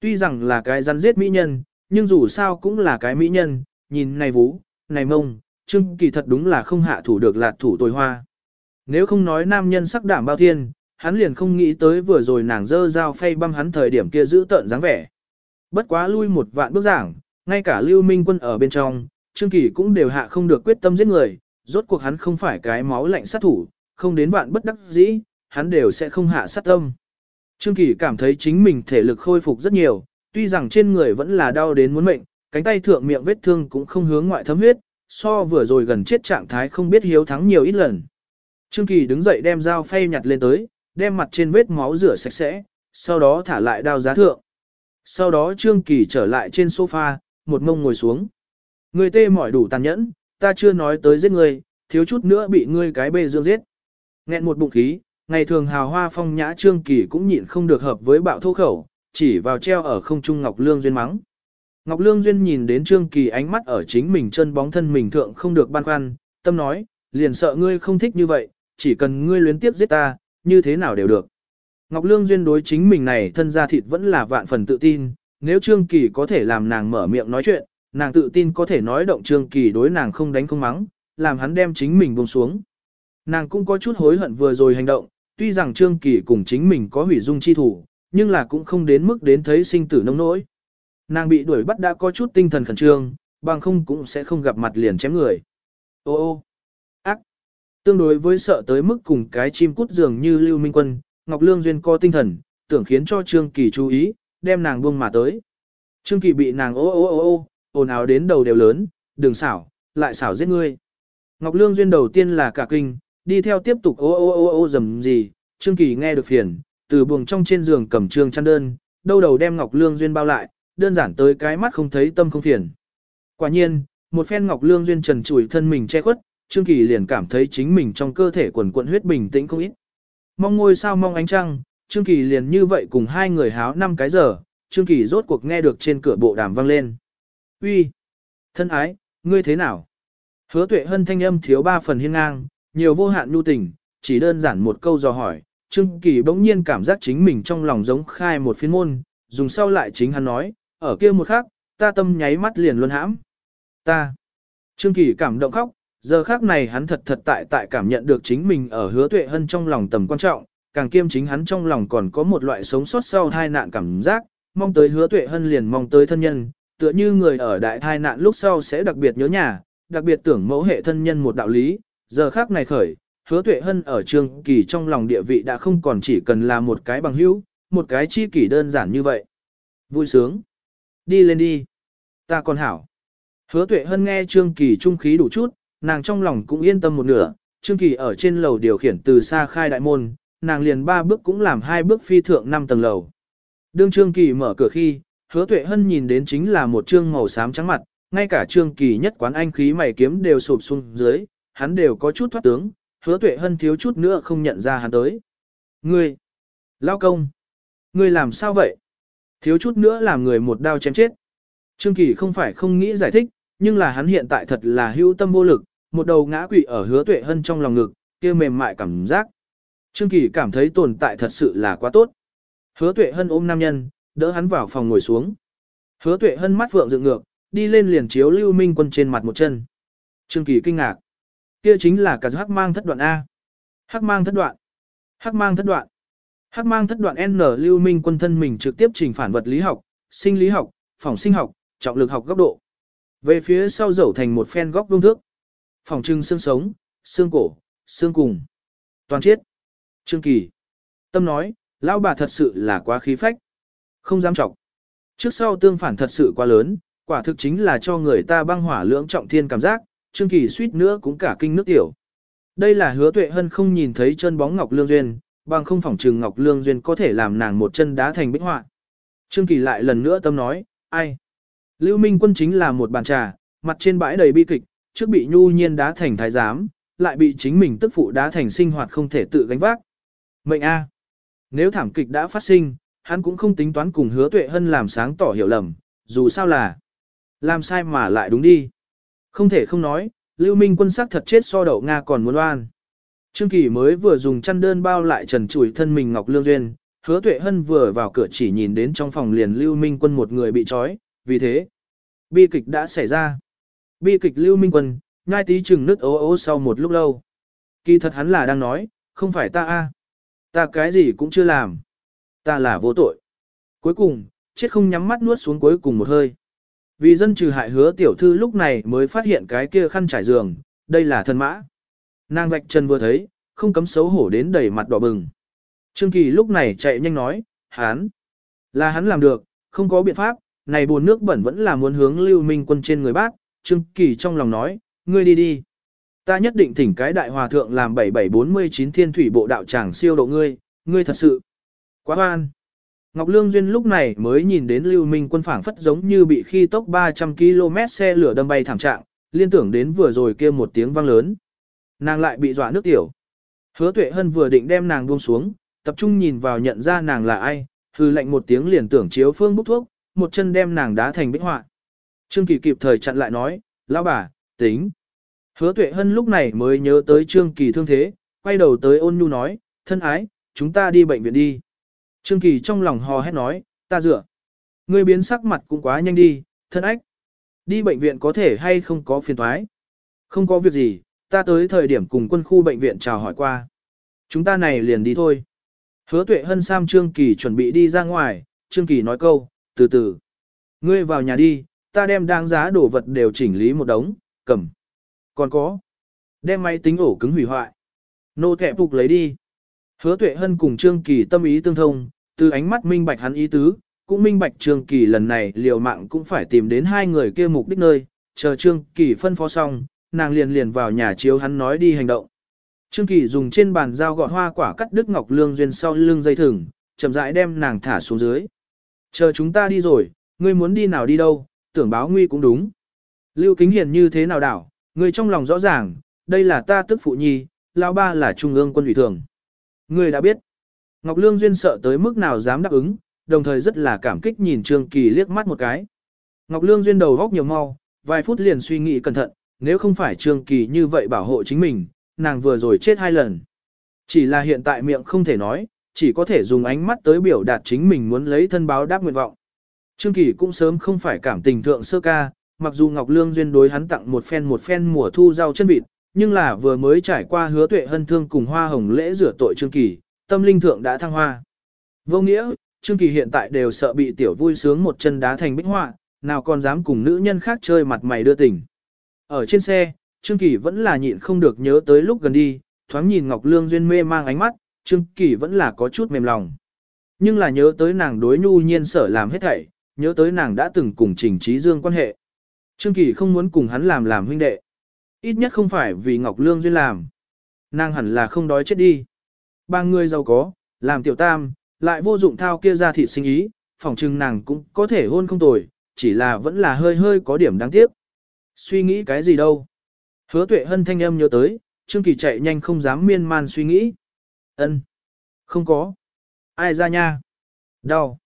S1: Tuy rằng là cái rắn giết mỹ nhân, nhưng dù sao cũng là cái mỹ nhân, nhìn này vú, này mông, Trương Kỳ thật đúng là không hạ thủ được lạt thủ tồi hoa. Nếu không nói nam nhân sắc đảm bao thiên, hắn liền không nghĩ tới vừa rồi nàng dơ dao phay băm hắn thời điểm kia giữ tợn dáng vẻ. Bất quá lui một vạn bước giảng, ngay cả Lưu Minh Quân ở bên trong, Trương Kỳ cũng đều hạ không được quyết tâm giết người, rốt cuộc hắn không phải cái máu lạnh sát thủ, không đến vạn bất đắc dĩ, hắn đều sẽ không hạ sát tâm. Trương Kỳ cảm thấy chính mình thể lực khôi phục rất nhiều, tuy rằng trên người vẫn là đau đến muốn mệnh, cánh tay thượng miệng vết thương cũng không hướng ngoại thấm huyết, so vừa rồi gần chết trạng thái không biết hiếu thắng nhiều ít lần. Trương Kỳ đứng dậy đem dao phay nhặt lên tới, đem mặt trên vết máu rửa sạch sẽ, sau đó thả lại đao giá thượng. Sau đó Trương Kỳ trở lại trên sofa, một mông ngồi xuống. Người tê mỏi đủ tàn nhẫn, ta chưa nói tới giết ngươi, thiếu chút nữa bị ngươi cái bê dương giết. Nghẹn một bụng khí, ngày thường hào hoa phong nhã Trương Kỳ cũng nhịn không được hợp với bạo thô khẩu, chỉ vào treo ở không trung Ngọc Lương Duyên mắng. Ngọc Lương Duyên nhìn đến Trương Kỳ ánh mắt ở chính mình chân bóng thân mình thượng không được ban khoăn, tâm nói, liền sợ ngươi không thích như vậy, chỉ cần ngươi luyến tiếp giết ta, như thế nào đều được. Ngọc Lương Duyên đối chính mình này thân ra thịt vẫn là vạn phần tự tin, nếu Trương Kỳ có thể làm nàng mở miệng nói chuyện, nàng tự tin có thể nói động Trương Kỳ đối nàng không đánh không mắng, làm hắn đem chính mình buông xuống. Nàng cũng có chút hối hận vừa rồi hành động, tuy rằng Trương Kỳ cùng chính mình có hủy dung chi thủ, nhưng là cũng không đến mức đến thấy sinh tử nông nỗi. Nàng bị đuổi bắt đã có chút tinh thần khẩn trương, bằng không cũng sẽ không gặp mặt liền chém người. Ô ô, ác. Tương đối với sợ tới mức cùng cái chim cút dường như Lưu Minh Quân, Ngọc Lương Duyên co tinh thần, tưởng khiến cho Trương Kỳ chú ý, đem nàng buông mà tới. Trương Kỳ bị nàng ô ô ô ô, ồn ào đến đầu đều lớn, đừng xảo, lại xảo giết ngươi. Ngọc Lương Duyên đầu tiên là cả kinh, đi theo tiếp tục ô ô ô ô dầm gì, Trương Kỳ nghe được phiền, từ buồng trong trên giường cầm trương chăn đơn, đâu đầu đem Ngọc Lương Duyên bao lại, đơn giản tới cái mắt không thấy tâm không phiền. Quả nhiên, một phen Ngọc Lương Duyên trần trụi thân mình che khuất, Trương Kỳ liền cảm thấy chính mình trong cơ thể quần quận huyết bình tĩnh không ít. Mong ngôi sao mong ánh trăng, Trương Kỳ liền như vậy cùng hai người háo năm cái giờ, Trương Kỳ rốt cuộc nghe được trên cửa bộ đàm vang lên. Uy, Thân ái, ngươi thế nào? Hứa tuệ hân thanh âm thiếu ba phần hiên ngang, nhiều vô hạn nhu tình, chỉ đơn giản một câu dò hỏi, Trương Kỳ bỗng nhiên cảm giác chính mình trong lòng giống khai một phiên môn, dùng sau lại chính hắn nói, ở kia một khắc, ta tâm nháy mắt liền luôn hãm. Ta. Trương Kỳ cảm động khóc, giờ khác này hắn thật thật tại tại cảm nhận được chính mình ở hứa tuệ hân trong lòng tầm quan trọng, càng kiêm chính hắn trong lòng còn có một loại sống sót sau tai nạn cảm giác, mong tới hứa tuệ hân liền mong tới thân nhân, tựa như người ở đại tai nạn lúc sau sẽ đặc biệt nhớ nhà, đặc biệt tưởng mẫu hệ thân nhân một đạo lý, giờ khác này khởi, hứa tuệ hân ở trương kỳ trong lòng địa vị đã không còn chỉ cần là một cái bằng hữu, một cái chi kỷ đơn giản như vậy. Vui sướng. Đi lên đi. Ta còn hảo. Hứa tuệ hân nghe trương kỳ trung khí đủ chút, nàng trong lòng cũng yên tâm một nửa, trương kỳ ở trên lầu điều khiển từ xa khai đại môn, nàng liền ba bước cũng làm hai bước phi thượng năm tầng lầu. Đương trương kỳ mở cửa khi, hứa tuệ hân nhìn đến chính là một trương màu xám trắng mặt, ngay cả trương kỳ nhất quán anh khí mày kiếm đều sụp xuống dưới, hắn đều có chút thoát tướng, hứa tuệ hân thiếu chút nữa không nhận ra hắn tới. Ngươi! Lao công! Ngươi làm sao vậy? Thiếu chút nữa làm người một đao chém chết. Trương Kỳ không phải không nghĩ giải thích, nhưng là hắn hiện tại thật là hữu tâm vô lực, một đầu ngã quỵ ở hứa tuệ hân trong lòng ngực, kia mềm mại cảm giác. Trương Kỳ cảm thấy tồn tại thật sự là quá tốt. Hứa tuệ hân ôm nam nhân, đỡ hắn vào phòng ngồi xuống. Hứa tuệ hân mắt vượng dựng ngược, đi lên liền chiếu lưu minh quân trên mặt một chân. Trương Kỳ kinh ngạc. Kia chính là cả hắc mang thất đoạn A. Hắc mang thất đoạn. Hắc mang thất đoạn. Hắc mang thất đoạn N lưu minh quân thân mình trực tiếp trình phản vật lý học, sinh lý học, phòng sinh học, trọng lực học góc độ. Về phía sau dẫu thành một phen góc vương thước. Phòng trưng xương sống, xương cổ, xương cùng. Toàn chiết. Trương Kỳ. Tâm nói, lão bà thật sự là quá khí phách. Không dám trọng. Trước sau tương phản thật sự quá lớn, quả thực chính là cho người ta băng hỏa lưỡng trọng thiên cảm giác, Trương Kỳ suýt nữa cũng cả kinh nước tiểu. Đây là hứa tuệ hân không nhìn thấy chân bóng Ngọc Lương Duyên, bằng không phỏng trừng Ngọc Lương Duyên có thể làm nàng một chân đá thành bích họa. Trương Kỳ lại lần nữa tâm nói, ai? Lưu Minh Quân chính là một bàn trà, mặt trên bãi đầy bi kịch, trước bị nhu nhiên đá thành thái giám, lại bị chính mình tức phụ đá thành sinh hoạt không thể tự gánh vác. Mệnh A. Nếu thảm kịch đã phát sinh, hắn cũng không tính toán cùng hứa tuệ hân làm sáng tỏ hiểu lầm, dù sao là làm sai mà lại đúng đi. Không thể không nói, Lưu Minh quân sắc thật chết so đậu Nga còn muốn oan. Trương Kỳ mới vừa dùng chăn đơn bao lại trần trụi thân mình Ngọc Lương Duyên, hứa tuệ hân vừa vào cửa chỉ nhìn đến trong phòng liền Lưu Minh quân một người bị trói, vì thế, bi kịch đã xảy ra. Bi kịch Lưu Minh quân, ngai tí chừng nứt ố ố sau một lúc lâu. Kỳ thật hắn là đang nói, không phải ta a, Ta cái gì cũng chưa làm. Ta là vô tội. Cuối cùng, chết không nhắm mắt nuốt xuống cuối cùng một hơi. Vì dân trừ hại hứa tiểu thư lúc này mới phát hiện cái kia khăn trải giường, đây là thần mã. Nàng vạch chân vừa thấy, không cấm xấu hổ đến đầy mặt đỏ bừng. Trương Kỳ lúc này chạy nhanh nói, hắn, là hắn làm được, không có biện pháp, này buồn nước bẩn vẫn là muốn hướng lưu minh quân trên người bác. Trương Kỳ trong lòng nói, ngươi đi đi. Ta nhất định thỉnh cái đại hòa thượng làm 7749 thiên thủy bộ đạo tràng siêu độ ngươi, ngươi thật sự. Quá hoan. Ngọc Lương Duyên lúc này mới nhìn đến Lưu Minh quân phảng phất giống như bị khi tốc 300 km xe lửa đâm bay thẳng trạng, liên tưởng đến vừa rồi kia một tiếng vang lớn. Nàng lại bị dọa nước tiểu. Hứa Tuệ Hân vừa định đem nàng buông xuống, tập trung nhìn vào nhận ra nàng là ai, hư lệnh một tiếng liền tưởng chiếu phương bút thuốc, một chân đem nàng đá thành bích họa. Trương Kỳ kịp thời chặn lại nói, lão bà, tính. Hứa Tuệ Hân lúc này mới nhớ tới Trương Kỳ thương thế, quay đầu tới ôn nhu nói, thân ái, chúng ta đi bệnh viện đi. Trương Kỳ trong lòng hò hét nói, ta dựa. Ngươi biến sắc mặt cũng quá nhanh đi, thân ách. Đi bệnh viện có thể hay không có phiền thoái. Không có việc gì, ta tới thời điểm cùng quân khu bệnh viện chào hỏi qua. Chúng ta này liền đi thôi. Hứa tuệ hân Sam Trương Kỳ chuẩn bị đi ra ngoài, Trương Kỳ nói câu, từ từ. Ngươi vào nhà đi, ta đem đáng giá đồ vật đều chỉnh lý một đống, cầm. Còn có. Đem máy tính ổ cứng hủy hoại. Nô thẻ phục lấy đi. Hứa tuệ hân cùng Trương Kỳ tâm ý tương thông, từ ánh mắt minh bạch hắn ý tứ, cũng minh bạch Trương Kỳ lần này liều mạng cũng phải tìm đến hai người kia mục đích nơi, chờ Trương Kỳ phân phó xong, nàng liền liền vào nhà chiếu hắn nói đi hành động. Trương Kỳ dùng trên bàn dao gọt hoa quả cắt đứt ngọc lương duyên sau lưng dây thừng, chậm rãi đem nàng thả xuống dưới. Chờ chúng ta đi rồi, ngươi muốn đi nào đi đâu, tưởng báo nguy cũng đúng. Lưu Kính Hiền như thế nào đảo, ngươi trong lòng rõ ràng, đây là ta tức phụ nhi, lão ba là trung ương quân ủy thường. Ngươi đã biết. Ngọc Lương Duyên sợ tới mức nào dám đáp ứng, đồng thời rất là cảm kích nhìn Trương Kỳ liếc mắt một cái. Ngọc Lương Duyên đầu góc nhiều mau, vài phút liền suy nghĩ cẩn thận, nếu không phải Trương Kỳ như vậy bảo hộ chính mình, nàng vừa rồi chết hai lần. Chỉ là hiện tại miệng không thể nói, chỉ có thể dùng ánh mắt tới biểu đạt chính mình muốn lấy thân báo đáp nguyện vọng. Trương Kỳ cũng sớm không phải cảm tình thượng sơ ca, mặc dù Ngọc Lương duyên đối hắn tặng một phen một phen mùa thu rau chân vịt, nhưng là vừa mới trải qua hứa tuệ hân thương cùng hoa hồng lễ rửa tội Trương Kỳ, tâm linh thượng đã thăng hoa. Vô nghĩa, Trương Kỳ hiện tại đều sợ bị tiểu vui sướng một chân đá thành bích họa, nào còn dám cùng nữ nhân khác chơi mặt mày đưa tình. Ở trên xe, Trương Kỳ vẫn là nhịn không được nhớ tới lúc gần đi, thoáng nhìn Ngọc Lương duyên mê mang ánh mắt, Trương Kỳ vẫn là có chút mềm lòng. Nhưng là nhớ tới nàng đối nhu nhiên sở làm hết thảy, nhớ tới nàng đã từng cùng Trình Trí Dương quan hệ. Trương Kỳ không muốn cùng hắn làm làm huynh đệ. Ít nhất không phải vì Ngọc Lương duyên làm. Nàng hẳn là không đói chết đi. Ba người giàu có, làm tiểu tam, lại vô dụng thao kia ra thịt sinh ý, phỏng chừng nàng cũng có thể hôn không tồi, chỉ là vẫn là hơi hơi có điểm đáng tiếc. Suy nghĩ cái gì đâu. Hứa tuệ hân thanh âm nhớ tới, Trương Kỳ chạy nhanh không dám miên man suy nghĩ ân Không có. Ai ra nha? Đau.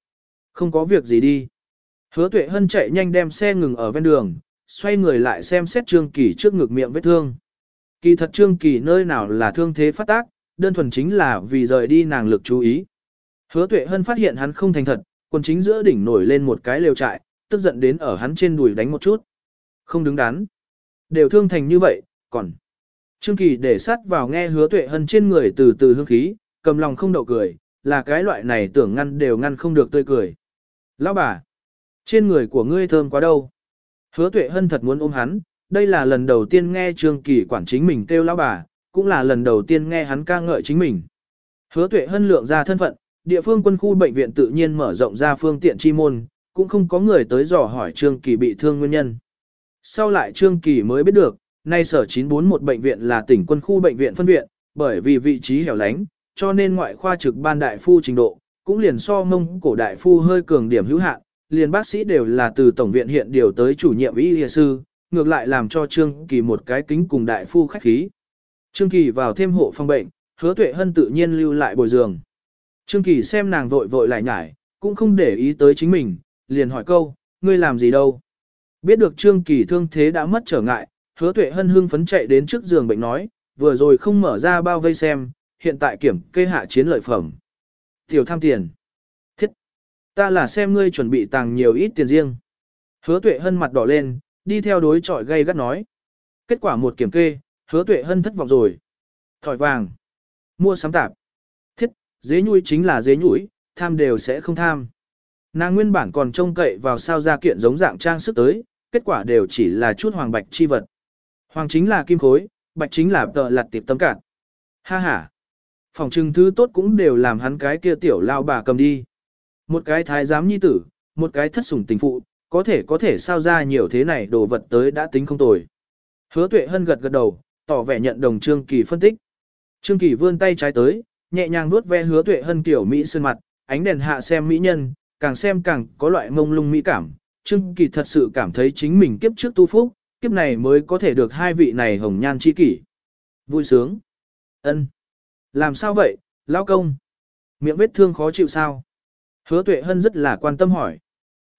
S1: Không có việc gì đi. Hứa tuệ hân chạy nhanh đem xe ngừng ở ven đường, xoay người lại xem xét Trương Kỳ trước ngực miệng vết thương. Kỳ thật Trương Kỳ nơi nào là thương thế phát tác, đơn thuần chính là vì rời đi nàng lực chú ý. Hứa tuệ hân phát hiện hắn không thành thật, quần chính giữa đỉnh nổi lên một cái lều trại, tức giận đến ở hắn trên đùi đánh một chút. Không đứng đắn. Đều thương thành như vậy, còn. Trương Kỳ để sát vào nghe hứa tuệ hân trên người từ từ hương khí, cầm lòng không đậu cười, là cái loại này tưởng ngăn đều ngăn không được tươi cười. Lão bà, trên người của ngươi thơm quá đâu. Hứa tuệ hân thật muốn ôm hắn, đây là lần đầu tiên nghe Trương Kỳ quản chính mình kêu lão bà, cũng là lần đầu tiên nghe hắn ca ngợi chính mình. Hứa tuệ hân lượng ra thân phận, địa phương quân khu bệnh viện tự nhiên mở rộng ra phương tiện chi môn, cũng không có người tới dò hỏi Trương Kỳ bị thương nguyên nhân. Sau lại Trương Kỳ mới biết được, nay sở 941 bệnh viện là tỉnh quân khu bệnh viện phân viện, bởi vì vị trí hẻo lánh, cho nên ngoại khoa trực ban đại phu trình độ, cũng liền so mông cổ đại phu hơi cường điểm hữu hạn, liền bác sĩ đều là từ tổng viện hiện điều tới chủ nhiệm y y sư, ngược lại làm cho Trương Kỳ một cái kính cùng đại phu khách khí. Trương Kỳ vào thêm hộ phòng bệnh, hứa tuệ hân tự nhiên lưu lại bồi giường. Trương Kỳ xem nàng vội vội lại nhải, cũng không để ý tới chính mình, liền hỏi câu, ngươi làm gì đâu. Biết được Trương Kỳ thương thế đã mất trở ngại, hứa tuệ hân hưng phấn chạy đến trước giường bệnh nói, vừa rồi không mở ra bao vây xem, hiện tại kiểm kê hạ chiến lợi phẩm. Tiểu tham tiền. Thiết. Ta là xem ngươi chuẩn bị tàng nhiều ít tiền riêng. Hứa tuệ hân mặt đỏ lên, đi theo đối trọi gay gắt nói. Kết quả một kiểm kê, hứa tuệ hân thất vọng rồi. Thỏi vàng. Mua sắm tạp. Thiết, dế nhui chính là dế nhũi, tham đều sẽ không tham. Nàng nguyên bản còn trông cậy vào sao ra kiện giống dạng trang sức tới, kết quả đều chỉ là chút hoàng bạch chi vật. Hoàng chính là kim khối, bạch chính là tờ lặt tiệp tấm cạn. Ha ha. Phòng trừng thứ tốt cũng đều làm hắn cái kia tiểu lao bà cầm đi. Một cái thái giám nhi tử, một cái thất sủng tình phụ, có thể có thể sao ra nhiều thế này đồ vật tới đã tính không tồi. Hứa tuệ hân gật gật đầu, tỏ vẻ nhận đồng Trương Kỳ phân tích. Trương Kỳ vươn tay trái tới, nhẹ nhàng nuốt ve hứa tuệ hân kiểu Mỹ sơn mặt, ánh đèn hạ xem mỹ nhân, càng xem càng có loại mông lung mỹ cảm. Trương Kỳ thật sự cảm thấy chính mình kiếp trước tu phúc, kiếp này mới có thể được hai vị này hồng nhan chi kỷ. Vui sướng. ân Làm sao vậy, lão công? Miệng vết thương khó chịu sao? Hứa tuệ hân rất là quan tâm hỏi.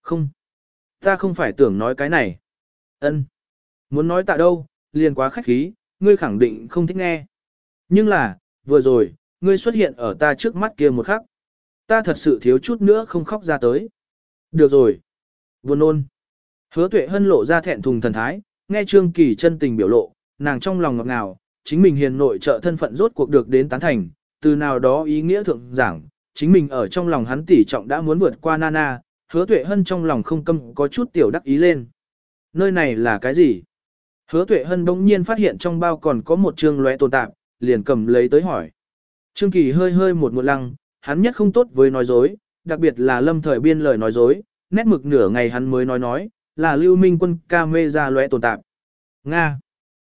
S1: Không. Ta không phải tưởng nói cái này. ân Muốn nói tại đâu, liền quá khách khí, ngươi khẳng định không thích nghe. Nhưng là, vừa rồi, ngươi xuất hiện ở ta trước mắt kia một khắc. Ta thật sự thiếu chút nữa không khóc ra tới. Được rồi. Buồn nôn. Hứa tuệ hân lộ ra thẹn thùng thần thái, nghe Trương Kỳ chân tình biểu lộ, nàng trong lòng ngọt ngào, chính mình hiền nội trợ thân phận rốt cuộc được đến tán thành, từ nào đó ý nghĩa thượng giảng, chính mình ở trong lòng hắn tỷ trọng đã muốn vượt qua Nana, hứa tuệ hân trong lòng không câm có chút tiểu đắc ý lên. Nơi này là cái gì? Hứa tuệ hân bỗng nhiên phát hiện trong bao còn có một trương lóe tồn tạp, liền cầm lấy tới hỏi. Trương Kỳ hơi hơi một một lăng, hắn nhất không tốt với nói dối, đặc biệt là lâm thời biên lời nói dối, nét mực nửa ngày hắn mới nói nói, là lưu minh quân ca mê ra lóe tồn tạp. Nga.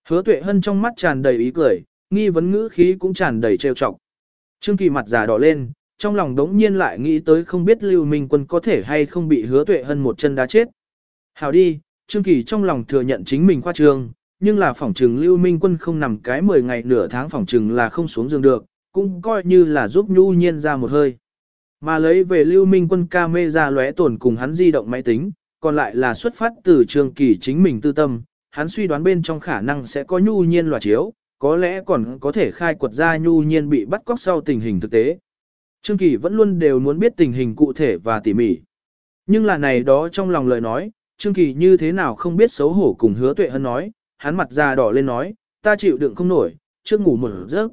S1: Hứa tuệ hân trong mắt tràn đầy ý cười, nghi vấn ngữ khí cũng tràn đầy trêu chọc. Trương Kỳ mặt già đỏ lên, trong lòng đống nhiên lại nghĩ tới không biết lưu minh quân có thể hay không bị hứa tuệ hân một chân đá chết. Hào đi, Trương Kỳ trong lòng thừa nhận chính mình khoa trương, nhưng là phỏng trừng lưu minh quân không nằm cái 10 ngày nửa tháng phỏng trừng là không xuống giường được, cũng coi như là giúp nhu nhiên ra một hơi. Mà lấy về lưu minh quân ca mê ra lóe tổn cùng hắn di động máy tính, còn lại là xuất phát từ Trương Kỳ chính mình tư tâm, hắn suy đoán bên trong khả năng sẽ có nhu nhiên loạt chiếu, có lẽ còn có thể khai quật ra nhu nhiên bị bắt cóc sau tình hình thực tế. Trương Kỳ vẫn luôn đều muốn biết tình hình cụ thể và tỉ mỉ. Nhưng là này đó trong lòng lời nói, Trương Kỳ như thế nào không biết xấu hổ cùng hứa tuệ hân nói, hắn mặt già đỏ lên nói, ta chịu đựng không nổi, trước ngủ một giấc.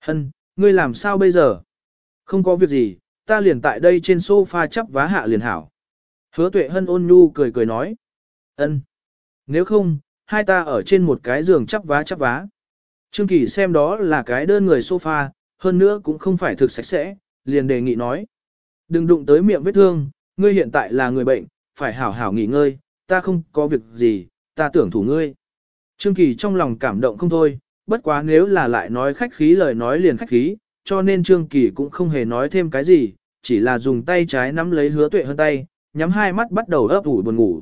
S1: Hân, ngươi làm sao bây giờ? Không có việc gì, ta liền tại đây trên sofa chắp vá hạ liền hảo. Hứa tuệ hân ôn nhu cười cười nói. ân, Nếu không, hai ta ở trên một cái giường chắp vá chắp vá. Trương Kỳ xem đó là cái đơn người sofa, hơn nữa cũng không phải thực sạch sẽ, liền đề nghị nói. Đừng đụng tới miệng vết thương, ngươi hiện tại là người bệnh, phải hảo hảo nghỉ ngơi, ta không có việc gì, ta tưởng thủ ngươi. Trương Kỳ trong lòng cảm động không thôi, bất quá nếu là lại nói khách khí lời nói liền khách khí, cho nên Trương Kỳ cũng không hề nói thêm cái gì, chỉ là dùng tay trái nắm lấy hứa tuệ hơn tay, nhắm hai mắt bắt đầu ấp ủ buồn ngủ.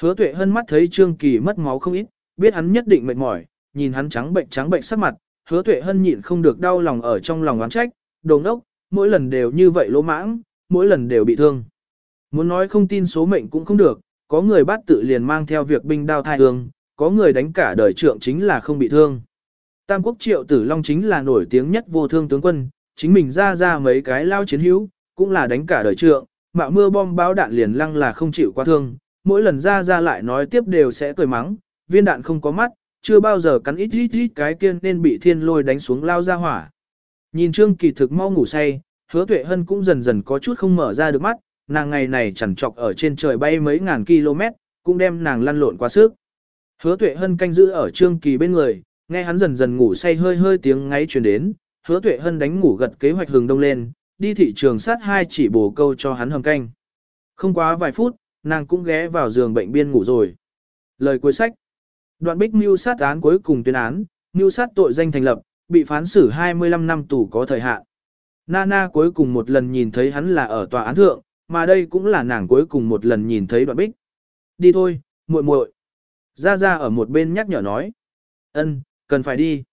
S1: Hứa tuệ Hân mắt thấy Trương Kỳ mất máu không ít, biết hắn nhất định mệt mỏi, nhìn hắn trắng bệnh trắng bệnh sắc mặt, hứa tuệ hân nhịn không được đau lòng ở trong lòng oán trách, đồ ngốc, mỗi lần đều như vậy lỗ mãng, mỗi lần đều bị thương. Muốn nói không tin số mệnh cũng không được, có người bắt tự liền mang theo việc binh đao thai hương, có người đánh cả đời trượng chính là không bị thương. Tam quốc triệu tử long chính là nổi tiếng nhất vô thương tướng quân, chính mình ra ra mấy cái lao chiến hữu, cũng là đánh cả đời trượng, mạo mưa bom báo đạn liền lăng là không chịu qua thương, mỗi lần ra ra lại nói tiếp đều sẽ cười mắng, viên đạn không có mắt, chưa bao giờ cắn ít ít ít cái kiên nên bị thiên lôi đánh xuống lao ra hỏa. Nhìn Trương Kỳ thực mau ngủ say, hứa tuệ hân cũng dần dần có chút không mở ra được mắt, nàng ngày này chẳng trọc ở trên trời bay mấy ngàn km, cũng đem nàng lăn lộn quá sức. Hứa tuệ hân canh giữ ở Trương Kỳ bên người, nghe hắn dần dần ngủ say hơi hơi tiếng ngáy truyền đến, hứa tuệ hân đánh ngủ gật kế hoạch hừng đông lên, đi thị trường sát hai chỉ bổ câu cho hắn hầm canh. Không quá vài phút, nàng cũng ghé vào giường bệnh biên ngủ rồi. Lời cuối sách Đoạn bích mưu sát án cuối cùng tuyên án, mưu sát tội danh thành lập, bị phán xử 25 năm tù có thời hạn. Nana cuối cùng một lần nhìn thấy hắn là ở tòa án thượng, mà đây cũng là nàng cuối cùng một lần nhìn thấy đoạn bích. Đi thôi, muội muội. Ra ra ở một bên nhắc nhở nói. Ân, cần phải đi.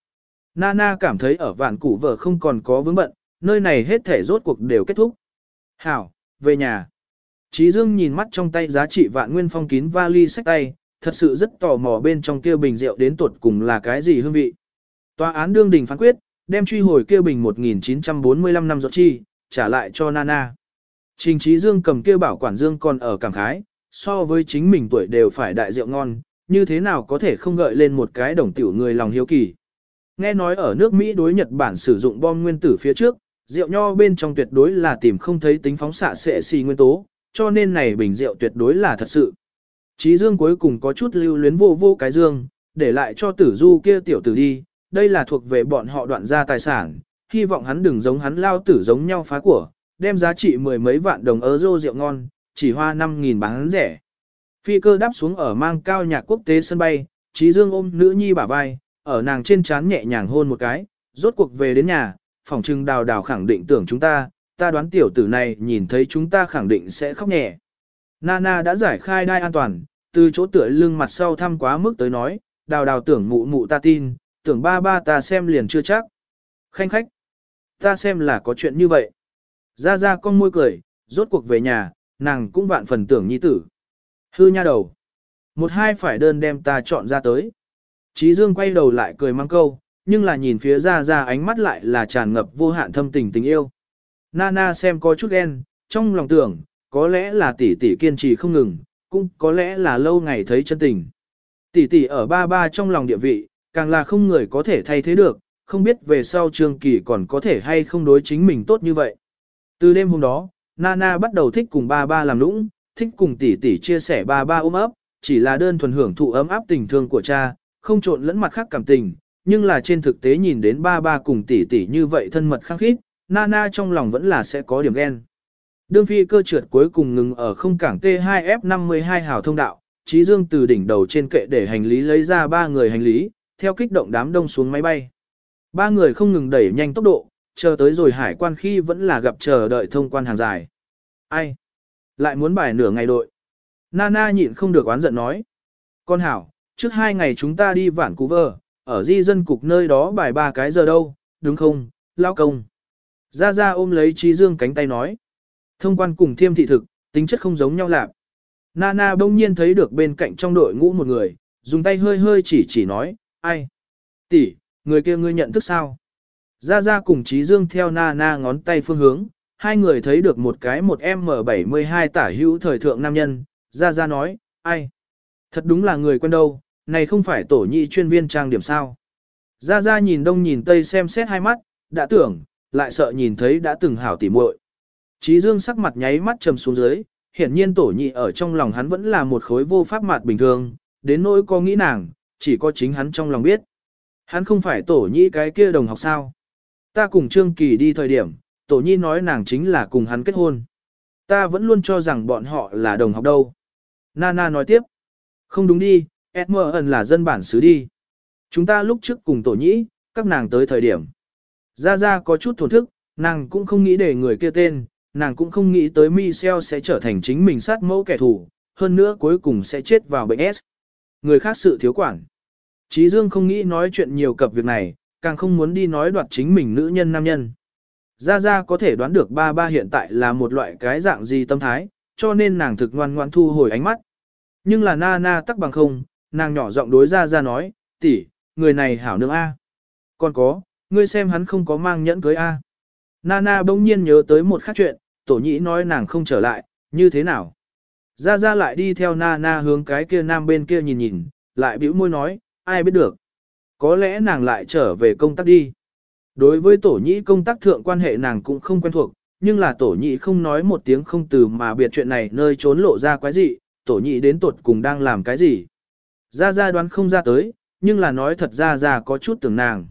S1: Nana cảm thấy ở vạn củ vợ không còn có vướng bận, nơi này hết thể rốt cuộc đều kết thúc. Hảo, về nhà. Chí Dương nhìn mắt trong tay giá trị vạn nguyên phong kín vali sách tay, thật sự rất tò mò bên trong kia bình rượu đến tuột cùng là cái gì hương vị. Tòa án đương đình phán quyết, đem truy hồi kia bình 1945 năm giọt chi, trả lại cho Nana. Trình Trí Dương cầm kia bảo quản Dương còn ở cảm khái, so với chính mình tuổi đều phải đại rượu ngon, như thế nào có thể không gợi lên một cái đồng tiểu người lòng hiếu kỳ. Nghe nói ở nước Mỹ đối Nhật Bản sử dụng bom nguyên tử phía trước, rượu nho bên trong tuyệt đối là tìm không thấy tính phóng xạ sẽ xì nguyên tố, cho nên này bình rượu tuyệt đối là thật sự. Chí Dương cuối cùng có chút lưu luyến vô vô cái dương, để lại cho tử du kia tiểu tử đi, đây là thuộc về bọn họ đoạn gia tài sản, hy vọng hắn đừng giống hắn lao tử giống nhau phá của, đem giá trị mười mấy vạn đồng euro rượu ngon, chỉ hoa 5.000 bán rẻ. Phi cơ đáp xuống ở mang cao nhạc quốc tế sân bay, Chí Dương ôm nữ nhi bả vai, ở nàng trên trán nhẹ nhàng hôn một cái, rốt cuộc về đến nhà, phòng trưng đào đào khẳng định tưởng chúng ta, ta đoán tiểu tử này nhìn thấy chúng ta khẳng định sẽ khóc nhẹ. Nana đã giải khai đai an toàn, từ chỗ tựa lưng mặt sau thăm quá mức tới nói, đào đào tưởng mụ mụ ta tin, tưởng ba ba ta xem liền chưa chắc. Khanh khách, ta xem là có chuyện như vậy. Ra ra con môi cười, rốt cuộc về nhà, nàng cũng vạn phần tưởng nhi tử. Hư nha đầu. Một hai phải đơn đem ta chọn ra tới. Chí Dương quay đầu lại cười mang câu, nhưng là nhìn phía ra ra ánh mắt lại là tràn ngập vô hạn thâm tình tình yêu. Nana xem có chút ghen, trong lòng tưởng, có lẽ là tỷ tỷ kiên trì không ngừng, cũng có lẽ là lâu ngày thấy chân tình. Tỷ tỷ ở ba ba trong lòng địa vị, càng là không người có thể thay thế được, không biết về sau Trương Kỳ còn có thể hay không đối chính mình tốt như vậy. Từ đêm hôm đó, Nana bắt đầu thích cùng ba ba làm lũng, thích cùng tỷ tỷ chia sẻ ba ba ôm ấp, chỉ là đơn thuần hưởng thụ ấm áp tình thương của cha, không trộn lẫn mặt khác cảm tình, nhưng là trên thực tế nhìn đến ba ba cùng tỷ tỷ như vậy thân mật khăng khít, Nana trong lòng vẫn là sẽ có điểm ghen. Đương phi cơ trượt cuối cùng ngừng ở không cảng T2F52 hào thông đạo, Trí Dương từ đỉnh đầu trên kệ để hành lý lấy ra ba người hành lý, theo kích động đám đông xuống máy bay. Ba người không ngừng đẩy nhanh tốc độ, chờ tới rồi hải quan khi vẫn là gặp chờ đợi thông quan hàng dài. Ai? Lại muốn bài nửa ngày đội. Nana nhịn không được oán giận nói. Con hảo, trước hai ngày chúng ta đi vản cú vơ, ở di dân cục nơi đó bài ba cái giờ đâu, đúng không, lao công. gia gia ôm lấy trí dương cánh tay nói. Thông quan cùng thiêm thị thực, tính chất không giống nhau lạc. Nana bỗng nhiên thấy được bên cạnh trong đội ngũ một người, dùng tay hơi hơi chỉ chỉ nói, ai? tỷ, người kia ngươi nhận thức sao? gia gia cùng trí dương theo Nana ngón tay phương hướng, hai người thấy được một cái một M72 tả hữu thời thượng nam nhân, gia gia nói, ai? Thật đúng là người quen đâu, này không phải tổ nhị chuyên viên trang điểm sao? Ra ra nhìn đông nhìn tây xem xét hai mắt, đã tưởng, lại sợ nhìn thấy đã từng hảo tỉ muội. Chí Dương sắc mặt nháy mắt trầm xuống dưới, hiển nhiên tổ nhị ở trong lòng hắn vẫn là một khối vô pháp mặt bình thường, đến nỗi có nghĩ nàng, chỉ có chính hắn trong lòng biết. Hắn không phải tổ nhị cái kia đồng học sao. Ta cùng Trương Kỳ đi thời điểm, tổ nhi nói nàng chính là cùng hắn kết hôn. Ta vẫn luôn cho rằng bọn họ là đồng học đâu. Nana nói tiếp. Không đúng đi, Edmund là dân bản xứ đi. Chúng ta lúc trước cùng tổ nhĩ, các nàng tới thời điểm. Ra Ra có chút thổn thức, nàng cũng không nghĩ để người kia tên, nàng cũng không nghĩ tới Michelle sẽ trở thành chính mình sát mẫu kẻ thù, hơn nữa cuối cùng sẽ chết vào bệnh S. Người khác sự thiếu quản. Chí Dương không nghĩ nói chuyện nhiều cập việc này, càng không muốn đi nói đoạt chính mình nữ nhân nam nhân. Gia Gia có thể đoán được ba ba hiện tại là một loại cái dạng gì tâm thái, cho nên nàng thực ngoan ngoan thu hồi ánh mắt. Nhưng là na na tắc bằng không, nàng nhỏ giọng đối ra ra nói, tỷ, người này hảo nương A. Còn có, ngươi xem hắn không có mang nhẫn cưới A. Nana bỗng nhiên nhớ tới một khác chuyện, tổ nhĩ nói nàng không trở lại, như thế nào? ra ra lại đi theo Nana hướng cái kia nam bên kia nhìn nhìn, lại bĩu môi nói, ai biết được. Có lẽ nàng lại trở về công tác đi. Đối với tổ nhĩ công tác thượng quan hệ nàng cũng không quen thuộc, nhưng là tổ nhĩ không nói một tiếng không từ mà biệt chuyện này nơi trốn lộ ra quái gì, tổ nhĩ đến tột cùng đang làm cái gì. Gia Gia đoán không ra tới, nhưng là nói thật ra Gia có chút tưởng nàng.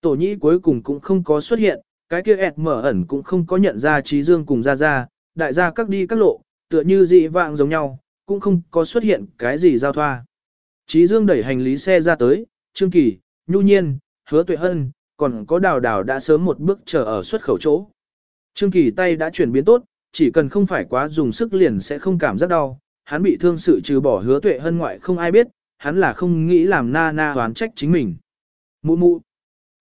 S1: Tổ nhĩ cuối cùng cũng không có xuất hiện, cái kia ẹt mở ẩn cũng không có nhận ra trí dương cùng Gia Gia, đại gia các đi các lộ, tựa như dị vạng giống nhau, cũng không có xuất hiện cái gì giao thoa. Trí dương đẩy hành lý xe ra tới, Trương Kỳ, Nhu Nhiên, Hứa Tuệ Hân, còn có đào đào đã sớm một bước chờ ở xuất khẩu chỗ. Trương Kỳ tay đã chuyển biến tốt, chỉ cần không phải quá dùng sức liền sẽ không cảm giác đau, hắn bị thương sự trừ bỏ hứa tuệ hân ngoại không ai biết, hắn là không nghĩ làm na na hoán trách chính mình. Mụ mụ.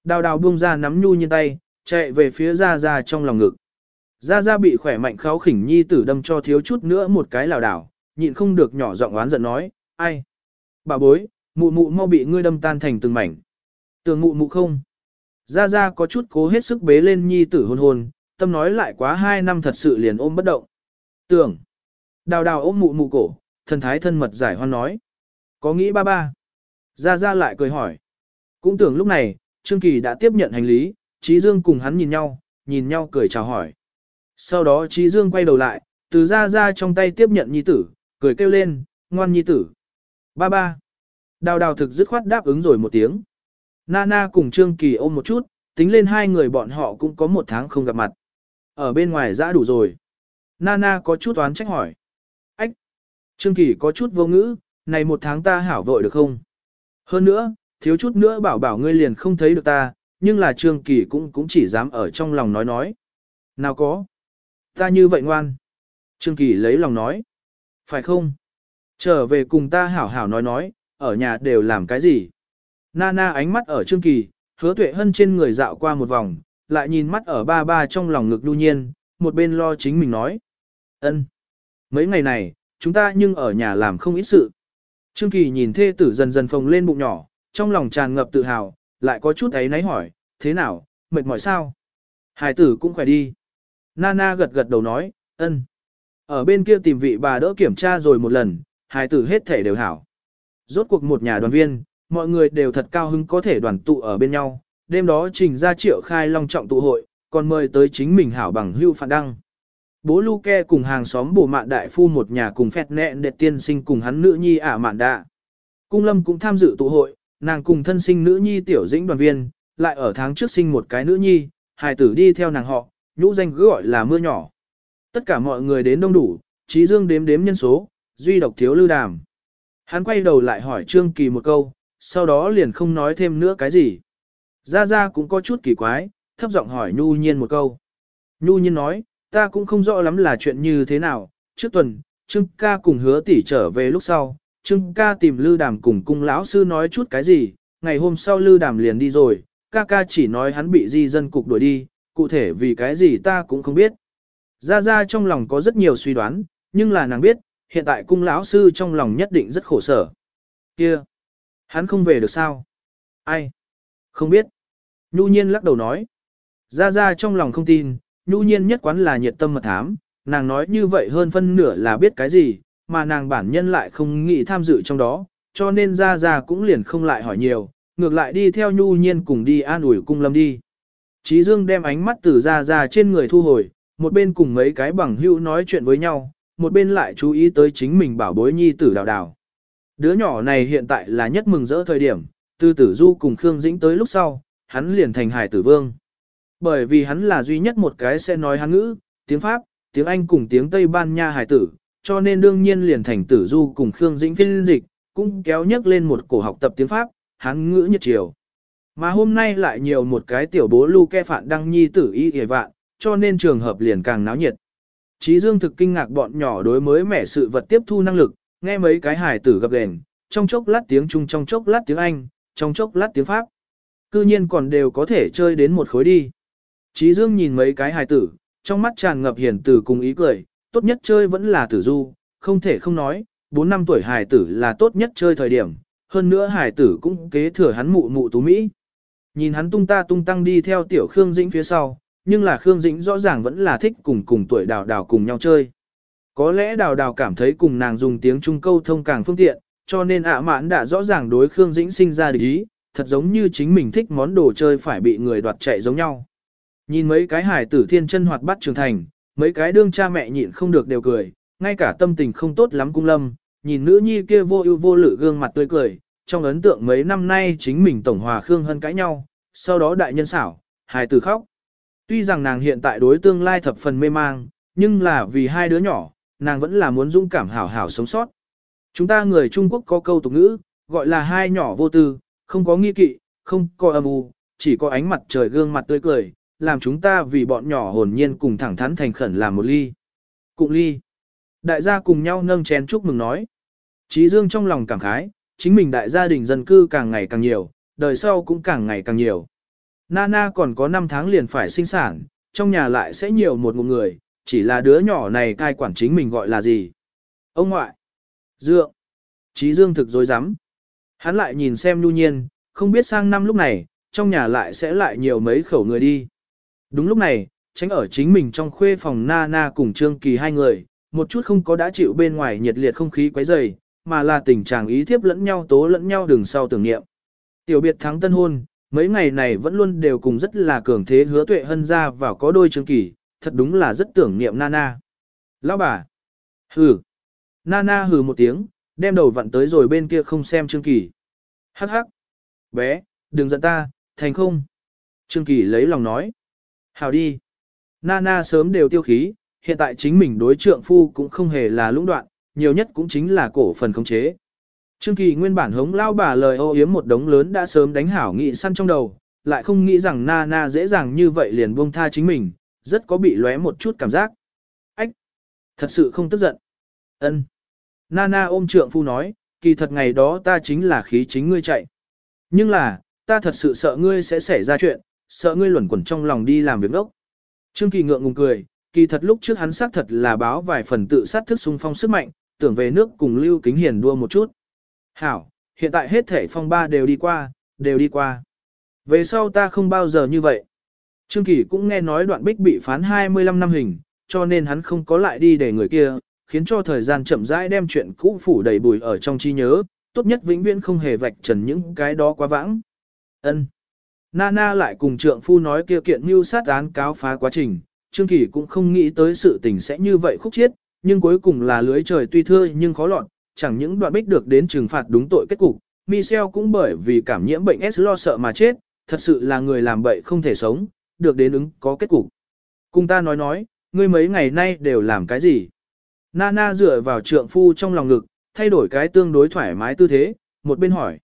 S1: Đào đào buông ra nắm nhu nhiên tay, chạy về phía ra ra trong lòng ngực. Ra ra bị khỏe mạnh kháo khỉnh nhi tử đâm cho thiếu chút nữa một cái lào đảo, nhịn không được nhỏ giọng oán giận nói, ai? Bà bối, mụ mụ mau bị ngươi đâm tan thành từng mảnh. Tường mụ mụ không? Ra Ra có chút cố hết sức bế lên nhi tử hôn hôn, tâm nói lại quá hai năm thật sự liền ôm bất động. Tưởng. Đào đào ôm mụ mụ cổ, thần thái thân mật giải hoan nói. Có nghĩ ba ba. Ra Ra lại cười hỏi. Cũng tưởng lúc này, Trương Kỳ đã tiếp nhận hành lý, Trí Dương cùng hắn nhìn nhau, nhìn nhau cười chào hỏi. Sau đó Trí Dương quay đầu lại, từ ra ra trong tay tiếp nhận nhi tử, cười kêu lên, ngoan nhi tử. Ba ba. Đào đào thực dứt khoát đáp ứng rồi một tiếng. Nana cùng Trương Kỳ ôm một chút, tính lên hai người bọn họ cũng có một tháng không gặp mặt. Ở bên ngoài dã đủ rồi. Nana có chút oán trách hỏi. Ách! Trương Kỳ có chút vô ngữ, này một tháng ta hảo vội được không? Hơn nữa, thiếu chút nữa bảo bảo ngươi liền không thấy được ta, nhưng là Trương Kỳ cũng cũng chỉ dám ở trong lòng nói nói. Nào có? Ta như vậy ngoan. Trương Kỳ lấy lòng nói. Phải không? Trở về cùng ta hảo hảo nói nói, ở nhà đều làm cái gì? Nana ánh mắt ở Trương Kỳ, hứa tuệ hân trên người dạo qua một vòng, lại nhìn mắt ở ba ba trong lòng ngực đu nhiên, một bên lo chính mình nói. ân, Mấy ngày này, chúng ta nhưng ở nhà làm không ít sự. Trương Kỳ nhìn thê tử dần dần phồng lên bụng nhỏ, trong lòng tràn ngập tự hào, lại có chút ấy náy hỏi, thế nào, mệt mỏi sao? Hải tử cũng khỏe đi. Nana gật gật đầu nói, ân. Ở bên kia tìm vị bà đỡ kiểm tra rồi một lần, hải tử hết thể đều hảo. Rốt cuộc một nhà đoàn viên, mọi người đều thật cao hứng có thể đoàn tụ ở bên nhau. Đêm đó trình ra triệu khai long trọng tụ hội, còn mời tới chính mình hảo bằng hưu phản đăng. Bố Luke cùng hàng xóm bổ mạn đại phu một nhà cùng phẹt nẹ đệ tiên sinh cùng hắn nữ nhi ả mạn đạ. Cung lâm cũng tham dự tụ hội, nàng cùng thân sinh nữ nhi tiểu dĩnh đoàn viên, lại ở tháng trước sinh một cái nữ nhi, hài tử đi theo nàng họ, nhũ danh cứ gọi là mưa nhỏ. Tất cả mọi người đến đông đủ, trí dương đếm đếm nhân số, duy độc thiếu lưu đàm. Hắn quay đầu lại hỏi Trương Kỳ một câu, sau đó liền không nói thêm nữa cái gì. Gia Gia cũng có chút kỳ quái, thấp giọng hỏi Nhu Nhiên một câu. Nhu Nhiên nói, ta cũng không rõ lắm là chuyện như thế nào, trước tuần, Trương ca cùng hứa tỷ trở về lúc sau, Trương ca tìm Lư Đàm cùng cung lão sư nói chút cái gì, ngày hôm sau Lư Đàm liền đi rồi, ca ca chỉ nói hắn bị di dân cục đuổi đi, cụ thể vì cái gì ta cũng không biết. Gia Gia trong lòng có rất nhiều suy đoán, nhưng là nàng biết, hiện tại cung lão sư trong lòng nhất định rất khổ sở. Kia, hắn không về được sao? Ai? Không biết. Nhu nhiên lắc đầu nói. Gia Gia trong lòng không tin, nhu nhiên nhất quán là nhiệt tâm mật thám, nàng nói như vậy hơn phân nửa là biết cái gì, mà nàng bản nhân lại không nghĩ tham dự trong đó, cho nên Ra Ra cũng liền không lại hỏi nhiều, ngược lại đi theo nhu nhiên cùng đi an ủi cung lâm đi. Chí Dương đem ánh mắt từ Ra Ra trên người thu hồi, một bên cùng mấy cái bằng hữu nói chuyện với nhau, một bên lại chú ý tới chính mình bảo bối nhi tử đào đào. Đứa nhỏ này hiện tại là nhất mừng rỡ thời điểm, từ tử du cùng Khương Dĩnh tới lúc sau, hắn liền thành hải tử vương. Bởi vì hắn là duy nhất một cái sẽ nói hán ngữ, tiếng Pháp, tiếng Anh cùng tiếng Tây Ban Nha hải tử, cho nên đương nhiên liền thành tử du cùng Khương Dĩnh phiên dịch, cũng kéo nhấc lên một cổ học tập tiếng Pháp, hán ngữ nhật chiều. Mà hôm nay lại nhiều một cái tiểu bố lưu ke phạn đăng nhi tử y hề vạn, cho nên trường hợp liền càng náo nhiệt. Chí Dương thực kinh ngạc bọn nhỏ đối mới mẻ sự vật tiếp thu năng lực, nghe mấy cái hải tử gặp gền, trong chốc lát tiếng Trung trong chốc lát tiếng Anh, trong chốc lát tiếng Pháp. Cư nhiên còn đều có thể chơi đến một khối đi. Trí Dương nhìn mấy cái hải tử, trong mắt tràn ngập hiền tử cùng ý cười, tốt nhất chơi vẫn là tử du, không thể không nói, 4 năm tuổi hải tử là tốt nhất chơi thời điểm, hơn nữa hải tử cũng kế thừa hắn mụ mụ tú Mỹ. Nhìn hắn tung ta tung tăng đi theo tiểu Khương Dĩnh phía sau, nhưng là Khương Dĩnh rõ ràng vẫn là thích cùng cùng tuổi đào đào cùng nhau chơi. Có lẽ đào đào cảm thấy cùng nàng dùng tiếng Trung câu thông càng phương tiện, cho nên ạ mãn đã rõ ràng đối Khương Dĩnh sinh ra địch ý, thật giống như chính mình thích món đồ chơi phải bị người đoạt chạy giống nhau. Nhìn mấy cái hải tử thiên chân hoạt bắt trưởng thành, mấy cái đương cha mẹ nhịn không được đều cười, ngay cả tâm tình không tốt lắm cung lâm, nhìn nữ nhi kia vô ưu vô lự gương mặt tươi cười, trong ấn tượng mấy năm nay chính mình tổng hòa Khương Hân cãi nhau, sau đó đại nhân xảo, hải tử khóc. Tuy rằng nàng hiện tại đối tương lai thập phần mê mang, nhưng là vì hai đứa nhỏ, nàng vẫn là muốn dũng cảm hảo hảo sống sót. Chúng ta người Trung Quốc có câu tục ngữ, gọi là hai nhỏ vô tư, không có nghi kỵ, không có âm u, chỉ có ánh mặt trời gương mặt tươi cười, làm chúng ta vì bọn nhỏ hồn nhiên cùng thẳng thắn thành khẩn làm một ly. Cụng ly. Đại gia cùng nhau nâng chén chúc mừng nói. Chí Dương trong lòng cảm khái, chính mình đại gia đình dân cư càng ngày càng nhiều, đời sau cũng càng ngày càng nhiều. Nana còn có 5 tháng liền phải sinh sản, trong nhà lại sẽ nhiều một ngụm người, chỉ là đứa nhỏ này cai quản chính mình gọi là gì. Ông ngoại. Dượng. Chí Dương thực dối rắm Hắn lại nhìn xem nhu nhiên, không biết sang năm lúc này, trong nhà lại sẽ lại nhiều mấy khẩu người đi. Đúng lúc này, tránh ở chính mình trong khuê phòng Nana cùng Trương Kỳ hai người, một chút không có đã chịu bên ngoài nhiệt liệt không khí quấy rầy, mà là tình trạng ý thiếp lẫn nhau tố lẫn nhau đường sau tưởng niệm. Tiểu biệt thắng tân hôn, mấy ngày này vẫn luôn đều cùng rất là cường thế hứa tuệ hân ra vào có đôi Trương Kỳ, thật đúng là rất tưởng niệm Nana. Lão bà. Hừ. Nana hừ một tiếng, đem đầu vặn tới rồi bên kia không xem Trương Kỳ. Hắc hắc. Bé, đừng giận ta, thành không. Trương Kỳ lấy lòng nói. Hào đi. Nana sớm đều tiêu khí, hiện tại chính mình đối trượng phu cũng không hề là lũng đoạn, nhiều nhất cũng chính là cổ phần khống chế. Trương Kỳ nguyên bản hống lao bà lời ô yếm một đống lớn đã sớm đánh hảo nghị săn trong đầu, lại không nghĩ rằng Nana dễ dàng như vậy liền buông tha chính mình, rất có bị lóe một chút cảm giác. Ách! Thật sự không tức giận. Ân. Nana ôm trượng phu nói, kỳ thật ngày đó ta chính là khí chính ngươi chạy. Nhưng là, ta thật sự sợ ngươi sẽ xảy ra chuyện, sợ ngươi luẩn quẩn trong lòng đi làm việc đốc. Trương Kỳ ngượng ngùng cười, kỳ thật lúc trước hắn xác thật là báo vài phần tự sát thức xung phong sức mạnh, tưởng về nước cùng Lưu Kính Hiền đua một chút. Hảo, hiện tại hết thể phong ba đều đi qua, đều đi qua. Về sau ta không bao giờ như vậy. Trương Kỳ cũng nghe nói đoạn bích bị phán 25 năm hình, cho nên hắn không có lại đi để người kia, khiến cho thời gian chậm rãi đem chuyện cũ phủ đầy bùi ở trong trí nhớ, tốt nhất vĩnh viễn không hề vạch trần những cái đó quá vãng. Ân. Nana lại cùng trượng phu nói kia kiện mưu sát án cáo phá quá trình, Trương Kỳ cũng không nghĩ tới sự tình sẽ như vậy khúc chiết, nhưng cuối cùng là lưới trời tuy thưa nhưng khó lọt, chẳng những đoạn bích được đến trừng phạt đúng tội kết cục. Michel cũng bởi vì cảm nhiễm bệnh S lo sợ mà chết, thật sự là người làm bậy không thể sống, được đến ứng có kết cục. Cùng ta nói nói, ngươi mấy ngày nay đều làm cái gì? Nana dựa vào trượng phu trong lòng ngực, thay đổi cái tương đối thoải mái tư thế, một bên hỏi.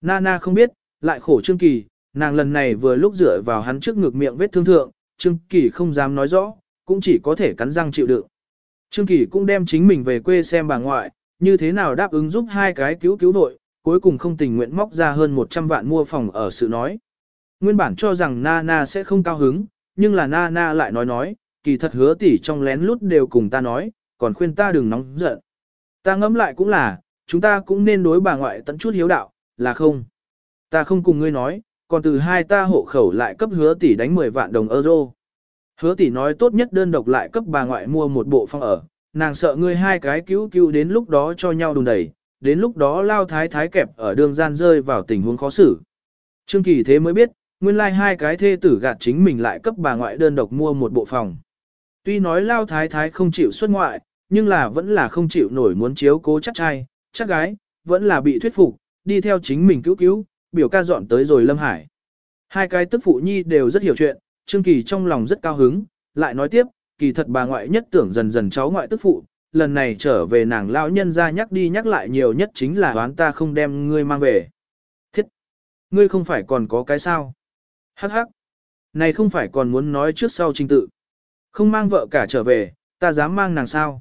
S1: Nana không biết, lại khổ Trương Kỳ, nàng lần này vừa lúc dựa vào hắn trước ngực miệng vết thương thượng, Trương Kỳ không dám nói rõ, cũng chỉ có thể cắn răng chịu đựng. Trương Kỳ cũng đem chính mình về quê xem bà ngoại, như thế nào đáp ứng giúp hai cái cứu cứu đội, cuối cùng không tình nguyện móc ra hơn 100 vạn mua phòng ở sự nói. Nguyên bản cho rằng Nana sẽ không cao hứng, nhưng là Nana lại nói nói, kỳ thật hứa tỷ trong lén lút đều cùng ta nói, còn khuyên ta đừng nóng giận. Ta ngẫm lại cũng là, chúng ta cũng nên đối bà ngoại tận chút hiếu đạo, là không? Ta không cùng ngươi nói, còn từ hai ta hộ khẩu lại cấp hứa tỷ đánh 10 vạn đồng euro. Hứa tỷ nói tốt nhất đơn độc lại cấp bà ngoại mua một bộ phòng ở, nàng sợ ngươi hai cái cứu cứu đến lúc đó cho nhau đùn đẩy, đến lúc đó lao thái thái kẹp ở đường gian rơi vào tình huống khó xử. Trương Kỳ thế mới biết, nguyên lai like hai cái thê tử gạt chính mình lại cấp bà ngoại đơn độc mua một bộ phòng. Tuy nói lao thái thái không chịu xuất ngoại, nhưng là vẫn là không chịu nổi muốn chiếu cố chắc trai, chắc gái, vẫn là bị thuyết phục, đi theo chính mình cứu cứu, biểu ca dọn tới rồi Lâm Hải. Hai cái tức phụ nhi đều rất hiểu chuyện, Trương Kỳ trong lòng rất cao hứng, lại nói tiếp, kỳ thật bà ngoại nhất tưởng dần dần cháu ngoại tức phụ, lần này trở về nàng lão nhân ra nhắc đi nhắc lại nhiều nhất chính là đoán ta không đem ngươi mang về. Thiết! Ngươi không phải còn có cái sao? Hắc hắc! Này không phải còn muốn nói trước sau trình tự. Không mang vợ cả trở về, ta dám mang nàng sao?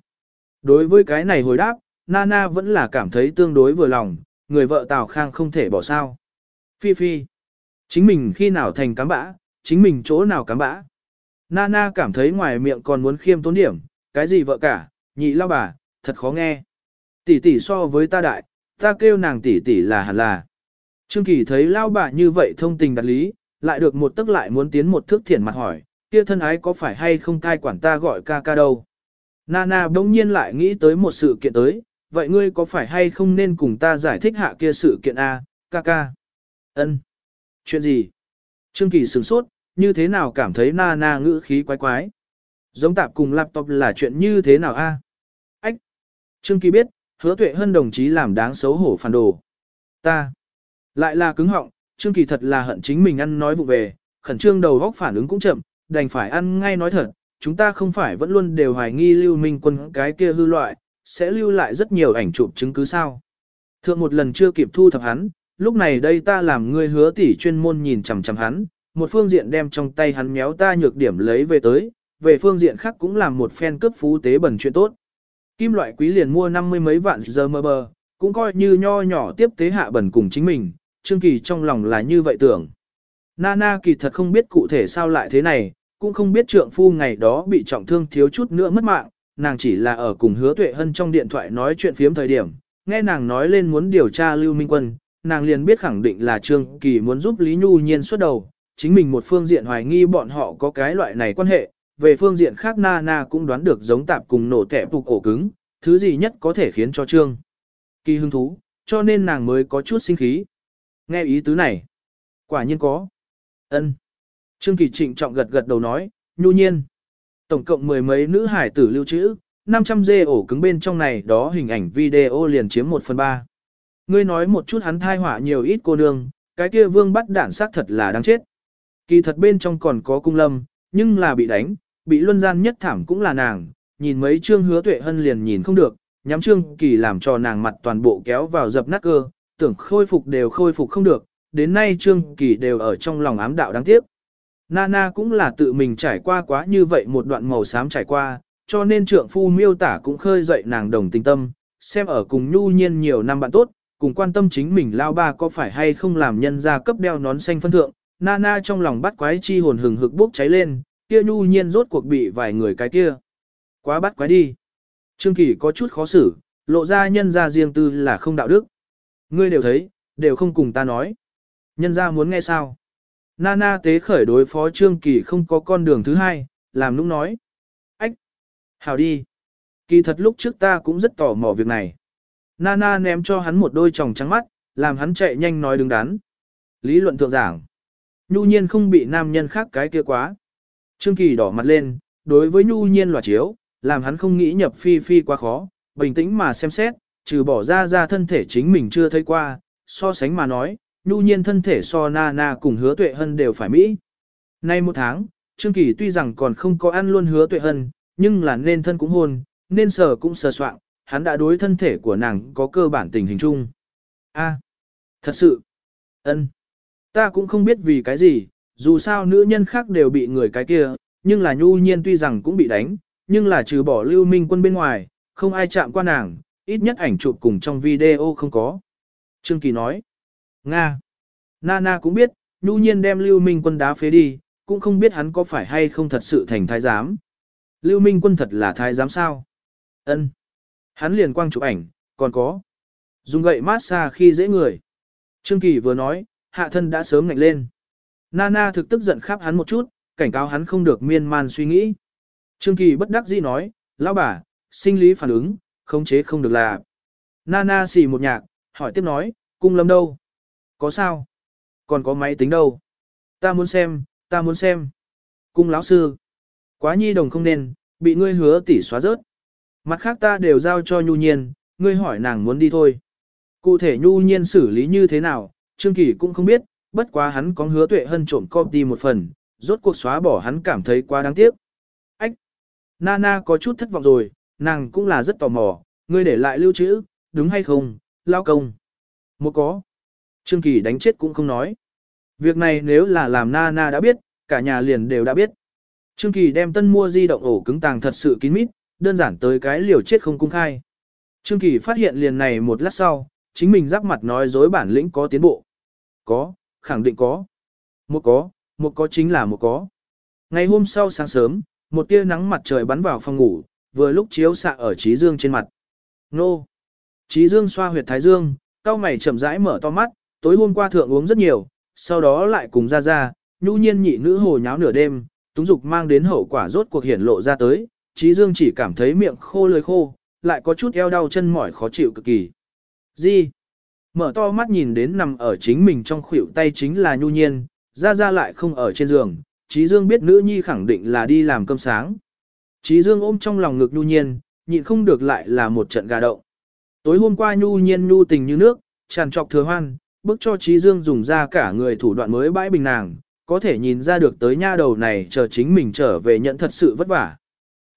S1: Đối với cái này hồi đáp, Nana vẫn là cảm thấy tương đối vừa lòng, người vợ Tào Khang không thể bỏ sao. Phi Phi! Chính mình khi nào thành cám bã, chính mình chỗ nào cám bã. Nana cảm thấy ngoài miệng còn muốn khiêm tốn điểm, cái gì vợ cả, nhị lao bà, thật khó nghe. Tỷ tỷ so với ta đại, ta kêu nàng tỷ tỷ là hẳn là. Trương Kỳ thấy lao bà như vậy thông tình đặt lý, lại được một tức lại muốn tiến một thước thiển mặt hỏi, kia thân ái có phải hay không cai quản ta gọi ca ca đâu. Nana bỗng nhiên lại nghĩ tới một sự kiện tới, vậy ngươi có phải hay không nên cùng ta giải thích hạ kia sự kiện A, ca ca? Ân. Chuyện gì? Trương Kỳ sửng sốt, như thế nào cảm thấy Na Na ngữ khí quái quái? Giống tạp cùng laptop là chuyện như thế nào a? Ách! Trương Kỳ biết, hứa tuệ hơn đồng chí làm đáng xấu hổ phản đồ. Ta! Lại là cứng họng, Trương Kỳ thật là hận chính mình ăn nói vụ về, khẩn trương đầu góc phản ứng cũng chậm, đành phải ăn ngay nói thật, chúng ta không phải vẫn luôn đều hoài nghi lưu minh quân cái kia hư loại, sẽ lưu lại rất nhiều ảnh chụp chứng cứ sao. Thượng một lần chưa kịp thu thập hắn, lúc này đây ta làm ngươi hứa tỷ chuyên môn nhìn chằm chằm hắn, một phương diện đem trong tay hắn méo ta nhược điểm lấy về tới, về phương diện khác cũng làm một phen cướp phú tế bẩn chuyện tốt. Kim loại quý liền mua năm mươi mấy vạn giờ mơ bờ, cũng coi như nho nhỏ tiếp tế hạ bẩn cùng chính mình, Trương Kỳ trong lòng là như vậy tưởng. Nana kỳ thật không biết cụ thể sao lại thế này, cũng không biết trượng phu ngày đó bị trọng thương thiếu chút nữa mất mạng, nàng chỉ là ở cùng hứa tuệ hân trong điện thoại nói chuyện phiếm thời điểm, nghe nàng nói lên muốn điều tra Lưu Minh Quân, nàng liền biết khẳng định là Trương Kỳ muốn giúp Lý Nhu Nhiên xuất đầu, chính mình một phương diện hoài nghi bọn họ có cái loại này quan hệ, về phương diện khác Nana cũng đoán được giống tạp cùng nổ tẻ phục ổ cứng, thứ gì nhất có thể khiến cho Trương Kỳ hứng thú, cho nên nàng mới có chút sinh khí. Nghe ý tứ này, quả nhiên có. ân Trương Kỳ trịnh trọng gật gật đầu nói, nhu nhiên. Tổng cộng mười mấy nữ hải tử lưu trữ, 500 dê ổ cứng bên trong này đó hình ảnh video liền chiếm 1 phần 3. Ngươi nói một chút hắn thai hỏa nhiều ít cô nương, cái kia vương bắt đạn xác thật là đáng chết. Kỳ thật bên trong còn có cung lâm, nhưng là bị đánh, bị luân gian nhất thảm cũng là nàng, nhìn mấy chương hứa tuệ hân liền nhìn không được, nhắm trương kỳ làm cho nàng mặt toàn bộ kéo vào dập nát cơ, tưởng khôi phục đều khôi phục không được, đến nay trương kỳ đều ở trong lòng ám đạo đáng tiếc. Nana cũng là tự mình trải qua quá như vậy một đoạn màu xám trải qua, cho nên trượng phu miêu tả cũng khơi dậy nàng đồng tình tâm, xem ở cùng nhu nhiên nhiều năm bạn tốt, cùng quan tâm chính mình lao ba có phải hay không làm nhân ra cấp đeo nón xanh phân thượng, Nana trong lòng bắt quái chi hồn hừng hực bốc cháy lên, kia nhu nhiên rốt cuộc bị vài người cái kia. Quá bắt quái đi. Trương Kỳ có chút khó xử, lộ ra nhân ra riêng tư là không đạo đức. Ngươi đều thấy, đều không cùng ta nói. Nhân ra muốn nghe sao? Nana tế khởi đối phó Trương Kỳ không có con đường thứ hai, làm nũng nói. Ách! Hào đi! Kỳ thật lúc trước ta cũng rất tò mò việc này. Nana ném cho hắn một đôi tròng trắng mắt, làm hắn chạy nhanh nói đứng đắn. Lý luận thượng giảng. Nhu nhiên không bị nam nhân khác cái kia quá. Trương Kỳ đỏ mặt lên, đối với nhu nhiên loạt chiếu, làm hắn không nghĩ nhập phi phi quá khó, bình tĩnh mà xem xét, trừ bỏ ra ra thân thể chính mình chưa thấy qua, so sánh mà nói, nhu nhiên thân thể so na na cùng hứa tuệ hân đều phải Mỹ. Nay một tháng, Trương Kỳ tuy rằng còn không có ăn luôn hứa tuệ hân, nhưng là nên thân cũng hôn, nên sờ cũng sờ soạn, hắn đã đối thân thể của nàng có cơ bản tình hình chung. A, thật sự, ân, ta cũng không biết vì cái gì, dù sao nữ nhân khác đều bị người cái kia, nhưng là nhu nhiên tuy rằng cũng bị đánh, nhưng là trừ bỏ lưu minh quân bên ngoài, không ai chạm qua nàng, ít nhất ảnh chụp cùng trong video không có. Trương Kỳ nói, Nga, Nana cũng biết, nhu nhiên đem lưu minh quân đá phế đi, cũng không biết hắn có phải hay không thật sự thành thái giám. Lưu minh quân thật là thái giám sao? Ân. Hắn liền quang chụp ảnh, còn có. Dùng gậy mát xa khi dễ người. Trương Kỳ vừa nói, hạ thân đã sớm ngạnh lên. Nana thực tức giận khắp hắn một chút, cảnh cáo hắn không được miên man suy nghĩ. Trương Kỳ bất đắc dĩ nói, lão bà, sinh lý phản ứng, khống chế không được là. Nana xì một nhạc, hỏi tiếp nói, cung lâm đâu? Có sao? Còn có máy tính đâu? Ta muốn xem, ta muốn xem. Cung lão sư. Quá nhi đồng không nên, bị ngươi hứa tỉ xóa rớt. Mặt khác ta đều giao cho nhu nhiên, ngươi hỏi nàng muốn đi thôi. Cụ thể nhu nhiên xử lý như thế nào, Trương Kỳ cũng không biết, bất quá hắn có hứa tuệ hân trộm copy một phần, rốt cuộc xóa bỏ hắn cảm thấy quá đáng tiếc. Ách! Nana có chút thất vọng rồi, nàng cũng là rất tò mò, ngươi để lại lưu trữ, đúng hay không, lao công. Một có. Trương Kỳ đánh chết cũng không nói. Việc này nếu là làm Nana đã biết, cả nhà liền đều đã biết. Trương Kỳ đem tân mua di động ổ cứng tàng thật sự kín mít, đơn giản tới cái liều chết không cung khai. Trương Kỳ phát hiện liền này một lát sau, chính mình rắc mặt nói dối bản lĩnh có tiến bộ. Có, khẳng định có. Một có, một có chính là một có. Ngày hôm sau sáng sớm, một tia nắng mặt trời bắn vào phòng ngủ, vừa lúc chiếu xạ ở Trí Dương trên mặt. Nô! Trí Dương xoa huyệt thái dương, cao mày chậm rãi mở to mắt, tối hôm qua thượng uống rất nhiều, sau đó lại cùng ra ra, nhu nhiên nhị nữ hồ nháo nửa đêm, túng dục mang đến hậu quả rốt cuộc hiển lộ ra tới, Trí Dương chỉ cảm thấy miệng khô lưỡi khô, lại có chút eo đau chân mỏi khó chịu cực kỳ. Gì? Mở to mắt nhìn đến nằm ở chính mình trong khuỷu tay chính là nhu nhiên, ra ra lại không ở trên giường, Trí Dương biết nữ nhi khẳng định là đi làm cơm sáng. Trí Dương ôm trong lòng ngực nhu nhiên, nhịn không được lại là một trận gà động. Tối hôm qua nhu nhiên nhu tình như nước, tràn trọc thừa hoan, bức cho Trí Dương dùng ra cả người thủ đoạn mới bãi bình nàng, có thể nhìn ra được tới nha đầu này chờ chính mình trở về nhận thật sự vất vả.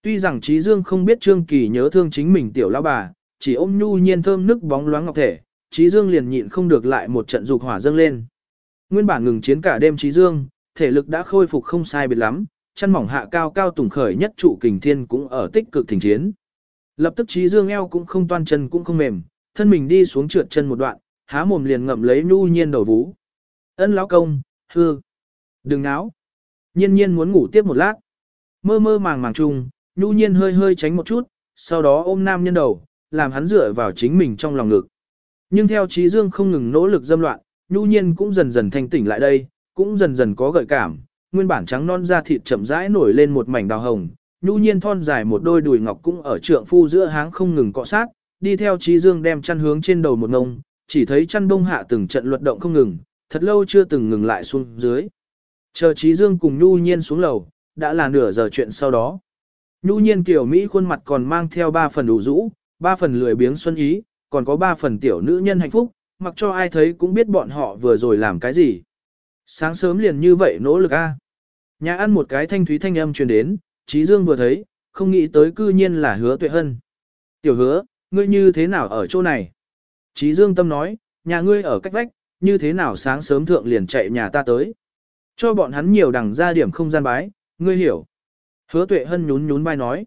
S1: Tuy rằng Trí Dương không biết Trương Kỳ nhớ thương chính mình tiểu lão bà, chỉ ôm nhu nhiên thơm nước bóng loáng ngọc thể, Trí Dương liền nhịn không được lại một trận dục hỏa dâng lên. Nguyên bản ngừng chiến cả đêm Trí Dương, thể lực đã khôi phục không sai biệt lắm, chân mỏng hạ cao cao tùng khởi nhất trụ kình thiên cũng ở tích cực thỉnh chiến. Lập tức Trí Dương eo cũng không toan chân cũng không mềm, thân mình đi xuống trượt chân một đoạn, há mồm liền ngậm lấy nhu nhiên đầu vú. Ân lão công, hư. Đừng náo. Nhiên nhiên muốn ngủ tiếp một lát. Mơ mơ màng màng chung, nhu nhiên hơi hơi tránh một chút, sau đó ôm nam nhân đầu, làm hắn dựa vào chính mình trong lòng ngực. Nhưng theo trí dương không ngừng nỗ lực dâm loạn, nhu nhiên cũng dần dần thanh tỉnh lại đây, cũng dần dần có gợi cảm, nguyên bản trắng non da thịt chậm rãi nổi lên một mảnh đào hồng, nhu nhiên thon dài một đôi đùi ngọc cũng ở trượng phu giữa háng không ngừng cọ sát, đi theo trí dương đem chăn hướng trên đầu một ngông, chỉ thấy chăn Đông hạ từng trận luật động không ngừng, thật lâu chưa từng ngừng lại xuống dưới. Chờ trí dương cùng nhu nhiên xuống lầu, đã là nửa giờ chuyện sau đó. Nhu nhiên kiểu Mỹ khuôn mặt còn mang theo ba phần đủ rũ, ba phần lười biếng xuân ý, còn có ba phần tiểu nữ nhân hạnh phúc, mặc cho ai thấy cũng biết bọn họ vừa rồi làm cái gì. Sáng sớm liền như vậy nỗ lực a. Nhà ăn một cái thanh thúy thanh âm truyền đến, Trí Dương vừa thấy, không nghĩ tới cư nhiên là hứa tuệ hân. Tiểu hứa, ngươi như thế nào ở chỗ này? Trí Dương tâm nói, nhà ngươi ở cách vách, như thế nào sáng sớm thượng liền chạy nhà ta tới. Cho bọn hắn nhiều đằng ra điểm không gian bái, ngươi hiểu. Hứa tuệ hân nhún nhún vai nói.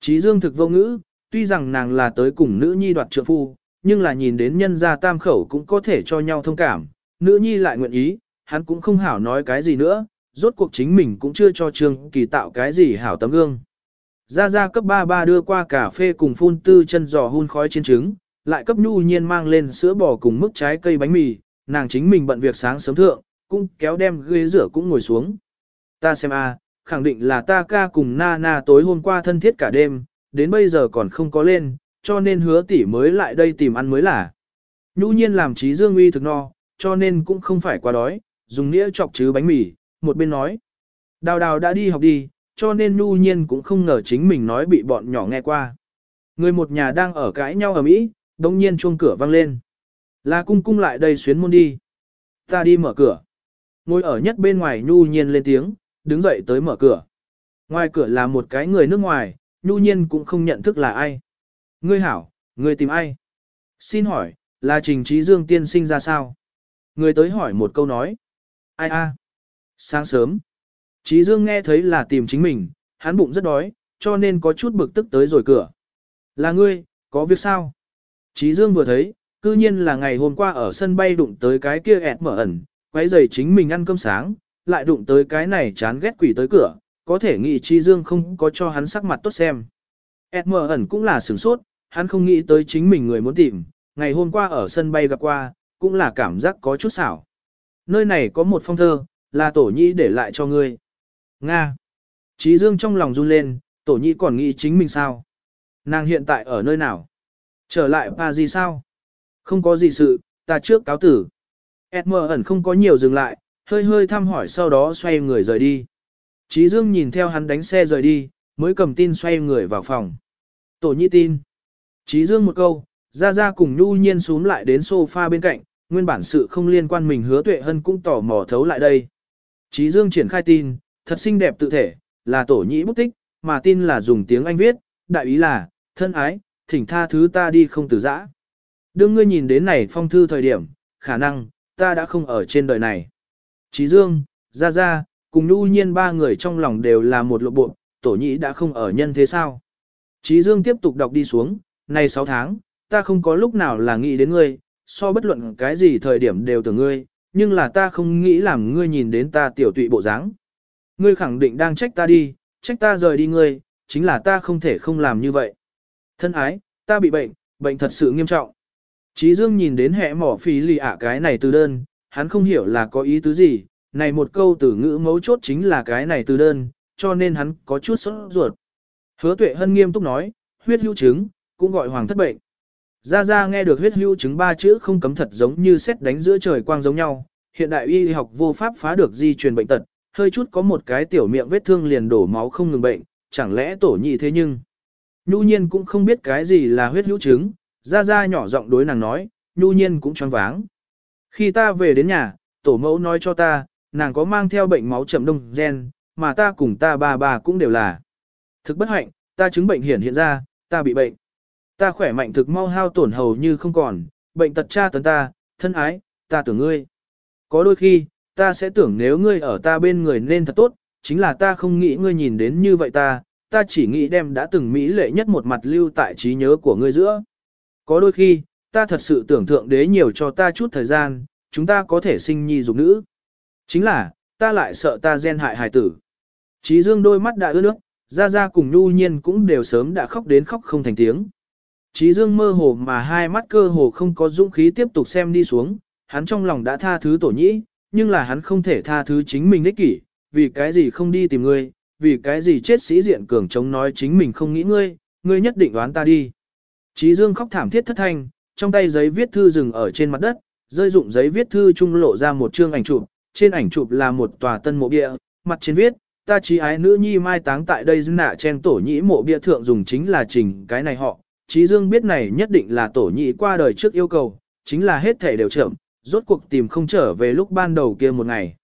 S1: Trí Dương thực vô ngữ, tuy rằng nàng là tới cùng nữ nhi đoạt trượng phu, nhưng là nhìn đến nhân gia tam khẩu cũng có thể cho nhau thông cảm, nữ nhi lại nguyện ý, hắn cũng không hảo nói cái gì nữa, rốt cuộc chính mình cũng chưa cho Trương Kỳ tạo cái gì hảo tấm gương. Gia Gia cấp 33 đưa qua cà phê cùng phun tư chân giò hun khói trên trứng, lại cấp nhu nhiên mang lên sữa bò cùng mức trái cây bánh mì, nàng chính mình bận việc sáng sớm thượng, cũng kéo đem ghế rửa cũng ngồi xuống. Ta xem a, khẳng định là ta ca cùng na na tối hôm qua thân thiết cả đêm, đến bây giờ còn không có lên, cho nên hứa tỷ mới lại đây tìm ăn mới là. Nhu nhiên làm trí dương uy thực no, cho nên cũng không phải quá đói, dùng nĩa chọc chứ bánh mì, một bên nói. Đào đào đã đi học đi, cho nên nhu nhiên cũng không ngờ chính mình nói bị bọn nhỏ nghe qua. Người một nhà đang ở cãi nhau ở Mỹ, đồng nhiên chuông cửa vang lên. Là cung cung lại đây xuyến môn đi. Ta đi mở cửa. Ngồi ở nhất bên ngoài nhu nhiên lên tiếng, đứng dậy tới mở cửa. Ngoài cửa là một cái người nước ngoài, nhu nhiên cũng không nhận thức là ai. Ngươi hảo, ngươi tìm ai? Xin hỏi, là Trình Trí Dương tiên sinh ra sao? Người tới hỏi một câu nói. Ai a? Sáng sớm. Trí Dương nghe thấy là tìm chính mình, hắn bụng rất đói, cho nên có chút bực tức tới rồi cửa. Là ngươi, có việc sao? Trí Dương vừa thấy, cư nhiên là ngày hôm qua ở sân bay đụng tới cái kia ẹt mở ẩn, quấy giày chính mình ăn cơm sáng, lại đụng tới cái này chán ghét quỷ tới cửa, có thể nghĩ Chi Dương không có cho hắn sắc mặt tốt xem. ẹt ẩn cũng là sửng sốt, hắn không nghĩ tới chính mình người muốn tìm, ngày hôm qua ở sân bay gặp qua, cũng là cảm giác có chút xảo. Nơi này có một phong thơ, là tổ nhĩ để lại cho ngươi. Nga. Chí Dương trong lòng run lên, tổ nhĩ còn nghĩ chính mình sao? Nàng hiện tại ở nơi nào? Trở lại Paris sao? Không có gì sự, ta trước cáo tử. Edmer ẩn không có nhiều dừng lại, hơi hơi thăm hỏi sau đó xoay người rời đi. Trí Dương nhìn theo hắn đánh xe rời đi, mới cầm tin xoay người vào phòng. Tổ nhị tin. Trí Dương một câu, ra ra cùng nhu nhiên xuống lại đến sofa bên cạnh, nguyên bản sự không liên quan mình hứa tuệ hân cũng tỏ mò thấu lại đây. Trí Dương triển khai tin, thật xinh đẹp tự thể, là tổ nhĩ bút tích, mà tin là dùng tiếng Anh viết, đại ý là, thân ái, thỉnh tha thứ ta đi không từ giã. Đương ngươi nhìn đến này phong thư thời điểm, khả năng, ta đã không ở trên đời này. Trí Dương, Gia Gia, cùng nhu nhiên ba người trong lòng đều là một lộ bộ, tổ nhĩ đã không ở nhân thế sao. Trí Dương tiếp tục đọc đi xuống, này 6 tháng, ta không có lúc nào là nghĩ đến ngươi, so bất luận cái gì thời điểm đều tưởng ngươi, nhưng là ta không nghĩ làm ngươi nhìn đến ta tiểu tụy bộ dáng. Ngươi khẳng định đang trách ta đi, trách ta rời đi ngươi, chính là ta không thể không làm như vậy. Thân ái, ta bị bệnh, bệnh thật sự nghiêm trọng. Chí Dương nhìn đến hệ mỏ phí lì ả cái này từ đơn, hắn không hiểu là có ý tứ gì, này một câu từ ngữ mấu chốt chính là cái này từ đơn, cho nên hắn có chút sốt ruột. Hứa tuệ hân nghiêm túc nói, huyết hữu chứng, cũng gọi hoàng thất bệnh. Gia Gia nghe được huyết hữu chứng ba chữ không cấm thật giống như xét đánh giữa trời quang giống nhau, hiện đại y học vô pháp phá được di truyền bệnh tật, hơi chút có một cái tiểu miệng vết thương liền đổ máu không ngừng bệnh, chẳng lẽ tổ nhị thế nhưng. Nhu nhiên cũng không biết cái gì là huyết hữu chứng, Gia Gia nhỏ giọng đối nàng nói, Nhu nhiên cũng choáng váng. Khi ta về đến nhà, tổ mẫu nói cho ta, nàng có mang theo bệnh máu chậm đông gen, mà ta cùng ta ba bà cũng đều là. Thực bất hạnh, ta chứng bệnh hiển hiện ra, ta bị bệnh. Ta khỏe mạnh thực mau hao tổn hầu như không còn, bệnh tật tra tấn ta, thân ái, ta tưởng ngươi. Có đôi khi, ta sẽ tưởng nếu ngươi ở ta bên người nên thật tốt, chính là ta không nghĩ ngươi nhìn đến như vậy ta, ta chỉ nghĩ đem đã từng mỹ lệ nhất một mặt lưu tại trí nhớ của ngươi giữa. Có đôi khi, ta thật sự tưởng thượng đế nhiều cho ta chút thời gian, chúng ta có thể sinh nhi dục nữ. Chính là, ta lại sợ ta gen hại hài tử. Chí dương đôi mắt đã ướt nước, ra ra cùng nhu nhiên cũng đều sớm đã khóc đến khóc không thành tiếng. Chí dương mơ hồ mà hai mắt cơ hồ không có dũng khí tiếp tục xem đi xuống, hắn trong lòng đã tha thứ tổ nhĩ, nhưng là hắn không thể tha thứ chính mình đích kỷ, vì cái gì không đi tìm ngươi, vì cái gì chết sĩ diện cường chống nói chính mình không nghĩ ngươi, ngươi nhất định đoán ta đi. Chí dương khóc thảm thiết thất thanh, trong tay giấy viết thư dừng ở trên mặt đất, rơi dụng giấy viết thư trung lộ ra một chương ảnh chụp, trên ảnh chụp là một tòa tân mộ bia, mặt trên viết, ta trí ái nữ nhi mai táng tại đây dân nạ chen tổ nhĩ mộ bia thượng dùng chính là trình cái này họ, Trí Dương biết này nhất định là tổ nhị qua đời trước yêu cầu, chính là hết thể đều chậm, rốt cuộc tìm không trở về lúc ban đầu kia một ngày.